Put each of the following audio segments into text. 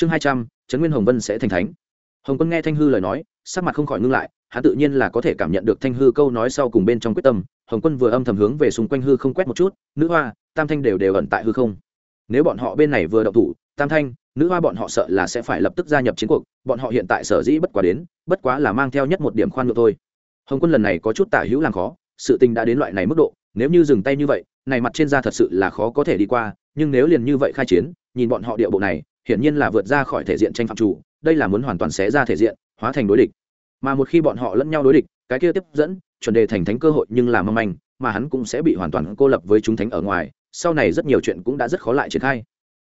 chương hai trăm, trấn nguyên hồng vân sẽ thành thánh. Hồng quân nghe thanh hư lời nói, sắc mặt không khỏi ngưng lại, hắn tự nhiên là có thể cảm nhận được thanh hư câu nói sau cùng bên trong quyết tâm. Hồng quân vừa âm thầm hướng về xung quanh hư không quét một chút, nữ hoa, tam thanh đều đều ẩn tại hư không. Nếu bọn họ bên này vừa động thủ, tam thanh, nữ hoa bọn họ sợ là sẽ phải lập tức gia nhập chiến cuộc, bọn họ hiện tại sở dĩ bất quá đến, bất quá là mang theo nhất một điểm khoan nhượng thôi. Hồng quân lần này có chút tả hữu làm khó, sự tình đã đến loại này mức độ, nếu như dừng tay như vậy, này mặt trên da thật sự là khó có thể đi qua, nhưng nếu liền như vậy khai chiến, nhìn bọn họ địa bộ này hiển nhiên là vượt ra khỏi thể diện tranh phạm chủ, đây là muốn hoàn toàn xé ra thể diện, hóa thành đối địch. Mà một khi bọn họ lẫn nhau đối địch, cái kia tiếp dẫn, chuẩn đề thành thánh cơ hội nhưng là mong manh, mà hắn cũng sẽ bị hoàn toàn cô lập với chúng thánh ở ngoài, sau này rất nhiều chuyện cũng đã rất khó lại triển khai.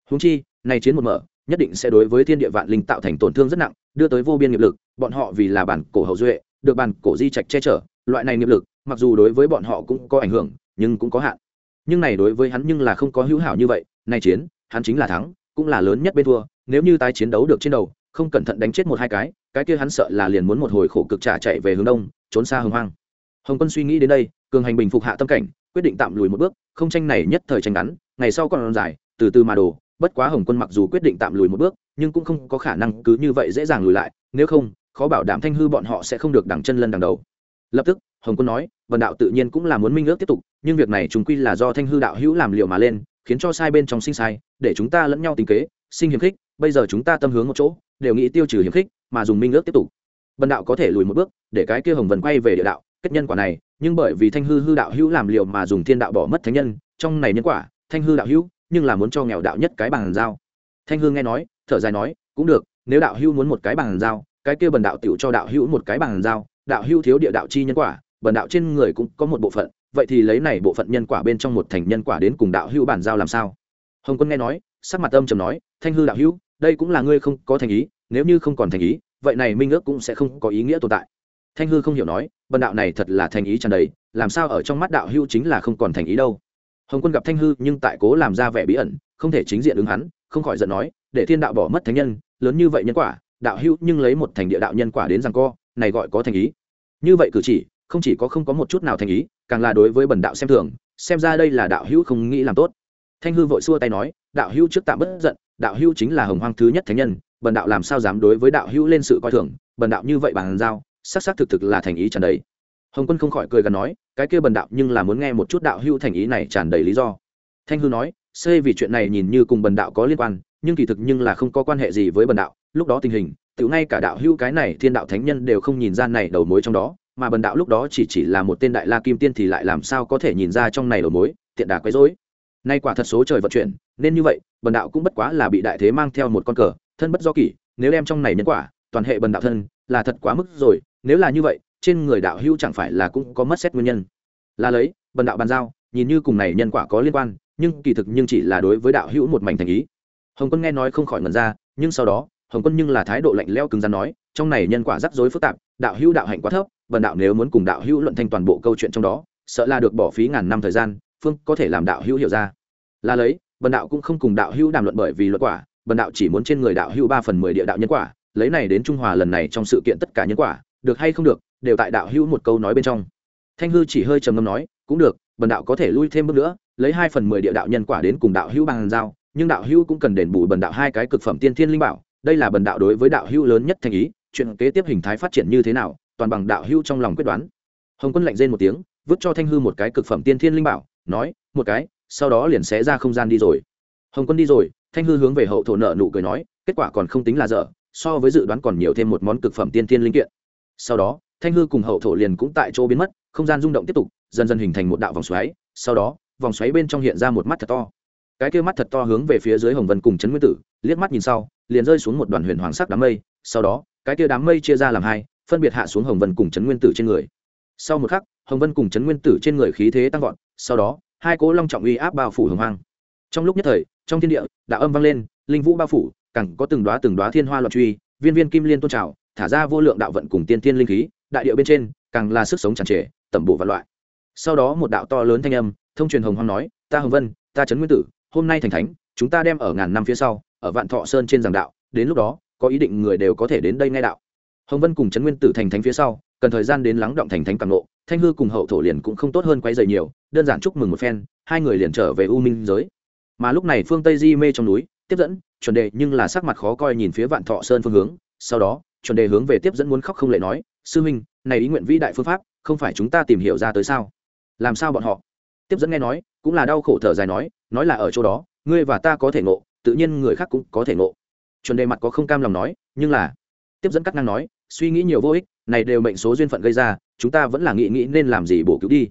Húng chi, này chiến một mở, nhất định sẽ đối với thiên địa vạn linh tạo thành tổn thương rất nặng, đưa tới vô biên nghiệp lực, bọn họ vì là bản cổ hậu duệ, được bản cổ di trạch che chở, loại này nghiệp lực, mặc dù đối với bọn họ cũng có ảnh hưởng, nhưng cũng có hạn. Nhưng này đối với hắn nhưng là không có hữu hảo như vậy, này chiến, hắn chính là thắng cũng là lớn nhất bên thua, nếu như tái chiến đấu được trên đầu, không cẩn thận đánh chết một hai cái cái kia hắn sợ là liền muốn một hồi khổ cực trả chạy về hướng đông, trốn xa hồng hoang. Hồng quân suy nghĩ đến đây, cường hành bình phục hạ tâm cảnh, quyết định tạm lùi một bước, không tranh này nhất thời tranh ngắn, ngày sau còn dài, từ từ mà đổ, bất quá hồng quân mặc dù quyết định tạm lùi một bước, nhưng cũng không có khả năng cứ như vậy dễ dàng lùi lại, nếu không, khó bảo đảm thanh hư bọn họ sẽ không được đằng chân lân đằng đầu. Lập tức, hồng quân nói vần đạo tự nhiên cũng là muốn minh ước tiếp tục, nhưng việc này chúng quy là do thanh hư đạo hữu làm liệu mà lên khiến cho sai bên trong sinh sai, để chúng ta lẫn nhau tính kế, sinh hiềm khích, bây giờ chúng ta tâm hướng một chỗ, đều nghĩ tiêu trừ hiềm khích, mà dùng minh ước tiếp tục. Bần đạo có thể lùi một bước, để cái kia hồng vần quay về địa đạo, kết nhân quả này, nhưng bởi vì thanh hư hư đạo hữu làm liệu mà dùng thiên đạo bỏ mất thánh nhân, trong này nhân quả, thanh hư đạo hữu, nhưng là muốn cho nghèo đạo nhất cái bàn giao. Thanh hư nghe nói, thở dài nói, cũng được, nếu đạo hữu muốn một cái bàn giao, cái kia bần đạo tiểu cho đạo hữu một cái bàn giao, đạo hữu thiếu địa đạo chi nhân quả, bần đạo trên người cũng có một bộ phận vậy thì lấy này bộ phận nhân quả bên trong một thành nhân quả đến cùng đạo hữu bản giao làm sao? Hồng quân nghe nói, sắc mặt âm trầm nói, thanh hư đạo hữu, đây cũng là ngươi không có thành ý, nếu như không còn thành ý, vậy này minh ước cũng sẽ không có ý nghĩa tồn tại. Thanh hư không hiểu nói, bần đạo này thật là thành ý tràn đầy, làm sao ở trong mắt đạo hữu chính là không còn thành ý đâu? Hồng quân gặp thanh hư nhưng tại cố làm ra vẻ bí ẩn, không thể chính diện ứng hắn, không khỏi giận nói, để thiên đạo bỏ mất thánh nhân, lớn như vậy nhân quả, đạo hữu nhưng lấy một thành địa đạo nhân quả đến rằng co, này gọi có thành ý. Như vậy cử chỉ không chỉ có không có một chút nào thành ý, càng là đối với bần đạo xem thường, xem ra đây là đạo hữu không nghĩ làm tốt. Thanh hư vội xua tay nói, đạo hữu trước tạm bất giận, đạo hữu chính là hồng hoang thứ nhất thánh nhân, bần đạo làm sao dám đối với đạo hữu lên sự coi thường, bần đạo như vậy bằng giao sắc sắc thực thực là thành ý tràn đầy. Hồng quân không khỏi cười gần nói, cái kia bần đạo nhưng là muốn nghe một chút đạo hữu thành ý này tràn đầy lý do. Thanh hư nói c vì chuyện này nhìn như cùng bần đạo có liên quan, nhưng kỳ thực nhưng là không có quan hệ gì với bần đạo, lúc đó tình hình tự ngay cả đạo hữu cái này thiên đạo thánh nhân đều không nhìn ra này đầu mối trong đó mà bần đạo lúc đó chỉ chỉ là một tên đại la kim tiên thì lại làm sao có thể nhìn ra trong này đầu mối, tiện đà quấy rối. Nay quả thật số trời vận chuyển, nên như vậy, bần đạo cũng bất quá là bị đại thế mang theo một con cờ, thân bất do kỷ, nếu đem trong này nhân quả, toàn hệ bần đạo thân, là thật quá mức rồi, nếu là như vậy, trên người đạo hữu chẳng phải là cũng có mất xét nguyên nhân. Là lấy, bần đạo bàn giao, nhìn như cùng này nhân quả có liên quan, nhưng kỳ thực nhưng chỉ là đối với đạo hữu một mảnh thành ý. Hồng quân nghe nói không khỏi ngần ra, nhưng sau đó, hồng quân nhưng là thái độ lạnh leo cứng rắn nói, trong này nhân quả rắc rối phức tạp đạo hữu đạo hạnh quá thấp bần đạo nếu muốn cùng đạo hữu luận thanh toàn bộ câu chuyện trong đó, sợ là được bỏ phí ngàn năm thời gian, phương có thể làm đạo hữu hiểu ra. Là lấy bần đạo cũng không cùng đạo hữu đàm luận bởi vì luận quả bần đạo chỉ muốn trên người đạo hữu ba phần mười địa đạo nhân quả, lấy này đến trung hòa lần này trong sự kiện tất cả nhân quả, được hay không được, đều tại đạo hữu một câu nói bên trong. Thanh hư chỉ hơi trầm ngâm nói, cũng được bần đạo có thể lui thêm bước nữa, lấy hai phần mười địa đạo nhân quả đến cùng đạo hữu bằng giao, nhưng đạo hữu cũng cần đền bù bần đạo hai cái cực phẩm tiên thiên linh bảo, đây là bần đạo đối với đạo hữu lớn nhất thành ý chuyện kế tiếp hình thái phát triển như thế nào, toàn bằng đạo hưu trong lòng quyết đoán. Hồng quân lạnh rên một tiếng, vứt cho thanh hư một cái cực phẩm tiên thiên linh bảo, nói, một cái, sau đó liền xé ra không gian đi rồi. Hồng quân đi rồi, thanh hư hướng về hậu thổ nợ nụ cười nói, kết quả còn không tính là dở, so với dự đoán còn nhiều thêm một món cực phẩm tiên thiên linh kiện. Sau đó, thanh hư cùng hậu thổ liền cũng tại chỗ biến mất, không gian rung động tiếp tục, dần dần hình thành một đạo vòng xoáy, sau đó, vòng xoáy bên trong hiện ra một mắt thật to. Cái kia mắt thật to hướng về phía dưới hồng vân cùng trấn nguyên tử, liếc mắt nhìn sau, liền rơi xuống một đoàn huyền hoàng sắc đám mây, sau đó cái kia đám mây chia ra làm hai, phân biệt hạ xuống hồng vân cùng trấn nguyên tử trên người. Sau một khắc, hồng vân cùng trấn nguyên tử trên người khí thế tăng vọt, sau đó, hai cỗ long trọng uy áp bao phủ hồng hoang. Trong lúc nhất thời, trong thiên địa, đạo âm vang lên, linh vũ bao phủ cẳng có từng đoá từng đoá thiên hoa loạn truy, viên viên kim liên tôn trào, thả ra vô lượng đạo vận cùng tiên tiên linh khí, đại điệu bên trên, càng là sức sống tràn trề, tẩm bộ và loại. Sau đó một đạo to lớn thanh âm, thông truyền hồng hoang nói, ta hồng vân, ta trấn nguyên tử, hôm nay thành thánh, chúng ta đem ở ngàn năm phía sau, ở vạn thọ sơn trên giảng đạo, đến lúc đó có ý định người đều có thể đến đây nghe đạo. Hồng vân cùng trấn nguyên tử thành thánh phía sau, cần thời gian đến lắng động thành thánh càng ngộ, thanh hư cùng hậu thổ liền cũng không tốt hơn quay dày nhiều, đơn giản chúc mừng một phen, hai người liền trở về u minh giới. Mà lúc này phương tây di mê trong núi, tiếp dẫn, chuẩn đề nhưng là sắc mặt khó coi nhìn phía vạn thọ sơn phương hướng, sau đó, chuẩn đề hướng về tiếp dẫn muốn khóc không lệ nói, sư huynh này ý nguyện vĩ đại phương pháp, không phải chúng ta tìm hiểu ra tới sao? Làm sao bọn họ? Tiếp dẫn nghe nói, cũng là đau khổ thở dài nói nói là ở chỗ đó, ngươi và ta có thể ngộ, tự nhiên người khác cũng có thể ngộ chuẩn đề mặt có không cam lòng nói, nhưng là tiếp dẫn cắt ngang nói, suy nghĩ nhiều vô ích, này đều mệnh số duyên phận gây ra, chúng ta vẫn là nghĩ nghĩ nên làm gì bổ cứu đi.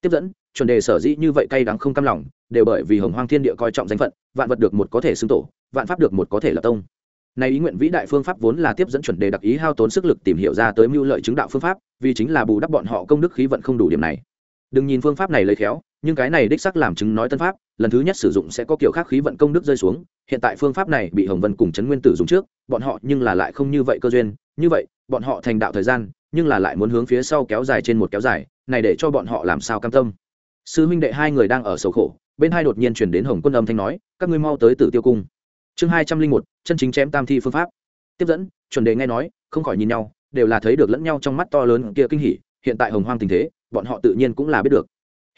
Tiếp dẫn, chuẩn đề sở dĩ như vậy cay đắng không cam lòng, đều bởi vì hồng hoang thiên địa coi trọng danh phận, vạn vật được một có thể xưng tổ, vạn pháp được một có thể lập tông. Này ý nguyện vĩ đại phương pháp vốn là tiếp dẫn chuẩn đề đặc ý hao tốn sức lực tìm hiểu ra tới mưu lợi chứng đạo phương pháp, vì chính là bù đắp bọn họ công đức khí vận không đủ điểm này. Đừng nhìn phương pháp này lấy khéo, nhưng cái này đích sắc làm chứng nói tân pháp lần thứ nhất sử dụng sẽ có kiểu khác khí vận công đức rơi xuống, hiện tại phương pháp này bị hồng vân cùng trấn nguyên tử dùng trước, bọn họ nhưng là lại không như vậy cơ duyên, như vậy, bọn họ thành đạo thời gian, nhưng là lại muốn hướng phía sau kéo dài trên một kéo dài, này để cho bọn họ làm sao cam tâm. Sư huynh đệ hai người đang ở sầu khổ, bên hai đột nhiên chuyển đến hồng quân âm thanh nói, các ngươi mau tới tử tiêu cung. Chương hai trăm linh một, chân chính chém tam thi phương pháp. Tiếp dẫn, chuẩn đề nghe nói, không khỏi nhìn nhau, đều là thấy được lẫn nhau trong mắt to lớn kia kinh hỉ, hiện tại hồng hoang tình thế, bọn họ tự nhiên cũng là biết được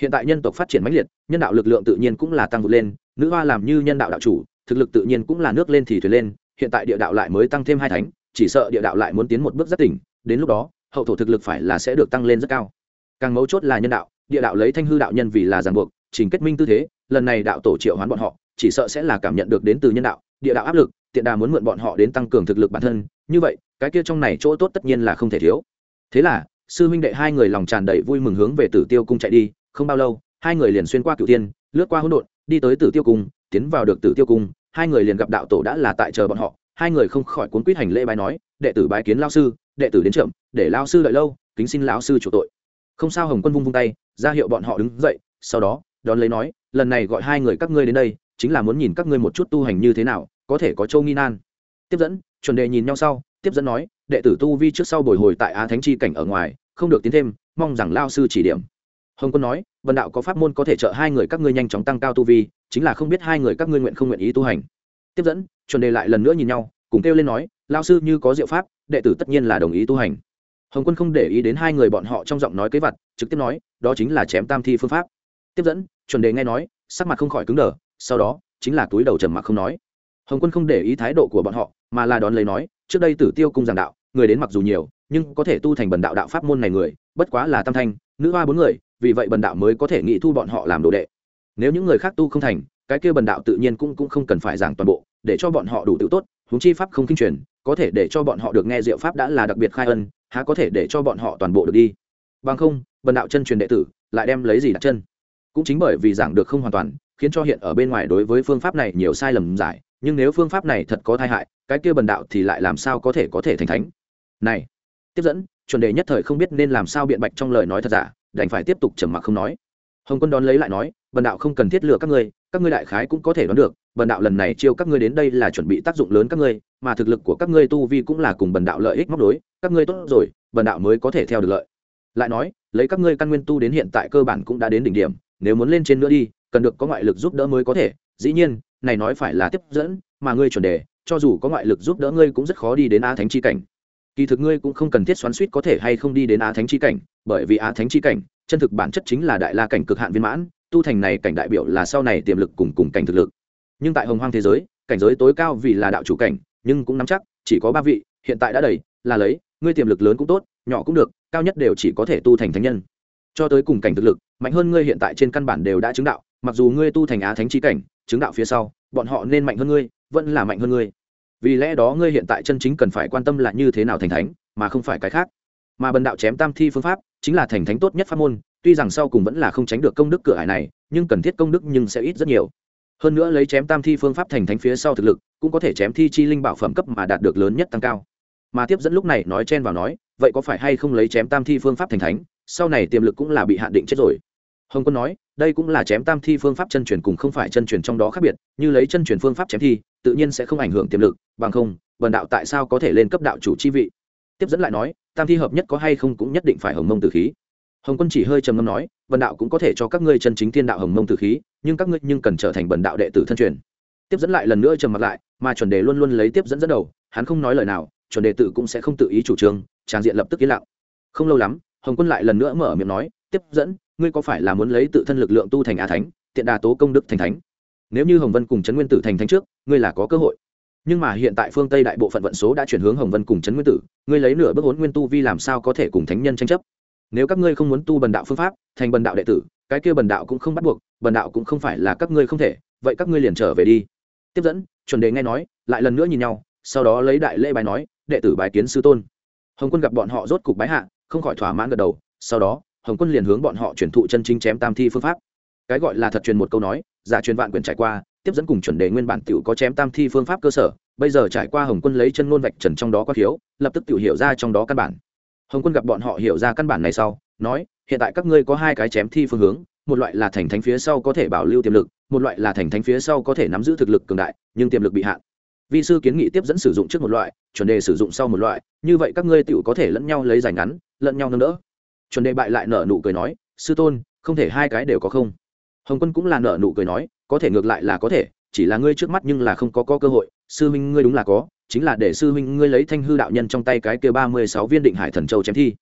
hiện tại nhân tộc phát triển mãnh liệt, nhân đạo lực lượng tự nhiên cũng là tăng vượt lên, nữ hoa làm như nhân đạo đạo chủ, thực lực tự nhiên cũng là nước lên thì thuyền lên, hiện tại địa đạo lại mới tăng thêm hai thánh, chỉ sợ địa đạo lại muốn tiến một bước rất tỉnh, đến lúc đó, hậu thổ thực lực phải là sẽ được tăng lên rất cao. Càng mấu chốt là nhân đạo, địa đạo lấy thanh hư đạo nhân vì là ràng buộc, trình kết minh tư thế, lần này đạo tổ triệu hoán bọn họ, chỉ sợ sẽ là cảm nhận được đến từ nhân đạo, địa đạo áp lực, tiện đà muốn mượn bọn họ đến tăng cường thực lực bản thân, như vậy, cái kia trong này chỗ tốt tất nhiên là không thể thiếu. Thế là, sư huynh đệ hai người lòng tràn đầy vui mừng hướng về tử tiêu cung chạy đi không bao lâu, hai người liền xuyên qua cửu tiên lướt qua hỗn độn, đi tới tử tiêu cung, tiến vào được tử tiêu cung, hai người liền gặp đạo tổ đã là tại chờ bọn họ. Hai người không khỏi cuốn quýt hành lễ bài nói, đệ tử bái kiến lao sư, đệ tử đến chậm, để lao sư đợi lâu, kính xin lão sư chủ tội. Không sao hồng quân vung vung tay, ra hiệu bọn họ đứng dậy, sau đó, đón lấy nói, lần này gọi hai người các ngươi đến đây, chính là muốn nhìn các ngươi một chút tu hành như thế nào, có thể có châu nghi nan. Tiếp dẫn, chuẩn đề nhìn nhau sau, tiếp dẫn nói, đệ tử tu vi trước sau bồi hồi tại á thánh chi cảnh ở ngoài, không được tiến thêm, mong rằng lao sư chỉ điểm hồng quân nói vần đạo có pháp môn có thể trợ hai người các ngươi nhanh chóng tăng cao tu vi, chính là không biết hai người các ngươi nguyện không nguyện ý tu hành. Tiếp dẫn, chuẩn đề lại lần nữa nhìn nhau, cùng kêu lên nói lao sư như có diệu pháp, đệ tử tất nhiên là đồng ý tu hành. Hồng quân không để ý đến hai người bọn họ trong giọng nói kế vật trực tiếp nói, đó chính là chém tam thi phương pháp. Tiếp dẫn, chuẩn đề nghe nói, sắc mặt không khỏi cứng đờ, sau đó, chính là túi đầu trầm mặc không nói. Hồng quân không để ý thái độ của bọn họ, mà là đón lấy nói, trước đây tử tiêu cung giảng đạo, người đến mặc dù nhiều, nhưng có thể tu thành bần đạo đạo pháp môn này người, bất quá là tam thanh nữ hoa bốn người, vì vậy bần đạo mới có thể nghĩ thu bọn họ làm đồ đệ. Nếu những người khác tu không thành, cái kia bần đạo tự nhiên cũng cũng không cần phải giảng toàn bộ, để cho bọn họ đủ tự tốt, huống chi pháp không kinh truyền, có thể để cho bọn họ được nghe diệu pháp đã là đặc biệt khai ân, há có thể để cho bọn họ toàn bộ được đi. Bằng không, bần đạo chân truyền đệ tử lại đem lấy gì đặt chân? Cũng chính bởi vì giảng được không hoàn toàn, khiến cho hiện ở bên ngoài đối với phương pháp này nhiều sai lầm giải, nhưng nếu phương pháp này thật có tai hại, cái kia bần đạo thì lại làm sao có thể có thể thành thánh? Này, tiếp dẫn chuẩn đề nhất thời không biết nên làm sao biện bạch trong lời nói thật giả, đành phải tiếp tục trầm mặc không nói. Hồng quân đón lấy lại nói bần đạo không cần thiết lừa các ngươi các ngươi đại khái cũng có thể đoán được bần đạo lần này chiêu các ngươi đến đây là chuẩn bị tác dụng lớn các ngươi, mà thực lực của các ngươi tu vi cũng là cùng bần đạo lợi ích móc đối, các ngươi tốt rồi bần đạo mới có thể theo được lợi. Lại nói, lấy các ngươi căn nguyên tu đến hiện tại cơ bản cũng đã đến đỉnh điểm, nếu muốn lên trên nữa đi, cần được có ngoại lực giúp đỡ mới có thể. Dĩ nhiên, này nói phải là tiếp dẫn, mà ngươi chuẩn đề cho dù có ngoại lực giúp đỡ ngươi cũng rất khó đi đến a thánh chi cảnh kỳ thực ngươi cũng không cần thiết xoắn suýt có thể hay không đi đến á thánh chi cảnh, bởi vì á thánh chi cảnh, chân thực bản chất chính là đại la cảnh cực hạn viên mãn, tu thành này cảnh đại biểu là sau này tiềm lực cùng cùng cảnh thực lực. Nhưng tại hồng hoang thế giới, cảnh giới tối cao vì là đạo chủ cảnh, nhưng cũng nắm chắc, chỉ có ba vị, hiện tại đã đầy, là lấy, ngươi tiềm lực lớn cũng tốt, nhỏ cũng được, cao nhất đều chỉ có thể tu thành thánh nhân. Cho tới cùng cảnh thực lực, mạnh hơn ngươi hiện tại trên căn bản đều đã chứng đạo, mặc dù ngươi tu thành á thánh chi cảnh, chứng đạo phía sau, bọn họ nên mạnh hơn ngươi, vẫn là mạnh hơn ngươi vì lẽ đó ngươi hiện tại chân chính cần phải quan tâm là như thế nào thành thánh, mà không phải cái khác. Mà bần đạo chém tam thi phương pháp, chính là thành thánh tốt nhất pháp môn, tuy rằng sau cùng vẫn là không tránh được công đức cửa hải này, nhưng cần thiết công đức nhưng sẽ ít rất nhiều. Hơn nữa lấy chém tam thi phương pháp thành thánh phía sau thực lực, cũng có thể chém thi chi linh bảo phẩm cấp mà đạt được lớn nhất tăng cao. Mà tiếp dẫn lúc này nói chen vào nói, vậy có phải hay không lấy chém tam thi phương pháp thành thánh, sau này tiềm lực cũng là bị hạn định chết rồi. Hồng quân nói, đây cũng là chém tam thi phương pháp chân truyền cùng không phải chân truyền trong đó khác biệt, như lấy chân truyền phương pháp chém thi tự nhiên sẽ không ảnh hưởng tiềm lực, bằng không, bần đạo tại sao có thể lên cấp đạo chủ chi vị? Tiếp dẫn lại nói, tam thi hợp nhất có hay không cũng nhất định phải hồng mông tử khí. Hồng quân chỉ hơi trầm ngâm nói, bần đạo cũng có thể cho các ngươi chân chính thiên đạo hồng mông tử khí, nhưng các ngươi nhưng cần trở thành bần đạo đệ tử thân truyền. Tiếp dẫn lại lần nữa trầm mặt lại, mà chuẩn đề luôn luôn lấy tiếp dẫn dẫn đầu, hắn không nói lời nào, chuẩn đề tự cũng sẽ không tự ý chủ trương tràng diện lập tức yên lặng. Không lâu lắm, hồng quân lại lần nữa mở miệng nói, tiếp dẫn, ngươi có phải là muốn lấy tự thân lực lượng tu thành a thánh, tiện đà tố công đức thành thánh? Nếu như hồng vân cùng trấn nguyên tử thành thánh trước ngươi là có cơ hội. Nhưng mà hiện tại phương tây đại bộ phận vận số đã chuyển hướng hồng vân cùng trấn nguyên tử, ngươi lấy nửa bước hốn nguyên tu vi làm sao có thể cùng thánh nhân tranh chấp? Nếu các ngươi không muốn tu bần đạo phương pháp, thành bần đạo đệ tử, cái kia bần đạo cũng không bắt buộc, bần đạo cũng không phải là các ngươi không thể, vậy các ngươi liền trở về đi. Tiếp dẫn, chuẩn đề nghe nói, lại lần nữa nhìn nhau, sau đó lấy đại lễ bài nói, đệ tử bài kiến sư tôn. Hồng quân gặp bọn họ rốt cục bái hạ, không khỏi thỏa mãn gật đầu, sau đó, hồng quân liền hướng bọn họ chuyển thụ chân chính chém tam thi phương pháp. Cái gọi là thật truyền một câu nói, giả truyền vạn quyền trải qua tiếp dẫn cùng chuẩn đề nguyên bản tiểu có chém tam thi phương pháp cơ sở, bây giờ trải qua hồng quân lấy chân ngôn vạch trần trong đó có thiếu, lập tức tiểu hiểu ra trong đó căn bản. Hồng quân gặp bọn họ hiểu ra căn bản này sau, nói, hiện tại các ngươi có hai cái chém thi phương hướng, một loại là thành thánh phía sau có thể bảo lưu tiềm lực, một loại là thành thánh phía sau có thể nắm giữ thực lực cường đại, nhưng tiềm lực bị hạn. Vi sư kiến nghị tiếp dẫn sử dụng trước một loại, chuẩn đề sử dụng sau một loại, như vậy các ngươi tiểu có thể lẫn nhau lấy giải ngắn, lẫn nhau nâng đỡ. Chuẩn đề bại lại nở nụ cười nói, sư tôn, không thể hai cái đều có không? Hồng quân cũng là nở nụ cười nói có thể ngược lại là có thể chỉ là ngươi trước mắt nhưng là không có, có cơ hội. Sư huynh ngươi đúng là có chính là để sư huynh ngươi lấy thanh hư đạo nhân trong tay cái kia ba mươi sáu viên định hải thần châu chém thi.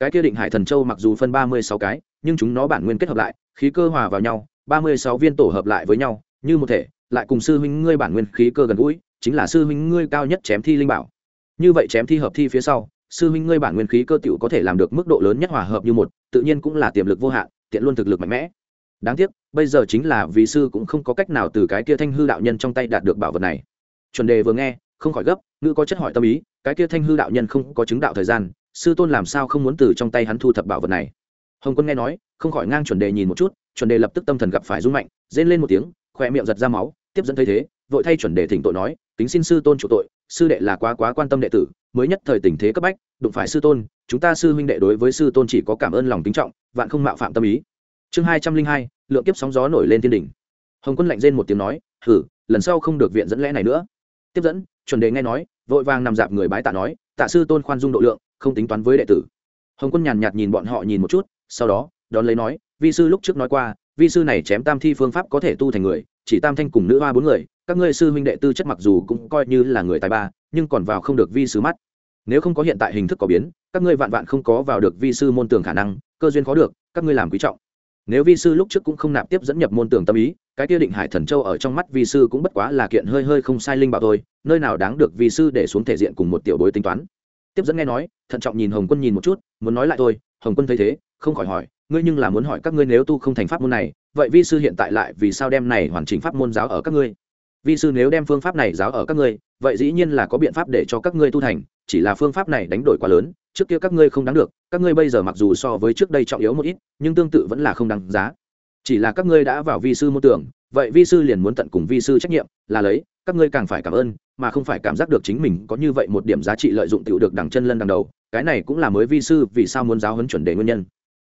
Cái kia định hải thần châu mặc dù phân ba mươi sáu cái nhưng chúng nó bản nguyên kết hợp lại khí cơ hòa vào nhau ba mươi sáu viên tổ hợp lại với nhau như một thể lại cùng sư huynh ngươi bản nguyên khí cơ gần gũi chính là sư huynh ngươi cao nhất chém thi linh bảo. Như vậy chém thi hợp thi phía sau sư huynh ngươi bản nguyên khí cơ tiểu có thể làm được mức độ lớn nhất hòa hợp như một tự nhiên cũng là tiềm lực vô hạn tiện luôn thực lực mạnh mẽ đáng tiếc, bây giờ chính là vì sư cũng không có cách nào từ cái kia thanh hư đạo nhân trong tay đạt được bảo vật này. Chuẩn đề vừa nghe, không khỏi gấp, ngữ có chất hỏi tâm ý, cái kia thanh hư đạo nhân không có chứng đạo thời gian, sư tôn làm sao không muốn từ trong tay hắn thu thập bảo vật này? Hồng quân nghe nói, không khỏi ngang chuẩn đề nhìn một chút, chuẩn đề lập tức tâm thần gặp phải rung mạnh, rên lên một tiếng khoe miệng giật ra máu, tiếp dẫn thấy thế, vội thay chuẩn đề thỉnh tội nói tính xin sư tôn chủ tội, sư đệ là quá quá quan tâm đệ tử, mới nhất thời tình thế cấp bách, đụng phải sư tôn, chúng ta sư huynh đệ đối với sư tôn chỉ có cảm ơn lòng kính trọng, vạn không mạo phạm tâm ý chương hai trăm linh hai, lượng kiếp sóng gió nổi lên thiên đỉnh. Hồng quân lạnh rên một tiếng nói hử lần sau không được viện dẫn lẽ này nữa. Tiếp dẫn, chuẩn đề nghe nói, vội vàng nằm dạp người bái tạ nói, tạ sư tôn khoan dung độ lượng, không tính toán với đệ tử. Hồng quân nhàn nhạt nhìn bọn họ nhìn một chút, sau đó, đón lấy nói, vi sư lúc trước nói qua, vi sư này chém tam thi phương pháp có thể tu thành người, chỉ tam thanh cùng nữ hoa bốn người, các ngươi sư huynh đệ tư chất mặc dù cũng coi như là người tài ba, nhưng còn vào không được vi sư mắt. Nếu không có hiện tại hình thức có biến, các ngươi vạn vạn không có vào được vi sư môn tưởng khả năng, cơ duyên khó được, các ngươi làm quý trọng nếu vi sư lúc trước cũng không nạp tiếp dẫn nhập môn tưởng tâm ý, cái kia định hải thần châu ở trong mắt vi sư cũng bất quá là kiện hơi hơi không sai linh bảo thôi, nơi nào đáng được vi sư để xuống thể diện cùng một tiểu bối tính toán. Tiếp dẫn nghe nói, thận trọng nhìn hồng quân nhìn một chút, muốn nói lại thôi, hồng quân thấy thế, không khỏi hỏi, ngươi nhưng là muốn hỏi các ngươi nếu tu không thành pháp môn này, vậy vi sư hiện tại lại vì sao đem này hoàn chỉnh pháp môn giáo ở các ngươi? Vi sư nếu đem phương pháp này giáo ở các ngươi, vậy dĩ nhiên là có biện pháp để cho các ngươi tu thành chỉ là phương pháp này đánh đổi quá lớn, trước kia các ngươi không đáng được, các ngươi bây giờ mặc dù so với trước đây trọng yếu một ít, nhưng tương tự vẫn là không đáng giá. Chỉ là các ngươi đã vào vi sư mô tưởng, vậy vi sư liền muốn tận cùng vi sư trách nhiệm, là lấy, các ngươi càng phải cảm ơn, mà không phải cảm giác được chính mình có như vậy một điểm giá trị lợi dụng tựu được đằng chân lân đằng đầu, cái này cũng là mới vi sư vì sao muốn giáo huấn chuẩn đề nguyên nhân.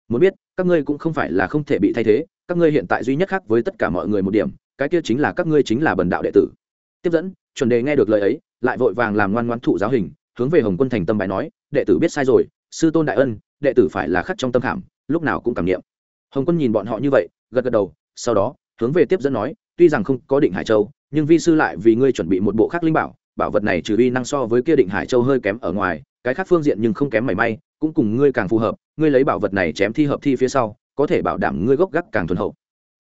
Muốn biết, các ngươi cũng không phải là không thể bị thay thế, các ngươi hiện tại duy nhất khác với tất cả mọi người một điểm, cái kia chính là các ngươi chính là bần đạo đệ tử. Tiếp dẫn, chuẩn đề nghe được lời ấy, lại vội vàng làm ngoan ngoan thụ giáo hình hướng về hồng quân thành tâm bài nói, đệ tử biết sai rồi, sư tôn đại ân, đệ tử phải là khắc trong tâm khảm, lúc nào cũng cảm niệm. Hồng quân nhìn bọn họ như vậy, gật gật đầu, sau đó, hướng về tiếp dẫn nói, tuy rằng không có định hải châu, nhưng vi sư lại vì ngươi chuẩn bị một bộ khác linh bảo bảo vật này trừ uy năng so với kia định hải châu hơi kém ở ngoài, cái khác phương diện nhưng không kém mảy may, cũng cùng ngươi càng phù hợp, ngươi lấy bảo vật này chém thi hợp thi phía sau, có thể bảo đảm ngươi gốc gác càng thuần hậu.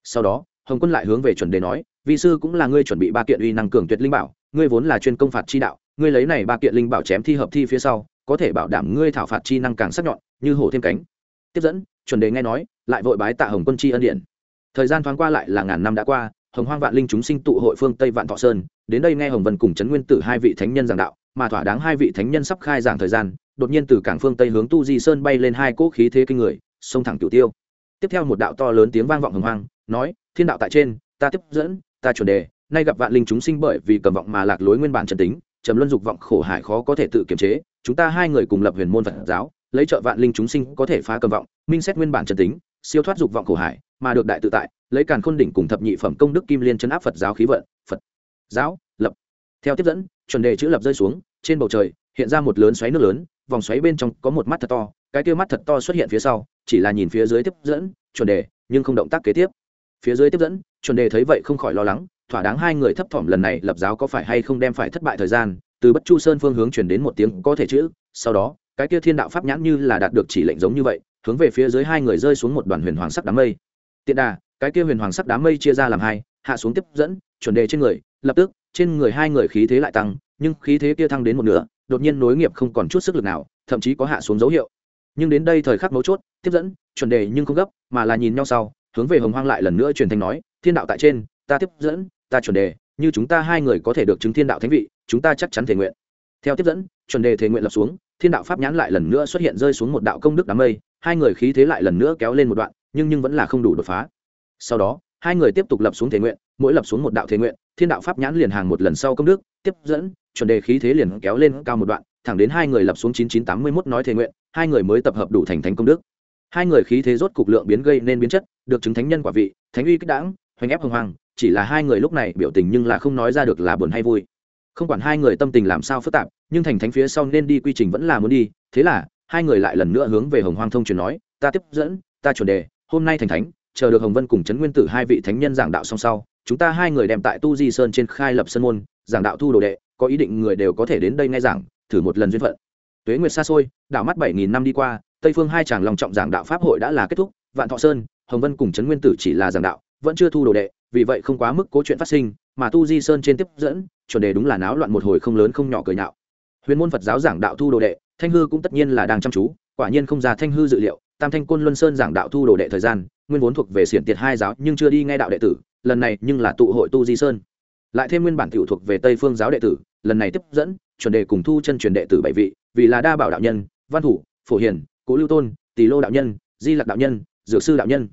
Sau đó, hồng quân lại hướng về chuẩn đề nói, vi sư cũng là ngươi chuẩn bị ba kiện uy năng cường tuyệt linh bảo ngươi vốn là chuyên công phạt chi đạo, ngươi lấy này ba kiện linh bảo chém thi hợp thi phía sau, có thể bảo đảm ngươi thảo phạt chi năng càng sắc nhọn, như hổ thêm cánh. Tiếp dẫn, chuẩn đề nghe nói, lại vội bái tạ hồng quân chi ân điện thời gian thoáng qua lại là ngàn năm đã qua, hồng hoang vạn linh chúng sinh tụ hội phương tây vạn thọ sơn, đến đây nghe hồng vân cùng trấn nguyên tử hai vị thánh nhân giảng đạo, mà thỏa đáng hai vị thánh nhân sắp khai giảng thời gian, đột nhiên từ cảng phương tây hướng tu di sơn bay lên hai cỗ khí thế kinh người, xông thẳng cửu tiêu. Tiếp theo một đạo to lớn tiếng vang vọng hồng hoang, nói, thiên đạo tại trên, ta tiếp dẫn, ta chuẩn đề nay gặp vạn linh chúng sinh bởi vì cầm vọng mà lạc lối nguyên bản trần tính, trầm luân dục vọng khổ hải khó có thể tự kiềm chế, chúng ta hai người cùng lập huyền môn phật giáo, lấy trợ vạn linh chúng sinh có thể phá cầm vọng, minh xét nguyên bản trần tính, siêu thoát dục vọng khổ hải, mà được đại tự tại, lấy càn khôn đỉnh cùng thập nhị phẩm công đức kim liên chấn áp phật giáo khí vận, phật giáo, lập. Theo tiếp dẫn, chuẩn đề chữ lập rơi xuống, trên bầu trời, hiện ra một lớn xoáy nước lớn, vòng xoáy bên trong có một mắt thật to, cái kia mắt thật to xuất hiện phía sau, chỉ là nhìn phía dưới tiếp dẫn, chuẩn đề, nhưng không động tác kế tiếp. Phía dưới tiếp dẫn chuẩn đề thấy vậy không khỏi lo lắng, thỏa đáng hai người thấp thỏm lần này lập giáo có phải hay không đem phải thất bại thời gian, từ bất chu sơn phương hướng chuyển đến một tiếng có thể chữ, sau đó, cái kia thiên đạo pháp nhãn như là đạt được chỉ lệnh giống như vậy, hướng về phía dưới hai người rơi xuống một đoàn huyền hoàng sắc đám mây. Tiện đà, cái kia huyền hoàng sắc đám mây chia ra làm hai, hạ xuống tiếp dẫn, chuẩn đề trên người, lập tức, trên người hai người khí thế lại tăng, nhưng khí thế kia thăng đến một nửa, đột nhiên nối nghiệp không còn chút sức lực nào, thậm chí có hạ xuống dấu hiệu. Nhưng đến đây thời khắc mấu chốt, tiếp dẫn, chuẩn đề nhưng không gấp, mà là nhìn nhau sau, hướng về hồng hoang lại lần nữa truyền thanh nói thiên đạo tại trên, ta tiếp dẫn, ta chuẩn đề, như chúng ta hai người có thể được chứng thiên đạo thánh vị, chúng ta chắc chắn thể nguyện. Theo tiếp dẫn, chuẩn đề thể nguyện lập xuống, thiên đạo pháp nhãn lại lần nữa xuất hiện rơi xuống một đạo công đức đám mây, hai người khí thế lại lần nữa kéo lên một đoạn, nhưng nhưng vẫn là không đủ đột phá. Sau đó, hai người tiếp tục lập xuống thể nguyện, mỗi lập xuống một đạo thể nguyện, thiên đạo pháp nhãn liền hàng một lần sau công đức, tiếp dẫn, chuẩn đề khí thế liền kéo lên cao một đoạn, thẳng đến hai người lập xuống chín chín tám mươi mốt nói thể nguyện, hai người mới tập hợp đủ thành thánh công đức. Hai người khí thế rốt cục lượng biến gây nên biến chất, được chứng thánh nhân quả vị, thánh uy kích đảng hoành ép hồng hoàng chỉ là hai người lúc này biểu tình nhưng là không nói ra được là buồn hay vui. Không quản hai người tâm tình làm sao phức tạp, nhưng thành thánh phía sau nên đi quy trình vẫn là muốn đi, thế là, hai người lại lần nữa hướng về hồng hoang thông truyền nói, ta tiếp dẫn, ta chuẩn đề, hôm nay thành thánh, chờ được hồng vân cùng trấn nguyên tử hai vị thánh nhân giảng đạo song sau, chúng ta hai người đem tại tu di sơn trên khai lập sân môn, giảng đạo thu đồ đệ, có ý định người đều có thể đến đây nghe giảng, thử một lần duyên phận. Tuế nguyệt xa xôi, đảo mắt bảy nghìn năm đi qua, tây phương hai chàng lòng trọng giảng đạo pháp hội đã là kết thúc, vạn thọ sơn, hồng vân cùng trấn nguyên tử chỉ là giảng đạo vẫn chưa thu đồ đệ, vì vậy không quá mức cố chuyện phát sinh, mà tu di sơn trên tiếp dẫn, chuẩn đề đúng là náo loạn một hồi không lớn không nhỏ cười nhạo. Huyền môn phật giáo giảng đạo thu đồ đệ, thanh hư cũng tất nhiên là đang chăm chú, quả nhiên không ra thanh hư dự liệu, tam thanh côn luân sơn giảng đạo thu đồ đệ thời gian, nguyên vốn thuộc về xiển tiệt hai giáo, nhưng chưa đi nghe đạo đệ tử, lần này nhưng là tụ hội tu di sơn. Lại thêm nguyên bản tiểu thuộc về tây phương giáo đệ tử, lần này tiếp dẫn, chuẩn đề cùng thu chân truyền đệ tử bảy vị, vì là đa bảo đạo nhân, văn thủ, phổ hiền, cố lưu tôn tỷ lô đạo nhân, di lạc đạo nhân, dược sư đạo nhân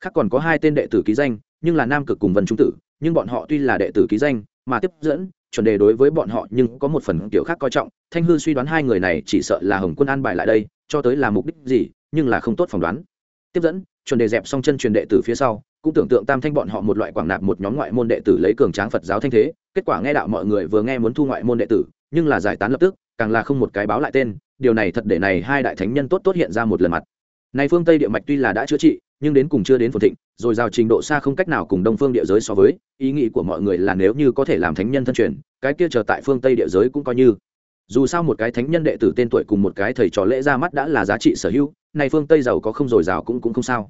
khác còn có hai tên đệ tử ký danh, nhưng là nam cực cùng vân trung tử, nhưng bọn họ tuy là đệ tử ký danh, mà tiếp dẫn, chuẩn đề đối với bọn họ nhưng có một phần kiểu khác coi trọng. Thanh hư suy đoán hai người này chỉ sợ là hồng quân an bài lại đây, cho tới là mục đích gì, nhưng là không tốt phỏng đoán. Tiếp dẫn, chuẩn đề dẹp xong chân truyền đệ tử phía sau, cũng tưởng tượng tam thanh bọn họ một loại quảng nạp một nhóm ngoại môn đệ tử lấy cường tráng phật giáo thanh thế, kết quả nghe đạo mọi người vừa nghe muốn thu ngoại môn đệ tử, nhưng là giải tán lập tức, càng là không một cái báo lại tên. Điều này thật để này hai đại thánh nhân tốt tốt hiện ra một lần mặt. Này phương tây địa mạch tuy là đã chữa trị nhưng đến cùng chưa đến phồn thịnh, rồi giao trình độ xa không cách nào cùng đông phương địa giới so với, ý nghĩ của mọi người là nếu như có thể làm thánh nhân thân truyền, cái kia chờ tại phương tây địa giới cũng coi như. Dù sao một cái thánh nhân đệ tử tên tuổi cùng một cái thầy trò lễ ra mắt đã là giá trị sở hữu này phương tây giàu có không dồi dào cũng cũng không sao.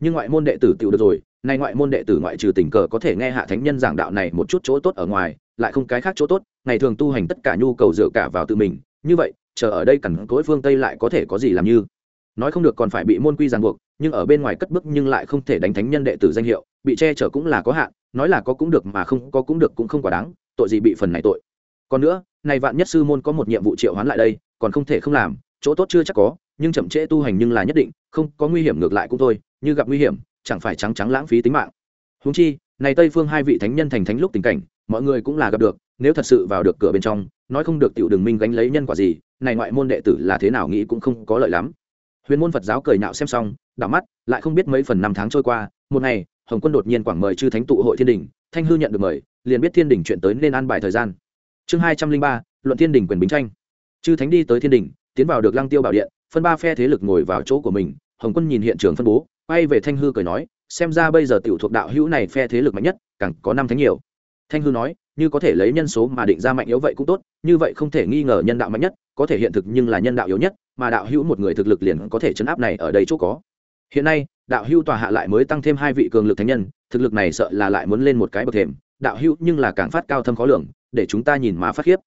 Nhưng ngoại môn đệ tử tiểu được rồi này ngoại môn đệ tử ngoại trừ tình cờ có thể nghe hạ thánh nhân giảng đạo này một chút chỗ tốt ở ngoài, lại không cái khác chỗ tốt, ngày thường tu hành tất cả nhu cầu dựa cả vào tự mình, như vậy, chờ ở đây cẩn cối phương tây lại có thể có gì làm như? Nói không được còn phải bị môn quy ràng buộc, nhưng ở bên ngoài cất bức nhưng lại không thể đánh thánh nhân đệ tử danh hiệu, bị che chở cũng là có hạn, nói là có cũng được mà không có cũng được cũng không quá đáng, tội gì bị phần này tội. Còn nữa, này vạn nhất sư môn có một nhiệm vụ triệu hoán lại đây, còn không thể không làm, chỗ tốt chưa chắc có, nhưng chậm trễ tu hành nhưng là nhất định, không có nguy hiểm ngược lại cũng thôi, như gặp nguy hiểm, chẳng phải trắng trắng lãng phí tính mạng. Húng chi, này tây phương hai vị thánh nhân thành thánh lúc tình cảnh, mọi người cũng là gặp được, nếu thật sự vào được cửa bên trong, nói không được tiểu đường minh gánh lấy nhân quả gì, này ngoại môn đệ tử là thế nào nghĩ cũng không có lợi lắm huyền môn phật giáo cười nhạo xem xong, đảo mắt, lại không biết mấy phần năm tháng trôi qua, một ngày, hồng quân đột nhiên quảng mời chư thánh tụ hội thiên đình, thanh hư nhận được mời, liền biết thiên đình chuyện tới nên an bài thời gian. Chương hai trăm linh ba, luận thiên đình quyền bính tranh. Chư thánh đi tới thiên đình, tiến vào được lăng tiêu bảo điện, phân ba phe thế lực ngồi vào chỗ của mình, hồng quân nhìn hiện trường phân bố, quay về thanh hư cười nói, xem ra bây giờ tiểu thuộc đạo hữu này phe thế lực mạnh nhất, càng có năm thánh nhiều. Thanh hư nói, như có thể lấy nhân số mà định ra mạnh yếu vậy cũng tốt, như vậy không thể nghi ngờ nhân đạo mạnh nhất, có thể hiện thực nhưng là nhân đạo yếu nhất mà đạo hữu một người thực lực liền có thể chấn áp này ở đây chỗ có. Hiện nay, đạo hữu tòa hạ lại mới tăng thêm hai vị cường lực thánh nhân, thực lực này sợ là lại muốn lên một cái bậc thềm, đạo hữu nhưng là càng phát cao thâm khó lường, để chúng ta nhìn má phát khiếp.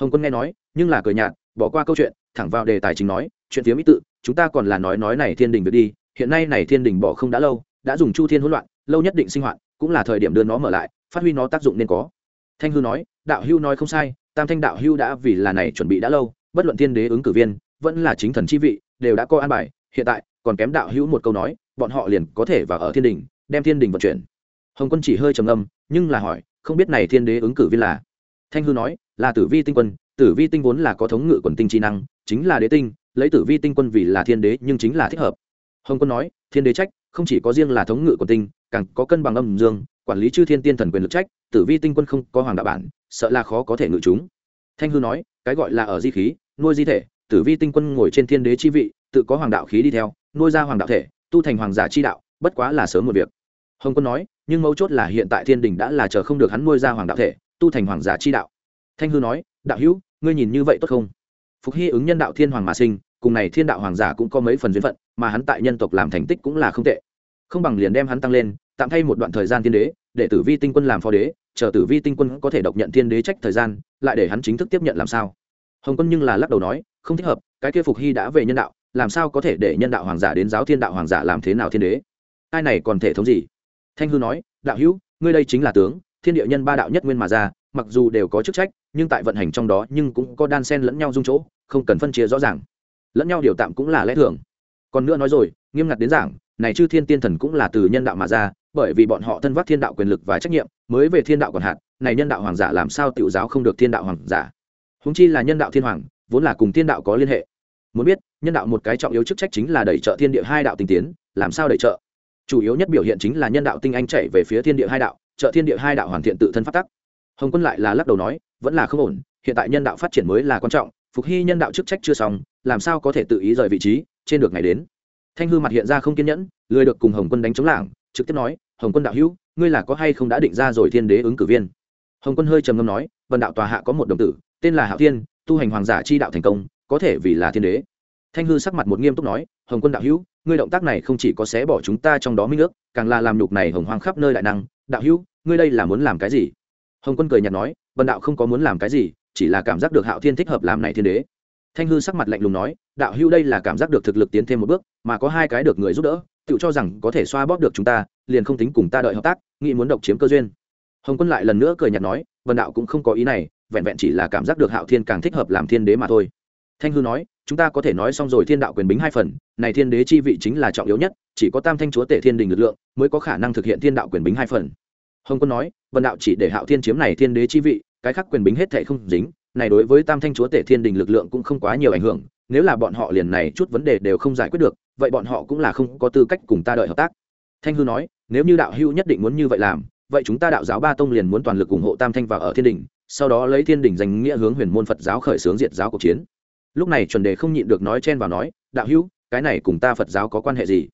Hồng quân nghe nói, nhưng là cười nhạt, bỏ qua câu chuyện, thẳng vào đề tài chính nói, chuyện phía mỹ tự, chúng ta còn là nói nói này thiên đình việc đi, hiện nay này thiên đình bỏ không đã lâu, đã dùng chu thiên hỗn loạn, lâu nhất định sinh hoạt, cũng là thời điểm đưa nó mở lại, phát huy nó tác dụng nên có. Thanh hư nói, đạo hưu nói không sai, tam thanh đạo hưu đã vì là này chuẩn bị đã lâu, bất luận thiên đế ứng cử viên vẫn là chính thần chi vị, đều đã coi an bài, hiện tại, còn kém đạo hữu một câu nói, bọn họ liền có thể vào ở thiên đình, đem thiên đình vận chuyển. Hồng quân chỉ hơi trầm âm nhưng là hỏi, không biết này thiên đế ứng cử viên là? Thanh hư nói, là tử vi tinh quân, tử vi tinh vốn là có thống ngự quần tinh trí năng, chính là đế tinh, lấy tử vi tinh quân vì là thiên đế nhưng chính là thích hợp. Hồng quân nói, thiên đế trách, không chỉ có riêng là thống ngự quần tinh, càng có cân bằng âm dương, quản lý chư thiên tiên thần quyền lực trách, tử vi tinh quân không có hoàng đạo bản, sợ là khó có thể ngự chúng. Thanh hư nói, cái gọi là ở di khí, nuôi di thể tử vi tinh quân ngồi trên thiên đế chi vị, tự có hoàng đạo khí đi theo, nuôi ra hoàng đạo thể, tu thành hoàng giả chi đạo, bất quá là sớm một việc. Hồng quân nói, nhưng mấu chốt là hiện tại thiên đình đã là chờ không được hắn nuôi ra hoàng đạo thể, tu thành hoàng giả chi đạo. Thanh hư nói, đạo hữu, ngươi nhìn như vậy tốt không? Phục hy ứng nhân đạo thiên hoàng mà sinh, cùng này thiên đạo hoàng giả cũng có mấy phần duyên phận, mà hắn tại nhân tộc làm thành tích cũng là không tệ. Không bằng liền đem hắn tăng lên, tạm thay một đoạn thời gian thiên đế, để tử vi tinh quân làm phó đế, chờ tử vi tinh quân có thể độc nhận thiên đế trách thời gian, lại để hắn chính thức tiếp nhận làm sao? Hồng quân nhưng là lắc đầu nói, không thích hợp, cái kia phục hy đã về nhân đạo, làm sao có thể để nhân đạo hoàng giả đến giáo thiên đạo hoàng giả làm thế nào thiên đế? Ai này còn thể thống gì? Thanh hư nói, đạo hữu, ngươi đây chính là tướng, thiên địa nhân ba đạo nhất nguyên mà ra, mặc dù đều có chức trách, nhưng tại vận hành trong đó nhưng cũng có đan sen lẫn nhau dung chỗ, không cần phân chia rõ ràng. Lẫn nhau điều tạm cũng là lẽ thường. Còn nữa nói rồi, nghiêm ngặt đến giảng, này chư thiên tiên thần cũng là từ nhân đạo mà ra, bởi vì bọn họ thân vác thiên đạo quyền lực và trách nhiệm, mới về thiên đạo còn hạn, này nhân đạo hoàng giả làm sao tiểu giáo không được thiên đạo hoàng giả? Húng chi là nhân đạo thiên hoàng, vốn là cùng thiên đạo có liên hệ. Muốn biết, nhân đạo một cái trọng yếu chức trách chính là đẩy trợ thiên địa hai đạo tinh tiến, làm sao đẩy trợ? Chủ yếu nhất biểu hiện chính là nhân đạo tinh anh chạy về phía thiên địa hai đạo, trợ thiên địa hai đạo hoàn thiện tự thân phát tắc. Hồng quân lại là lắc đầu nói, vẫn là không ổn, hiện tại nhân đạo phát triển mới là quan trọng, phục hy nhân đạo chức trách chưa xong, làm sao có thể tự ý rời vị trí, trên được ngày đến. Thanh hư mặt hiện ra không kiên nhẫn, lười được cùng hồng quân đánh chống lảng, trực tiếp nói, hồng quân đạo hữu, ngươi là có hay không đã định ra rồi thiên đế ứng cử viên? Hồng quân hơi trầm ngâm nói vần đạo tòa hạ có một đồng tử tên là hạo thiên, tu hành hoàng giả chi đạo thành công, có thể vì là thiên đế. Thanh hư sắc mặt một nghiêm túc nói, hồng quân đạo hữu, ngươi động tác này không chỉ có xé bỏ chúng ta trong đó minh ước, càng là làm nhục này hồng hoang khắp nơi đại năng. Đạo hữu, ngươi đây là muốn làm cái gì? Hồng quân cười nhạt nói vần đạo không có muốn làm cái gì, chỉ là cảm giác được hạo thiên thích hợp làm này thiên đế. Thanh hư sắc mặt lạnh lùng nói, đạo hữu đây là cảm giác được thực lực tiến thêm một bước, mà có hai cái được người giúp đỡ, tự cho rằng có thể xoa bóp được chúng ta, liền không tính cùng ta đợi hợp tác, nghĩ muốn độc chiếm cơ duyên. Hồng quân lại lần nữa cười nhạt nói vần đạo cũng không có ý này vẹn vẹn chỉ là cảm giác được hạo thiên càng thích hợp làm thiên đế mà thôi. Thanh hư nói, chúng ta có thể nói xong rồi thiên đạo quyền bính hai phần, này thiên đế chi vị chính là trọng yếu nhất, chỉ có tam thanh chúa tể thiên đình lực lượng mới có khả năng thực hiện thiên đạo quyền bính hai phần. Hồng quân nói vận đạo chỉ để hạo thiên chiếm này thiên đế chi vị, cái khác quyền bính hết thệ không dính, này đối với tam thanh chúa tể thiên đình lực lượng cũng không quá nhiều ảnh hưởng, nếu là bọn họ liền này chút vấn đề đều không giải quyết được, vậy bọn họ cũng là không có tư cách cùng ta đợi hợp tác. Thanh hư nói, nếu như đạo hưu nhất định muốn như vậy làm, vậy chúng ta đạo giáo ba tông liền muốn toàn lực ủng hộ tam thanh vào ở thiên đình sau đó lấy thiên đình danh nghĩa hướng huyền môn phật giáo khởi xướng diệt giáo cuộc chiến. Lúc này chuẩn đề không nhịn được nói chen vào nói, đạo hữu, cái này cùng ta phật giáo có quan hệ gì?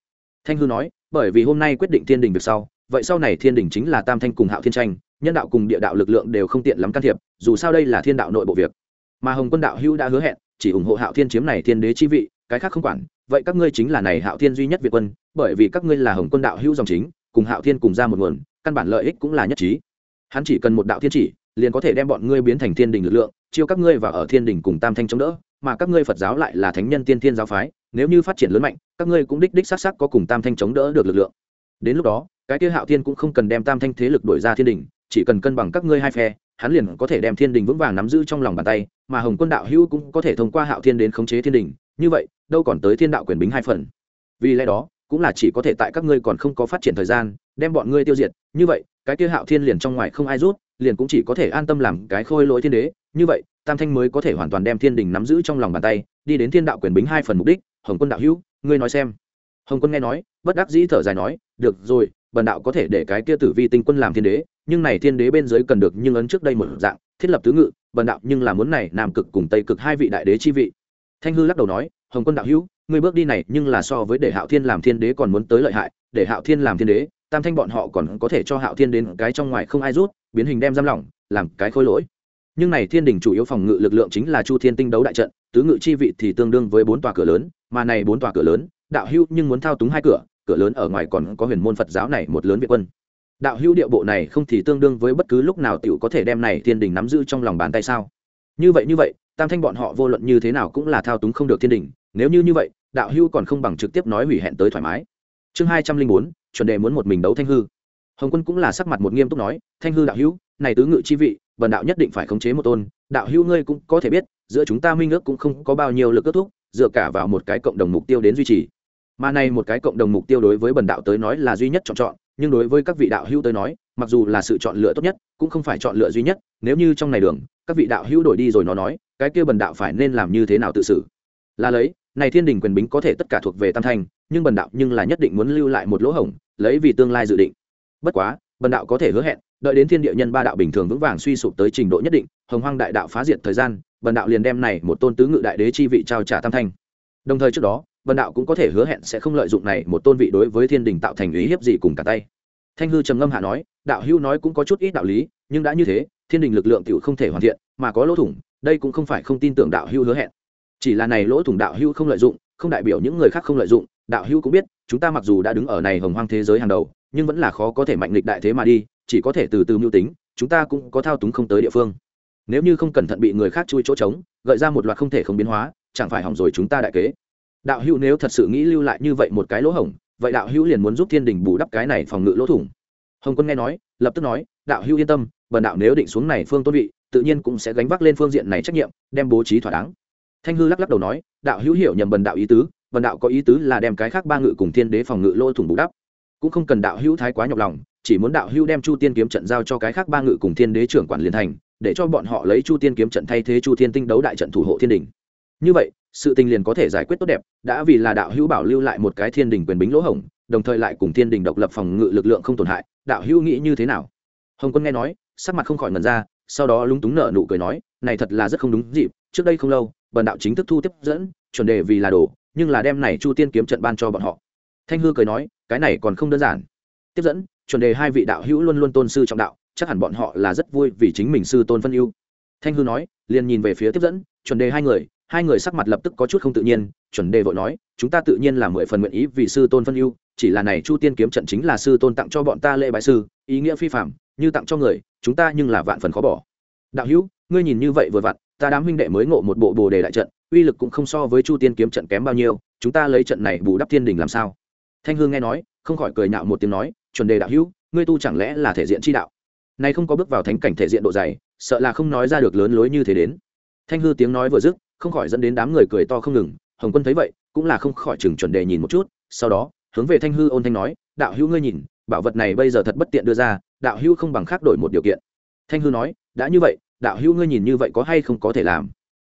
Thanh hư nói, bởi vì hôm nay quyết định thiên đình việc sau, vậy sau này thiên đình chính là tam thanh cùng hạo thiên tranh, nhân đạo cùng địa đạo lực lượng đều không tiện lắm can thiệp, dù sao đây là thiên đạo nội bộ việc. Mà hồng quân đạo hữu đã hứa hẹn, chỉ ủng hộ hạo thiên chiếm này thiên đế chi vị, cái khác không quản, vậy các ngươi chính là này hạo thiên duy nhất việt quân, bởi vì các ngươi là hồng quân đạo hữu dòng chính, cùng hạo thiên cùng ra một nguồn, căn bản lợi ích cũng là nhất trí. Hắn chỉ cần một đạo thiên chỉ liền có thể đem bọn ngươi biến thành thiên đình lực lượng, chiêu các ngươi vào ở thiên đình cùng tam thanh chống đỡ, mà các ngươi phật giáo lại là thánh nhân tiên thiên giáo phái, nếu như phát triển lớn mạnh, các ngươi cũng đích đích s á c s á c có cùng tam thanh chống đỡ được lực lượng. Đến lúc đó, cái kia hạo thiên cũng không cần đem tam thanh thế lực đổi ra thiên đình, chỉ cần cân bằng các ngươi hai phe, hắn liền có thể đem thiên đình vững vàng nắm giữ trong lòng bàn tay, mà hồng quân đạo hữu cũng có thể thông qua hạo thiên đến khống chế thiên đình, như vậy, đâu còn tới thiên đạo quyền bính hai phần. Vì lẽ đó cũng là chỉ có thể tại các ngươi còn không có phát triển thời gian, đem bọn ngươi tiêu diệt. Như vậy, cái kia hạo thiên liền trong ngoài không ai rút, liền cũng chỉ có thể an tâm làm cái khôi lỗi thiên đế. Như vậy, tam thanh mới có thể hoàn toàn đem thiên đình nắm giữ trong lòng bàn tay, đi đến thiên đạo quyền bính hai phần mục đích, hồng quân đạo hữu, ngươi nói xem. Hồng quân nghe nói, bất đắc dĩ thở dài nói, được rồi, bần đạo có thể để cái kia tử vi tinh quân làm thiên đế, nhưng này thiên đế bên dưới cần được nhưng ấn trước đây một dạng, thiết lập tứ ngự, bần đạo nhưng là muốn này nam cực cùng tây cực hai vị đại đế chi vị. Thanh hư lắc đầu nói, hồng quân đạo hữu ngươi bước đi này nhưng là so với để hạo thiên làm thiên đế còn muốn tới lợi hại, để hạo thiên làm thiên đế, tam thanh bọn họ còn có thể cho hạo thiên đến cái trong ngoài không ai rút, biến hình đem giam lỏng, làm cái khôi lỗi. Nhưng này thiên đình chủ yếu phòng ngự lực lượng chính là chu thiên tinh đấu đại trận, tứ ngự chi vị thì tương đương với bốn tòa cửa lớn, mà này bốn tòa cửa lớn, đạo hữu nhưng muốn thao túng hai cửa cửa lớn ở ngoài còn có huyền môn phật giáo này một lớn việt quân. Đạo hữu địa bộ này không thì tương đương với bất cứ lúc nào t i ể u có thể đem này thiên đình nắm giữ trong lòng bàn tay sao? Như vậy như vậy, tam thanh bọn họ vô luận như thế nào cũng là thao túng không được thiên đình, nếu như như vậy đạo Hưu còn không bằng trực tiếp nói hủy hẹn tới thoải mái. Chương hai trăm linh bốn, chuẩn đề muốn một mình đấu thanh hư. Hồng quân cũng là sắc mặt một nghiêm túc nói, thanh hư đạo hữu, này tứ ngự chi vị vần đạo nhất định phải khống chế một tôn. Đạo hữu ngươi cũng có thể biết, giữa chúng ta minh ước cũng không có bao nhiêu lực kết thúc, dựa cả vào một cái cộng đồng mục tiêu đến duy trì. Mà này một cái cộng đồng mục tiêu đối với bần đạo tới nói là duy nhất chọn chọn, nhưng đối với các vị đạo hữu tới nói, mặc dù là sự chọn lựa tốt nhất, cũng không phải chọn lựa duy nhất, nếu như trong này đường, các vị đạo hữu đổi đi rồi nó nói, cái kia bần đạo phải nên làm như thế nào tự xử? Là lấy này thiên đình quyền bính có thể tất cả thuộc về tam thanh, nhưng bần đạo nhưng là nhất định muốn lưu lại một lỗ hổng, lấy vì tương lai dự định. Bất quá, bần đạo có thể hứa hẹn, đợi đến thiên địa nhân ba đạo bình thường vững vàng suy sụp tới trình độ nhất định, hồng hoang đại đạo phá diệt thời gian, bần đạo liền đem này một tôn tứ ngự đại đế chi vị trao trả tam thanh. Đồng thời trước đó, bần đạo cũng có thể hứa hẹn sẽ không lợi dụng này một tôn vị đối với thiên đình tạo thành ý hiếp gì cùng cả tay. Thanh hư trầm ngâm hạ nói, đạo hữu nói cũng có chút ít đạo lý, nhưng đã như thế, thiên đình lực lượng t không thể hoàn thiện, mà có lỗ thủng, đây cũng không phải không tin tưởng đạo hữu hứa hẹn chỉ là này lỗ thủng đạo hưu không lợi dụng, không đại biểu những người khác không lợi dụng, đạo hưu cũng biết, chúng ta mặc dù đã đứng ở này hồng hoang thế giới hàng đầu, nhưng vẫn là khó có thể mạnh lịch đại thế mà đi, chỉ có thể từ từ mưu tính, chúng ta cũng có thao túng không tới địa phương. Nếu như không cẩn thận bị người khác chui chỗ trống, gợi ra một loạt không thể không biến hóa, chẳng phải hỏng rồi chúng ta đại kế. Đạo hữu nếu thật sự nghĩ lưu lại như vậy một cái lỗ hổng, vậy đạo hữu liền muốn giúp thiên đình bù đắp cái này phòng ngự lỗ thủng. Hồng quân nghe nói, lập tức nói, đạo hữu yên tâm, bần đạo nếu định xuống này phương tôn vị, tự nhiên cũng sẽ gánh vác lên phương diện này trách nhiệm, đem bố trí thỏa đáng thanh hư lắc lắc đầu nói, đạo hữu hiểu nhầm bần đạo ý tứ, bần đạo có ý tứ là đem cái khác ba ngự cùng thiên đế phòng ngự lỗ thủng bù đắp. Cũng không cần đạo hữu thái quá nhọc lòng, chỉ muốn đạo hữu đem chu tiên kiếm trận giao cho cái khác ba ngự cùng thiên đế trưởng quản liên thành, để cho bọn họ lấy chu tiên kiếm trận thay thế chu thiên tinh đấu đại trận thủ hộ thiên đình. Như vậy, sự tình liền có thể giải quyết tốt đẹp, đã vì là đạo hữu bảo lưu lại một cái thiên đình quyền bính lỗ hổng, đồng thời lại cùng thiên đình độc lập phòng ngự lực lượng không tổn hại, đạo hữu nghĩ như thế nào? Hồng quân nghe nói, sắc mặt không khỏi ngần ra, sau đó lúng túng nợ nụ cười nói, này thật là rất không đúng dịp, trước đây không lâu bần đạo chính thức thu tiếp dẫn, chuẩn đề vì là đồ, nhưng là đem này chu tiên kiếm trận ban cho bọn họ. Thanh hư cười nói, cái này còn không đơn giản. Tiếp dẫn, chuẩn đề hai vị đạo hữu luôn luôn tôn sư trọng đạo, chắc hẳn bọn họ là rất vui vì chính mình sư tôn phân ưu. Thanh hư nói, liền nhìn về phía tiếp dẫn, chuẩn đề hai người hai người sắc mặt lập tức có chút không tự nhiên, chuẩn đề vội nói, chúng ta tự nhiên là mười phần nguyện ý vì sư tôn phân ưu, chỉ là này chu tiên kiếm trận chính là sư tôn tặng cho bọn ta lễ bại sư, ý nghĩa phi phạm như tặng cho người, chúng ta nhưng là vạn phần khó bỏ. Đạo hữu, ngươi nhìn như vậy vừa vặn ta đám huynh đệ mới ngộ một bộ bồ đề đại trận, uy lực cũng không so với chu tiên kiếm trận kém bao nhiêu, chúng ta lấy trận này bù đắp thiên đình làm sao? Thanh hương nghe nói, không khỏi cười nhạo một tiếng nói, chuẩn đề đạo hữu, ngươi tu chẳng lẽ là thể diện chi đạo? Nay không có bước vào thánh cảnh thể diện độ dày, sợ là không nói ra được lớn lối như thế đến. Thanh hư tiếng nói vừa dứt, không khỏi dẫn đến đám người cười to không ngừng, hồng quân thấy vậy, cũng là không khỏi chừng chuẩn đề nhìn một chút, sau đó, hướng về thanh hư ôn thanh nói, đạo hữu ngươi nhìn, bảo vật này bây giờ thật bất tiện đưa ra, đạo hữu không bằng khác đổi một điều kiện. Thanh hư nói, đã như vậy đạo hữu ngươi nhìn như vậy có hay không có thể làm?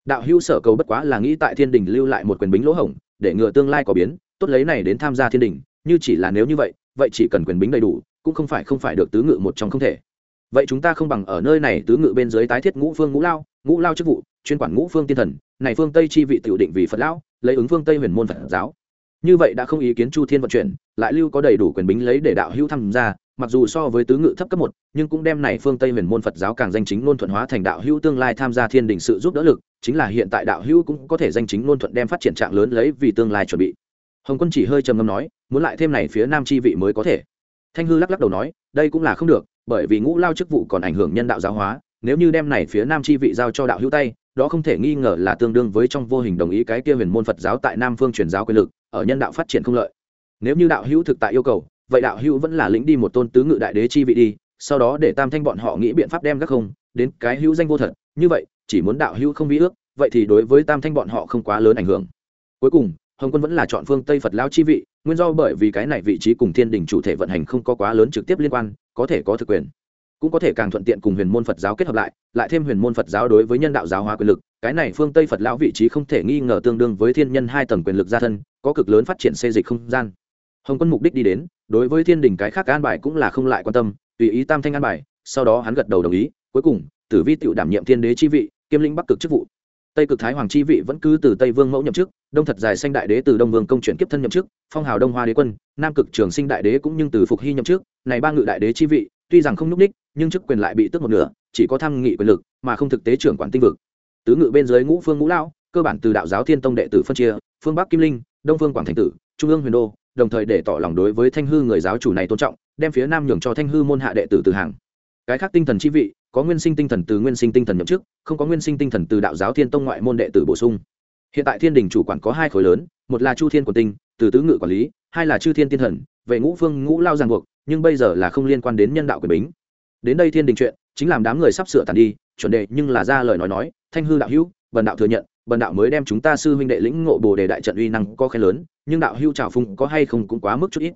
Đạo hữu sở cầu bất quá là nghĩ tại thiên đình lưu lại một quyền bính lỗ hổng, để ngừa tương lai có biến, tốt lấy này đến tham gia thiên đình, như chỉ là nếu như vậy vậy chỉ cần quyền bính đầy đủ, cũng không phải không phải được tứ ngự một trong không thể. Vậy chúng ta không bằng ở nơi này tứ ngự bên dưới tái thiết ngũ phương ngũ lao ngũ lao chức vụ, chuyên quản ngũ phương tiên thần, này phương tây chi vị tiểu định vì phật lão, lấy ứng phương tây huyền môn phật giáo. Như vậy đã không ý kiến chu thiên vận chuyển, lại lưu có đầy đủ quyền bính lấy để đạo hữu tham gia mặc dù so với tứ ngự thấp cấp một, nhưng cũng đem này phương tây huyền môn phật giáo càng danh chính ngôn thuận hóa thành đạo hữu tương lai tham gia thiên đình sự giúp đỡ lực, chính là hiện tại đạo hữu cũng có thể danh chính ngôn thuận đem phát triển trạng lớn lấy vì tương lai chuẩn bị. Hồng quân chỉ hơi trầm ngâm nói, muốn lại thêm này phía nam chi vị mới có thể. Thanh hư lắc lắc đầu nói, đây cũng là không được, bởi vì ngũ lao chức vụ còn ảnh hưởng nhân đạo giáo hóa, nếu như đem này phía nam chi vị giao cho đạo hữu tay, đó không thể nghi ngờ là tương đương với trong vô hình đồng ý cái kia huyền môn phật giáo tại nam phương truyền giáo quyền lực, ở nhân đạo phát triển không lợi. Nếu như đạo hữu thực tại yêu cầu vậy đạo hữu vẫn là lĩnh đi một tôn tứ ngự đại đế chi vị đi, sau đó để tam thanh bọn họ nghĩ biện pháp đem các không, đến cái hữu danh vô thật. Như vậy, chỉ muốn đạo hữu không vi ước, vậy thì đối với tam thanh bọn họ không quá lớn ảnh hưởng. Cuối cùng, hồng quân vẫn là chọn phương tây phật lao chi vị, nguyên do bởi vì cái này vị trí cùng thiên đình chủ thể vận hành không có quá lớn trực tiếp liên quan, có thể có thực quyền. Cũng có thể càng thuận tiện cùng huyền môn phật giáo kết hợp lại lại thêm huyền môn phật giáo đối với nhân đạo giáo hóa quyền lực, cái này phương tây phật lão vị trí không thể nghi ngờ tương đương với thiên nhân hai tầng quyền lực gia thân, có cực lớn phát triển xây dịch không gian. Hồng quân mục đích đi đến đối với thiên đình cái khác an bài cũng là không lại quan tâm, tùy ý tam thanh an bài, sau đó hắn gật đầu đồng ý, cuối cùng, tử vi tựu đảm nhiệm thiên đế chi vị, kiêm lĩnh bắc cực chức vụ. Tây cực thái hoàng chi vị vẫn cứ từ tây vương mẫu nhậm chức, đông thật dài xanh đại đế từ đông vương công chuyển kiếp thân nhậm chức, phong hào đông hoa đế quân, nam cực trường sinh đại đế cũng như từ phục hy nhậm chức, này ba ngự đại đế chi vị, tuy rằng không nhúc ních nhưng chức quyền lại bị tước một nửa, chỉ có tham nghị quyền lực, mà không thực tế trưởng quản tinh vực. Tứ ngự bên dưới ngũ phương ngũ lao cơ bản từ đạo giáo thiên tông đệ tử phân chia, phương bắc kim linh, đông phương quảng thành tử, trung ương huyền đô đồng thời để tỏ lòng đối với thanh hư người giáo chủ này tôn trọng, đem phía nam nhường cho thanh hư môn hạ đệ tử từ hàng. Cái khác tinh thần chi vị, có nguyên sinh tinh thần từ nguyên sinh tinh thần nhậm chức, không có nguyên sinh tinh thần từ đạo giáo thiên tông ngoại môn đệ tử bổ sung. Hiện tại thiên đình chủ quản có hai khối lớn, một là chu thiên quần tinh, từ tứ ngự quản lý, hai là chư thiên tiên thần, về ngũ phương, ngũ lao giang buộc, nhưng bây giờ là không liên quan đến nhân đạo quyền bính. Đến đây thiên đình chuyện, chính làm đám người sắp sửa tàn đi, chuẩn đề nhưng là ra lời nói nói, thanh hư đạo hữu, bần đạo thừa nhận, bần đạo mới đem chúng ta sư huynh đệ lĩnh ngộ bồ đề đại trận uy năng có khen lớn nhưng đạo hữu trào phung có hay không cũng quá mức chút ít.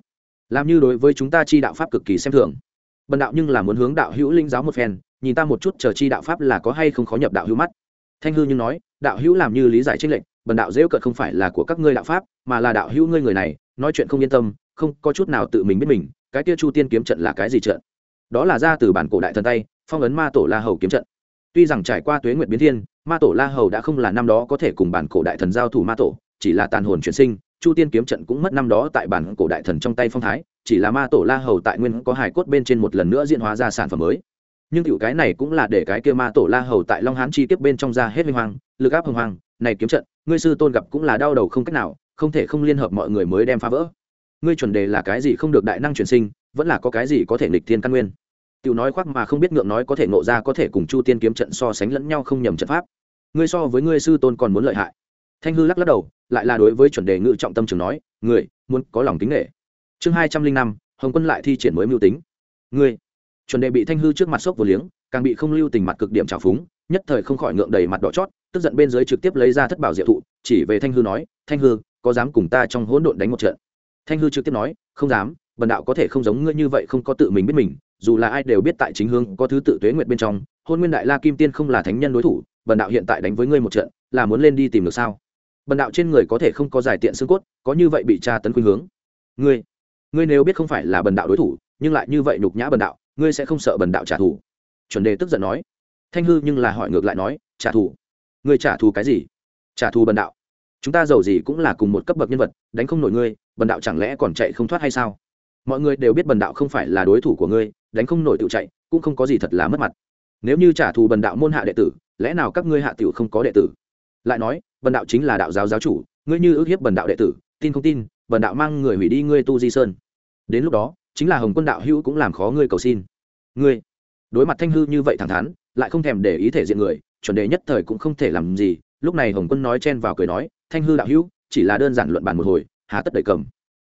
Làm như đối với chúng ta chi đạo pháp cực kỳ xem thường. Bần đạo nhưng là muốn hướng đạo hữu linh giáo một phen, nhìn ta một chút chờ chi đạo pháp là có hay không khó nhập đạo hữu mắt. Thanh hư nhưng nói, đạo hữu làm như lý giải tranh lệnh bần đạo dễ cợt không phải là của các ngươi đạo pháp, mà là đạo hữu ngươi người này, nói chuyện không yên tâm, không có chút nào tự mình biết mình, cái kia chu tiên kiếm trận là cái gì trận? Đó là ra từ bản cổ đại thần tay phong ấn ma tổ la hầu kiếm trận. Tuy rằng trải qua tuế nguyệt biến thiên, ma tổ la hầu đã không là năm đó có thể cùng bản cổ đại thần giao thủ ma tổ, chỉ là tàn hồn chuyển sinh chu tiên kiếm trận cũng mất năm đó tại bản cổ đại thần trong tay phong thái, chỉ là ma tổ la hầu tại nguyên có hài cốt bên trên một lần nữa diễn hóa ra sản phẩm mới. Nhưng tiểu cái này cũng là để cái kia ma tổ la hầu tại long hán chi tiếp bên trong ra hết minh hoàng lực áp hồng hoàng này kiếm trận, ngươi sư tôn gặp cũng là đau đầu không cách nào, không thể không liên hợp mọi người mới đem phá vỡ. Ngươi chuẩn đề là cái gì không được đại năng chuyển sinh, vẫn là có cái gì có thể nghịch thiên căn nguyên. Tiểu nói khoác mà không biết ngượng nói có thể ngộ ra có thể cùng chu tiên kiếm trận so sánh lẫn nhau không nhầm trận pháp. Ngươi so với ngươi sư tôn còn muốn lợi hại thanh hư lắc lắc đầu, lại là đối với chuẩn đề ngự trọng tâm trường nói, người, muốn có lòng kính nghệ chương hai trăm linh năm, hồng quân lại thi triển mới mưu tính. Ngươi chuẩn đề bị thanh hư trước mặt sốc vừa liếng, càng bị không lưu tình mặt cực điểm trào phúng, nhất thời không khỏi ngượng đầy mặt đỏ chót, tức giận bên dưới trực tiếp lấy ra thất bảo diệu thụ, chỉ về thanh hư nói, thanh hư, có dám cùng ta trong hỗn độn đánh một trận? Thanh hư trực tiếp nói, không dám, bần đạo có thể không giống ngươi như vậy không có tự mình biết mình, dù là ai đều biết tại chính hương có thứ tự tuế nguyện bên trong, hôn nguyên đại la kim tiên không là thánh nhân đối thủ, bần đạo hiện tại đánh với ngươi một trận, là muốn lên đi tìm được sao? Bần đạo trên người có thể không có giải tiện xương cốt, có như vậy bị tra tấn khuynh hướng. Ngươi ngươi nếu biết không phải là bần đạo đối thủ, nhưng lại như vậy nhục nhã bần đạo, ngươi sẽ không sợ bần đạo trả thù. Chuẩn đề tức giận nói. Thanh hư nhưng là hỏi ngược lại nói, trả thù? Ngươi trả thù cái gì? Trả thù bần đạo. Chúng ta giàu gì cũng là cùng một cấp bậc nhân vật, đánh không nổi ngươi, bần đạo chẳng lẽ còn chạy không thoát hay sao? Mọi người đều biết bần đạo không phải là đối thủ của ngươi, đánh không nổi tự chạy, cũng không có gì thật là mất mặt. Nếu như trả thù bần đạo môn hạ đệ tử, lẽ nào các ngươi hạ tiểu không có đệ tử? Lại nói bần đạo chính là đạo giáo giáo chủ, ngươi như ước hiếp bần đạo đệ tử, tin không tin bần đạo mang người hủy đi ngươi tu di sơn. Đến lúc đó, chính là hồng quân đạo hữu cũng làm khó ngươi cầu xin. Ngươi, đối mặt thanh hư như vậy thẳng thắn, lại không thèm để ý thể diện người, chuẩn đề nhất thời cũng không thể làm gì. Lúc này hồng quân nói chen vào cười nói, thanh hư đạo hữu, chỉ là đơn giản luận bàn một hồi, hà tất đầy cầm.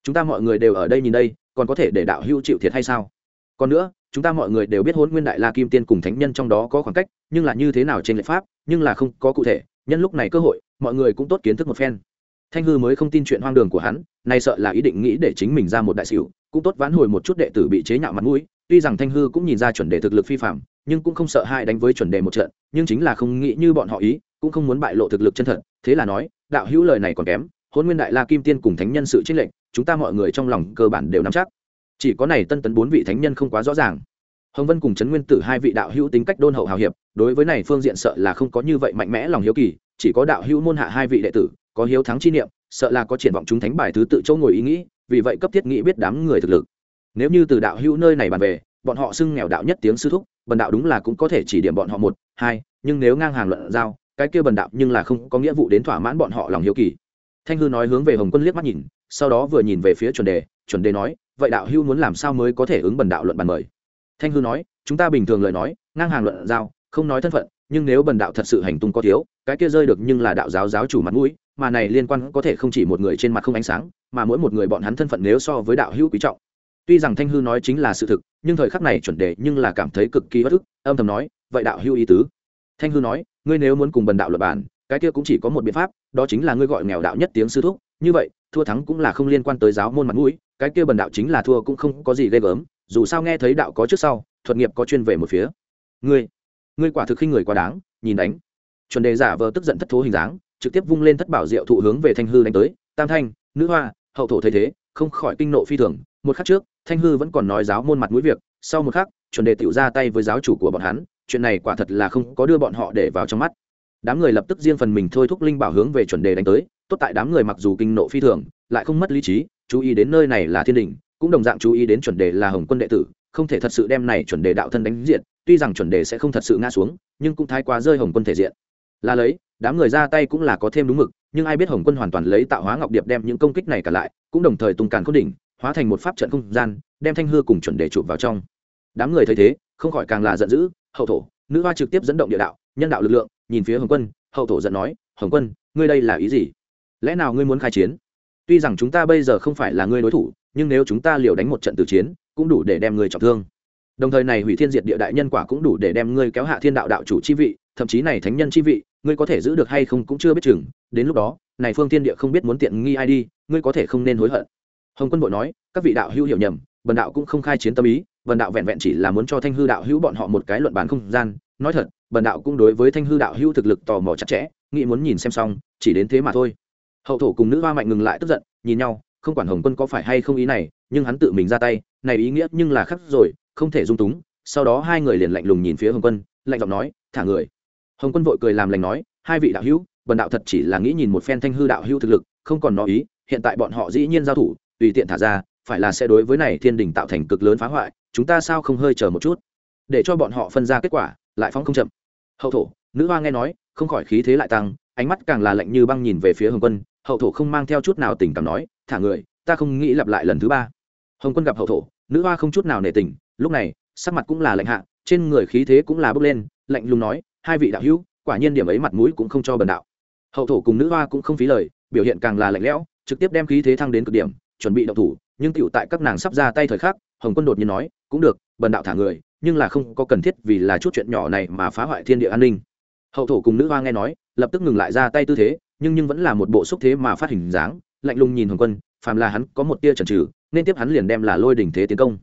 Chúng ta mọi người đều ở đây nhìn đây, còn có thể để đạo hữu chịu thiệt hay sao? Còn nữa, chúng ta mọi người đều biết hôn nguyên đại la kim tiên cùng thánh nhân trong đó có khoảng cách, nhưng là như thế nào trên lệ pháp, nhưng là không có cụ thể nhân lúc này cơ hội, mọi người cũng tốt kiến thức một phen. Thanh hư mới không tin chuyện hoang đường của hắn, nay sợ là ý định nghĩ để chính mình ra một đại sỉu cũng tốt vãn hồi một chút đệ tử bị chế nhạo mặt mũi. Tuy rằng thanh hư cũng nhìn ra chuẩn đề thực lực phi phạm nhưng cũng không sợ hai đánh với chuẩn đề một trận, nhưng chính là không nghĩ như bọn họ ý, cũng không muốn bại lộ thực lực chân thật. Thế là nói, đạo hữu lời này còn kém hôn nguyên đại la kim tiên cùng thánh nhân sự trích lệnh chúng ta mọi người trong lòng cơ bản đều nắm chắc. Chỉ có này tân tấn bốn vị thánh nhân không quá rõ ràng hồng vân cùng trấn nguyên tử hai vị đạo hữu tính cách đôn hậu hào hiệp, đối với này phương diện sợ là không có như vậy mạnh mẽ lòng hiếu kỳ, chỉ có đạo hữu môn hạ hai vị đệ tử, có hiếu thắng chi niệm, sợ là có triển vọng chúng thánh bài thứ tự châu ngồi ý nghĩ, vì vậy cấp thiết nghĩ biết đám người thực lực. Nếu như từ đạo hữu nơi này bàn về, bọn họ xưng nghèo đạo nhất tiếng sư thúc, bần đạo đúng là cũng có thể chỉ điểm bọn họ một, hai, nhưng nếu ngang hàng luận giao, cái kia bần đạo nhưng là không có nghĩa vụ đến thỏa mãn bọn họ lòng hiếu kỳ. Thanh hư nói hướng về hồng quân liếc mắt nhìn, sau đó vừa nhìn về phía chuẩn đề chuẩn đề nói, vậy đạo hữu muốn làm sao mới có thể ứng bần đạo luận bàn mời? Thanh hư nói, chúng ta bình thường lời nói, ngang hàng luận giao, không nói thân phận, nhưng nếu bần đạo thật sự hành tung có thiếu, cái kia rơi được nhưng là đạo giáo giáo chủ mặt mũi, mà này liên quan có thể không chỉ một người trên mặt không ánh sáng, mà mỗi một người bọn hắn thân phận nếu so với đạo hữu quý trọng. Tuy rằng thanh hư nói chính là sự thực, nhưng thời khắc này chuẩn đề nhưng là cảm thấy cực kỳ bất ức, âm thầm nói, vậy đạo hữu ý tứ. Thanh hư nói, ngươi nếu muốn cùng bần đạo luật bản cái kia cũng chỉ có một biện pháp, đó chính là ngươi gọi nghèo đạo nhất tiếng sư thúc, như vậy, thua thắng cũng là không liên quan tới giáo môn mặt mũi, cái kia bần đạo chính là thua cũng không có gì ghê gớm dù sao nghe thấy đạo có trước sau, thuật nghiệp có chuyên về một phía. Ngươi ngươi quả thực khi người quá đáng, nhìn đánh. Chuẩn đề giả vờ tức giận thất thố hình dáng, trực tiếp vung lên thất bảo diệu thụ hướng về thanh hư đánh tới. Tam thanh, nữ hoa, hậu thổ thấy thế, không khỏi kinh nộ phi thường. Một khắc trước, thanh hư vẫn còn nói giáo môn mặt mũi việc. Sau một khắc, chuẩn đề tiểu ra tay với giáo chủ của bọn hắn. Chuyện này quả thật là không có đưa bọn họ để vào trong mắt. Đám người lập tức riêng phần mình thôi thúc linh bảo hướng về chuẩn đề đánh tới. Tốt tại đám người mặc dù kinh nộ phi thường, lại không mất lý trí, chú ý đến nơi này là thiên đình cũng đồng dạng chú ý đến chuẩn đề là hồng quân đệ tử, không thể thật sự đem này chuẩn đề đạo thân đánh diện tuy rằng chuẩn đề sẽ không thật sự ngã xuống, nhưng cũng thái quá rơi hồng quân thể diện. Là lấy, đám người ra tay cũng là có thêm đúng mực, nhưng ai biết hồng quân hoàn toàn lấy tạo hóa ngọc điệp đem những công kích này cả lại, cũng đồng thời tung càn khôn đỉnh, hóa thành một pháp trận không gian, đem thanh hư cùng chuẩn đề chụp vào trong. Đám người thấy thế, không khỏi càng là giận dữ, hậu thổ, nữ hoa trực tiếp dẫn động địa đạo, nhân đạo lực lượng, nhìn phía hồng quân, hậu thổ giận nói, hồng quân, ngươi đây là ý gì? Lẽ nào ngươi muốn khai chiến? Tuy rằng chúng ta bây giờ không phải là ngươi đối thủ, nhưng nếu chúng ta liều đánh một trận tử chiến, cũng đủ để đem ngươi trọng thương. Đồng thời này hủy thiên diệt địa đại nhân quả cũng đủ để đem ngươi kéo hạ thiên đạo đạo chủ chi vị, thậm chí này thánh nhân chi vị, ngươi có thể giữ được hay không cũng chưa biết chừng. Đến lúc đó, này phương thiên địa không biết muốn tiện nghi ai đi, ngươi có thể không nên hối hận. Hồng quân bộ nói, các vị đạo hữu hiểu nhầm vần đạo cũng không khai chiến tâm ý vần đạo vẹn vẹn chỉ là muốn cho thanh hư đạo hữu bọn họ một cái luận bàn không gian. Nói thật vần đạo cũng đối với thanh hư đạo hữu thực lực tò mò chặt chẽ, nghĩ muốn nhìn xem xong, chỉ đến thế mà thôi hậu thổ cùng nữ hoa mạnh ngừng lại tức giận, nhìn nhau, không quản hồng quân có phải hay không ý này, nhưng hắn tự mình ra tay, này ý nghĩa nhưng là khắc rồi, không thể dung túng. Sau đó hai người liền lạnh lùng nhìn phía hồng quân, lạnh giọng nói, thả người. Hồng quân vội cười làm lành nói, hai vị đạo hữu, bần đạo thật chỉ là nghĩ nhìn một phen thanh hư đạo hữu thực lực, không còn nói ý, hiện tại bọn họ dĩ nhiên giao thủ, tùy tiện thả ra, phải là sẽ đối với này thiên đình tạo thành cực lớn phá hoại, chúng ta sao không hơi chờ một chút? Để cho bọn họ phân ra kết quả, lại phóng không chậm. Hậu thổ, nữ hoa nghe nói, không khỏi khí thế lại tăng, ánh mắt càng là lạnh như băng nhìn về phía hồng quân hậu thổ không mang theo chút nào tình cảm nói, thả người, ta không nghĩ lặp lại lần thứ ba. Hồng quân gặp hậu thổ, nữ hoa không chút nào nể tình, lúc này, sắc mặt cũng là lạnh hạ, trên người khí thế cũng là bốc lên, lạnh lùng nói, hai vị đạo hữu, quả nhiên điểm ấy mặt mũi cũng không cho bần đạo. Hậu thổ cùng nữ hoa cũng không phí lời, biểu hiện càng là lạnh lẽo, trực tiếp đem khí thế thăng đến cực điểm, chuẩn bị động thủ, nhưng tựu tại các nàng sắp ra tay thời khắc, hồng quân đột nhiên nói, cũng được, bần đạo thả người, nhưng là không có cần thiết vì là chút chuyện nhỏ này mà phá hoại thiên địa an ninh. Hậu thổ cùng nữ hoa nghe nói, lập tức ngừng lại ra tay tư thế nhưng nhưng vẫn là một bộ xúc thế mà phát hình dáng, lạnh lùng nhìn hồng quân, phàm là hắn có một tia chần trừ nên tiếp hắn liền đem là lôi đỉnh thế tiến công.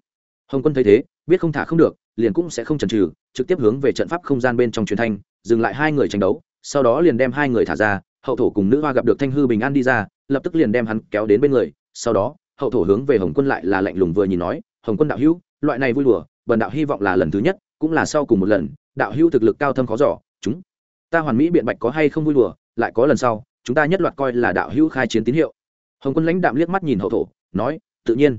Hồng quân thấy thế, biết không thả không được, liền cũng sẽ không chần trừ trực tiếp hướng về trận pháp không gian bên trong truyền thanh, dừng lại hai người tranh đấu, sau đó liền đem hai người thả ra, hậu thổ cùng nữ hoa gặp được thanh hư bình an đi ra, lập tức liền đem hắn kéo đến bên người, sau đó, hậu thổ hướng về hồng quân lại là lạnh lùng vừa nhìn nói, hồng quân đạo hữu, loại này vui đùa, bần đạo hy vọng là lần thứ nhất, cũng là sau cùng một lần, đạo hữu thực lực cao thâm khó giỏ chúng, ta hoàn mỹ biện bạch có hay không vui đùa lại có lần sau, chúng ta nhất loạt coi là đạo hữu khai chiến tín hiệu. Hồng quân lãnh đạm liếc mắt nhìn hậu thổ, nói, tự nhiên.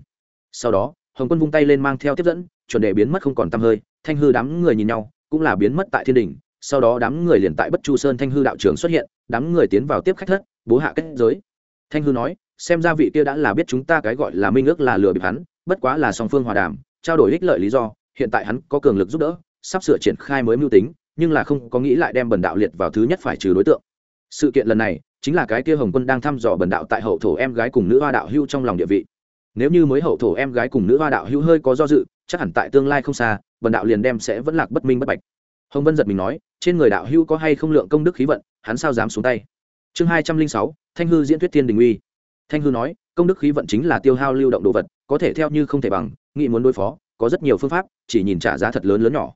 Sau đó, hồng quân vung tay lên mang theo tiếp dẫn, chuẩn đề biến mất không còn t hơi, thanh hư đám người nhìn nhau, cũng là biến mất tại thiên đình sau đó đám người liền tại bất chu sơn thanh hư đạo trường xuất hiện, đám người tiến vào tiếp khách thất, bố hạ kết giới. Thanh hư nói, xem ra vị kia đã là biết chúng ta cái gọi là minh ước là lừa bịp hắn, bất quá là song phương hòa đàm, trao đổi ích lợi lý do, hiện tại hắn có cường lực giúp đỡ, sắp sửa triển khai mới mưu tính, nhưng là không có nghĩ lại đem bần đạo liệt vào thứ nhất phải trừ đối tượng sự kiện lần này chính là cái kia hồng quân đang thăm dò bần đạo tại hậu thổ em gái cùng nữ hoa đạo hưu trong lòng địa vị. Nếu như mới hậu thổ em gái cùng nữ hoa đạo hưu hơi có do dự, chắc hẳn tại tương lai không xa, bần đạo liền đem sẽ vẫn lạc bất minh bất bạch. Hồng vân giật mình nói, trên người đạo hưu có hay không lượng công đức khí vận, hắn sao dám xuống tay? Chương hai trăm linh sáu, thanh hư diễn thuyết thiên đình uy. Thanh hư nói, công đức khí vận chính là tiêu hao lưu động đồ vật, có thể theo như không thể bằng, nghị muốn đối phó, có rất nhiều phương pháp, chỉ nhìn trả giá thật lớn lớn nhỏ.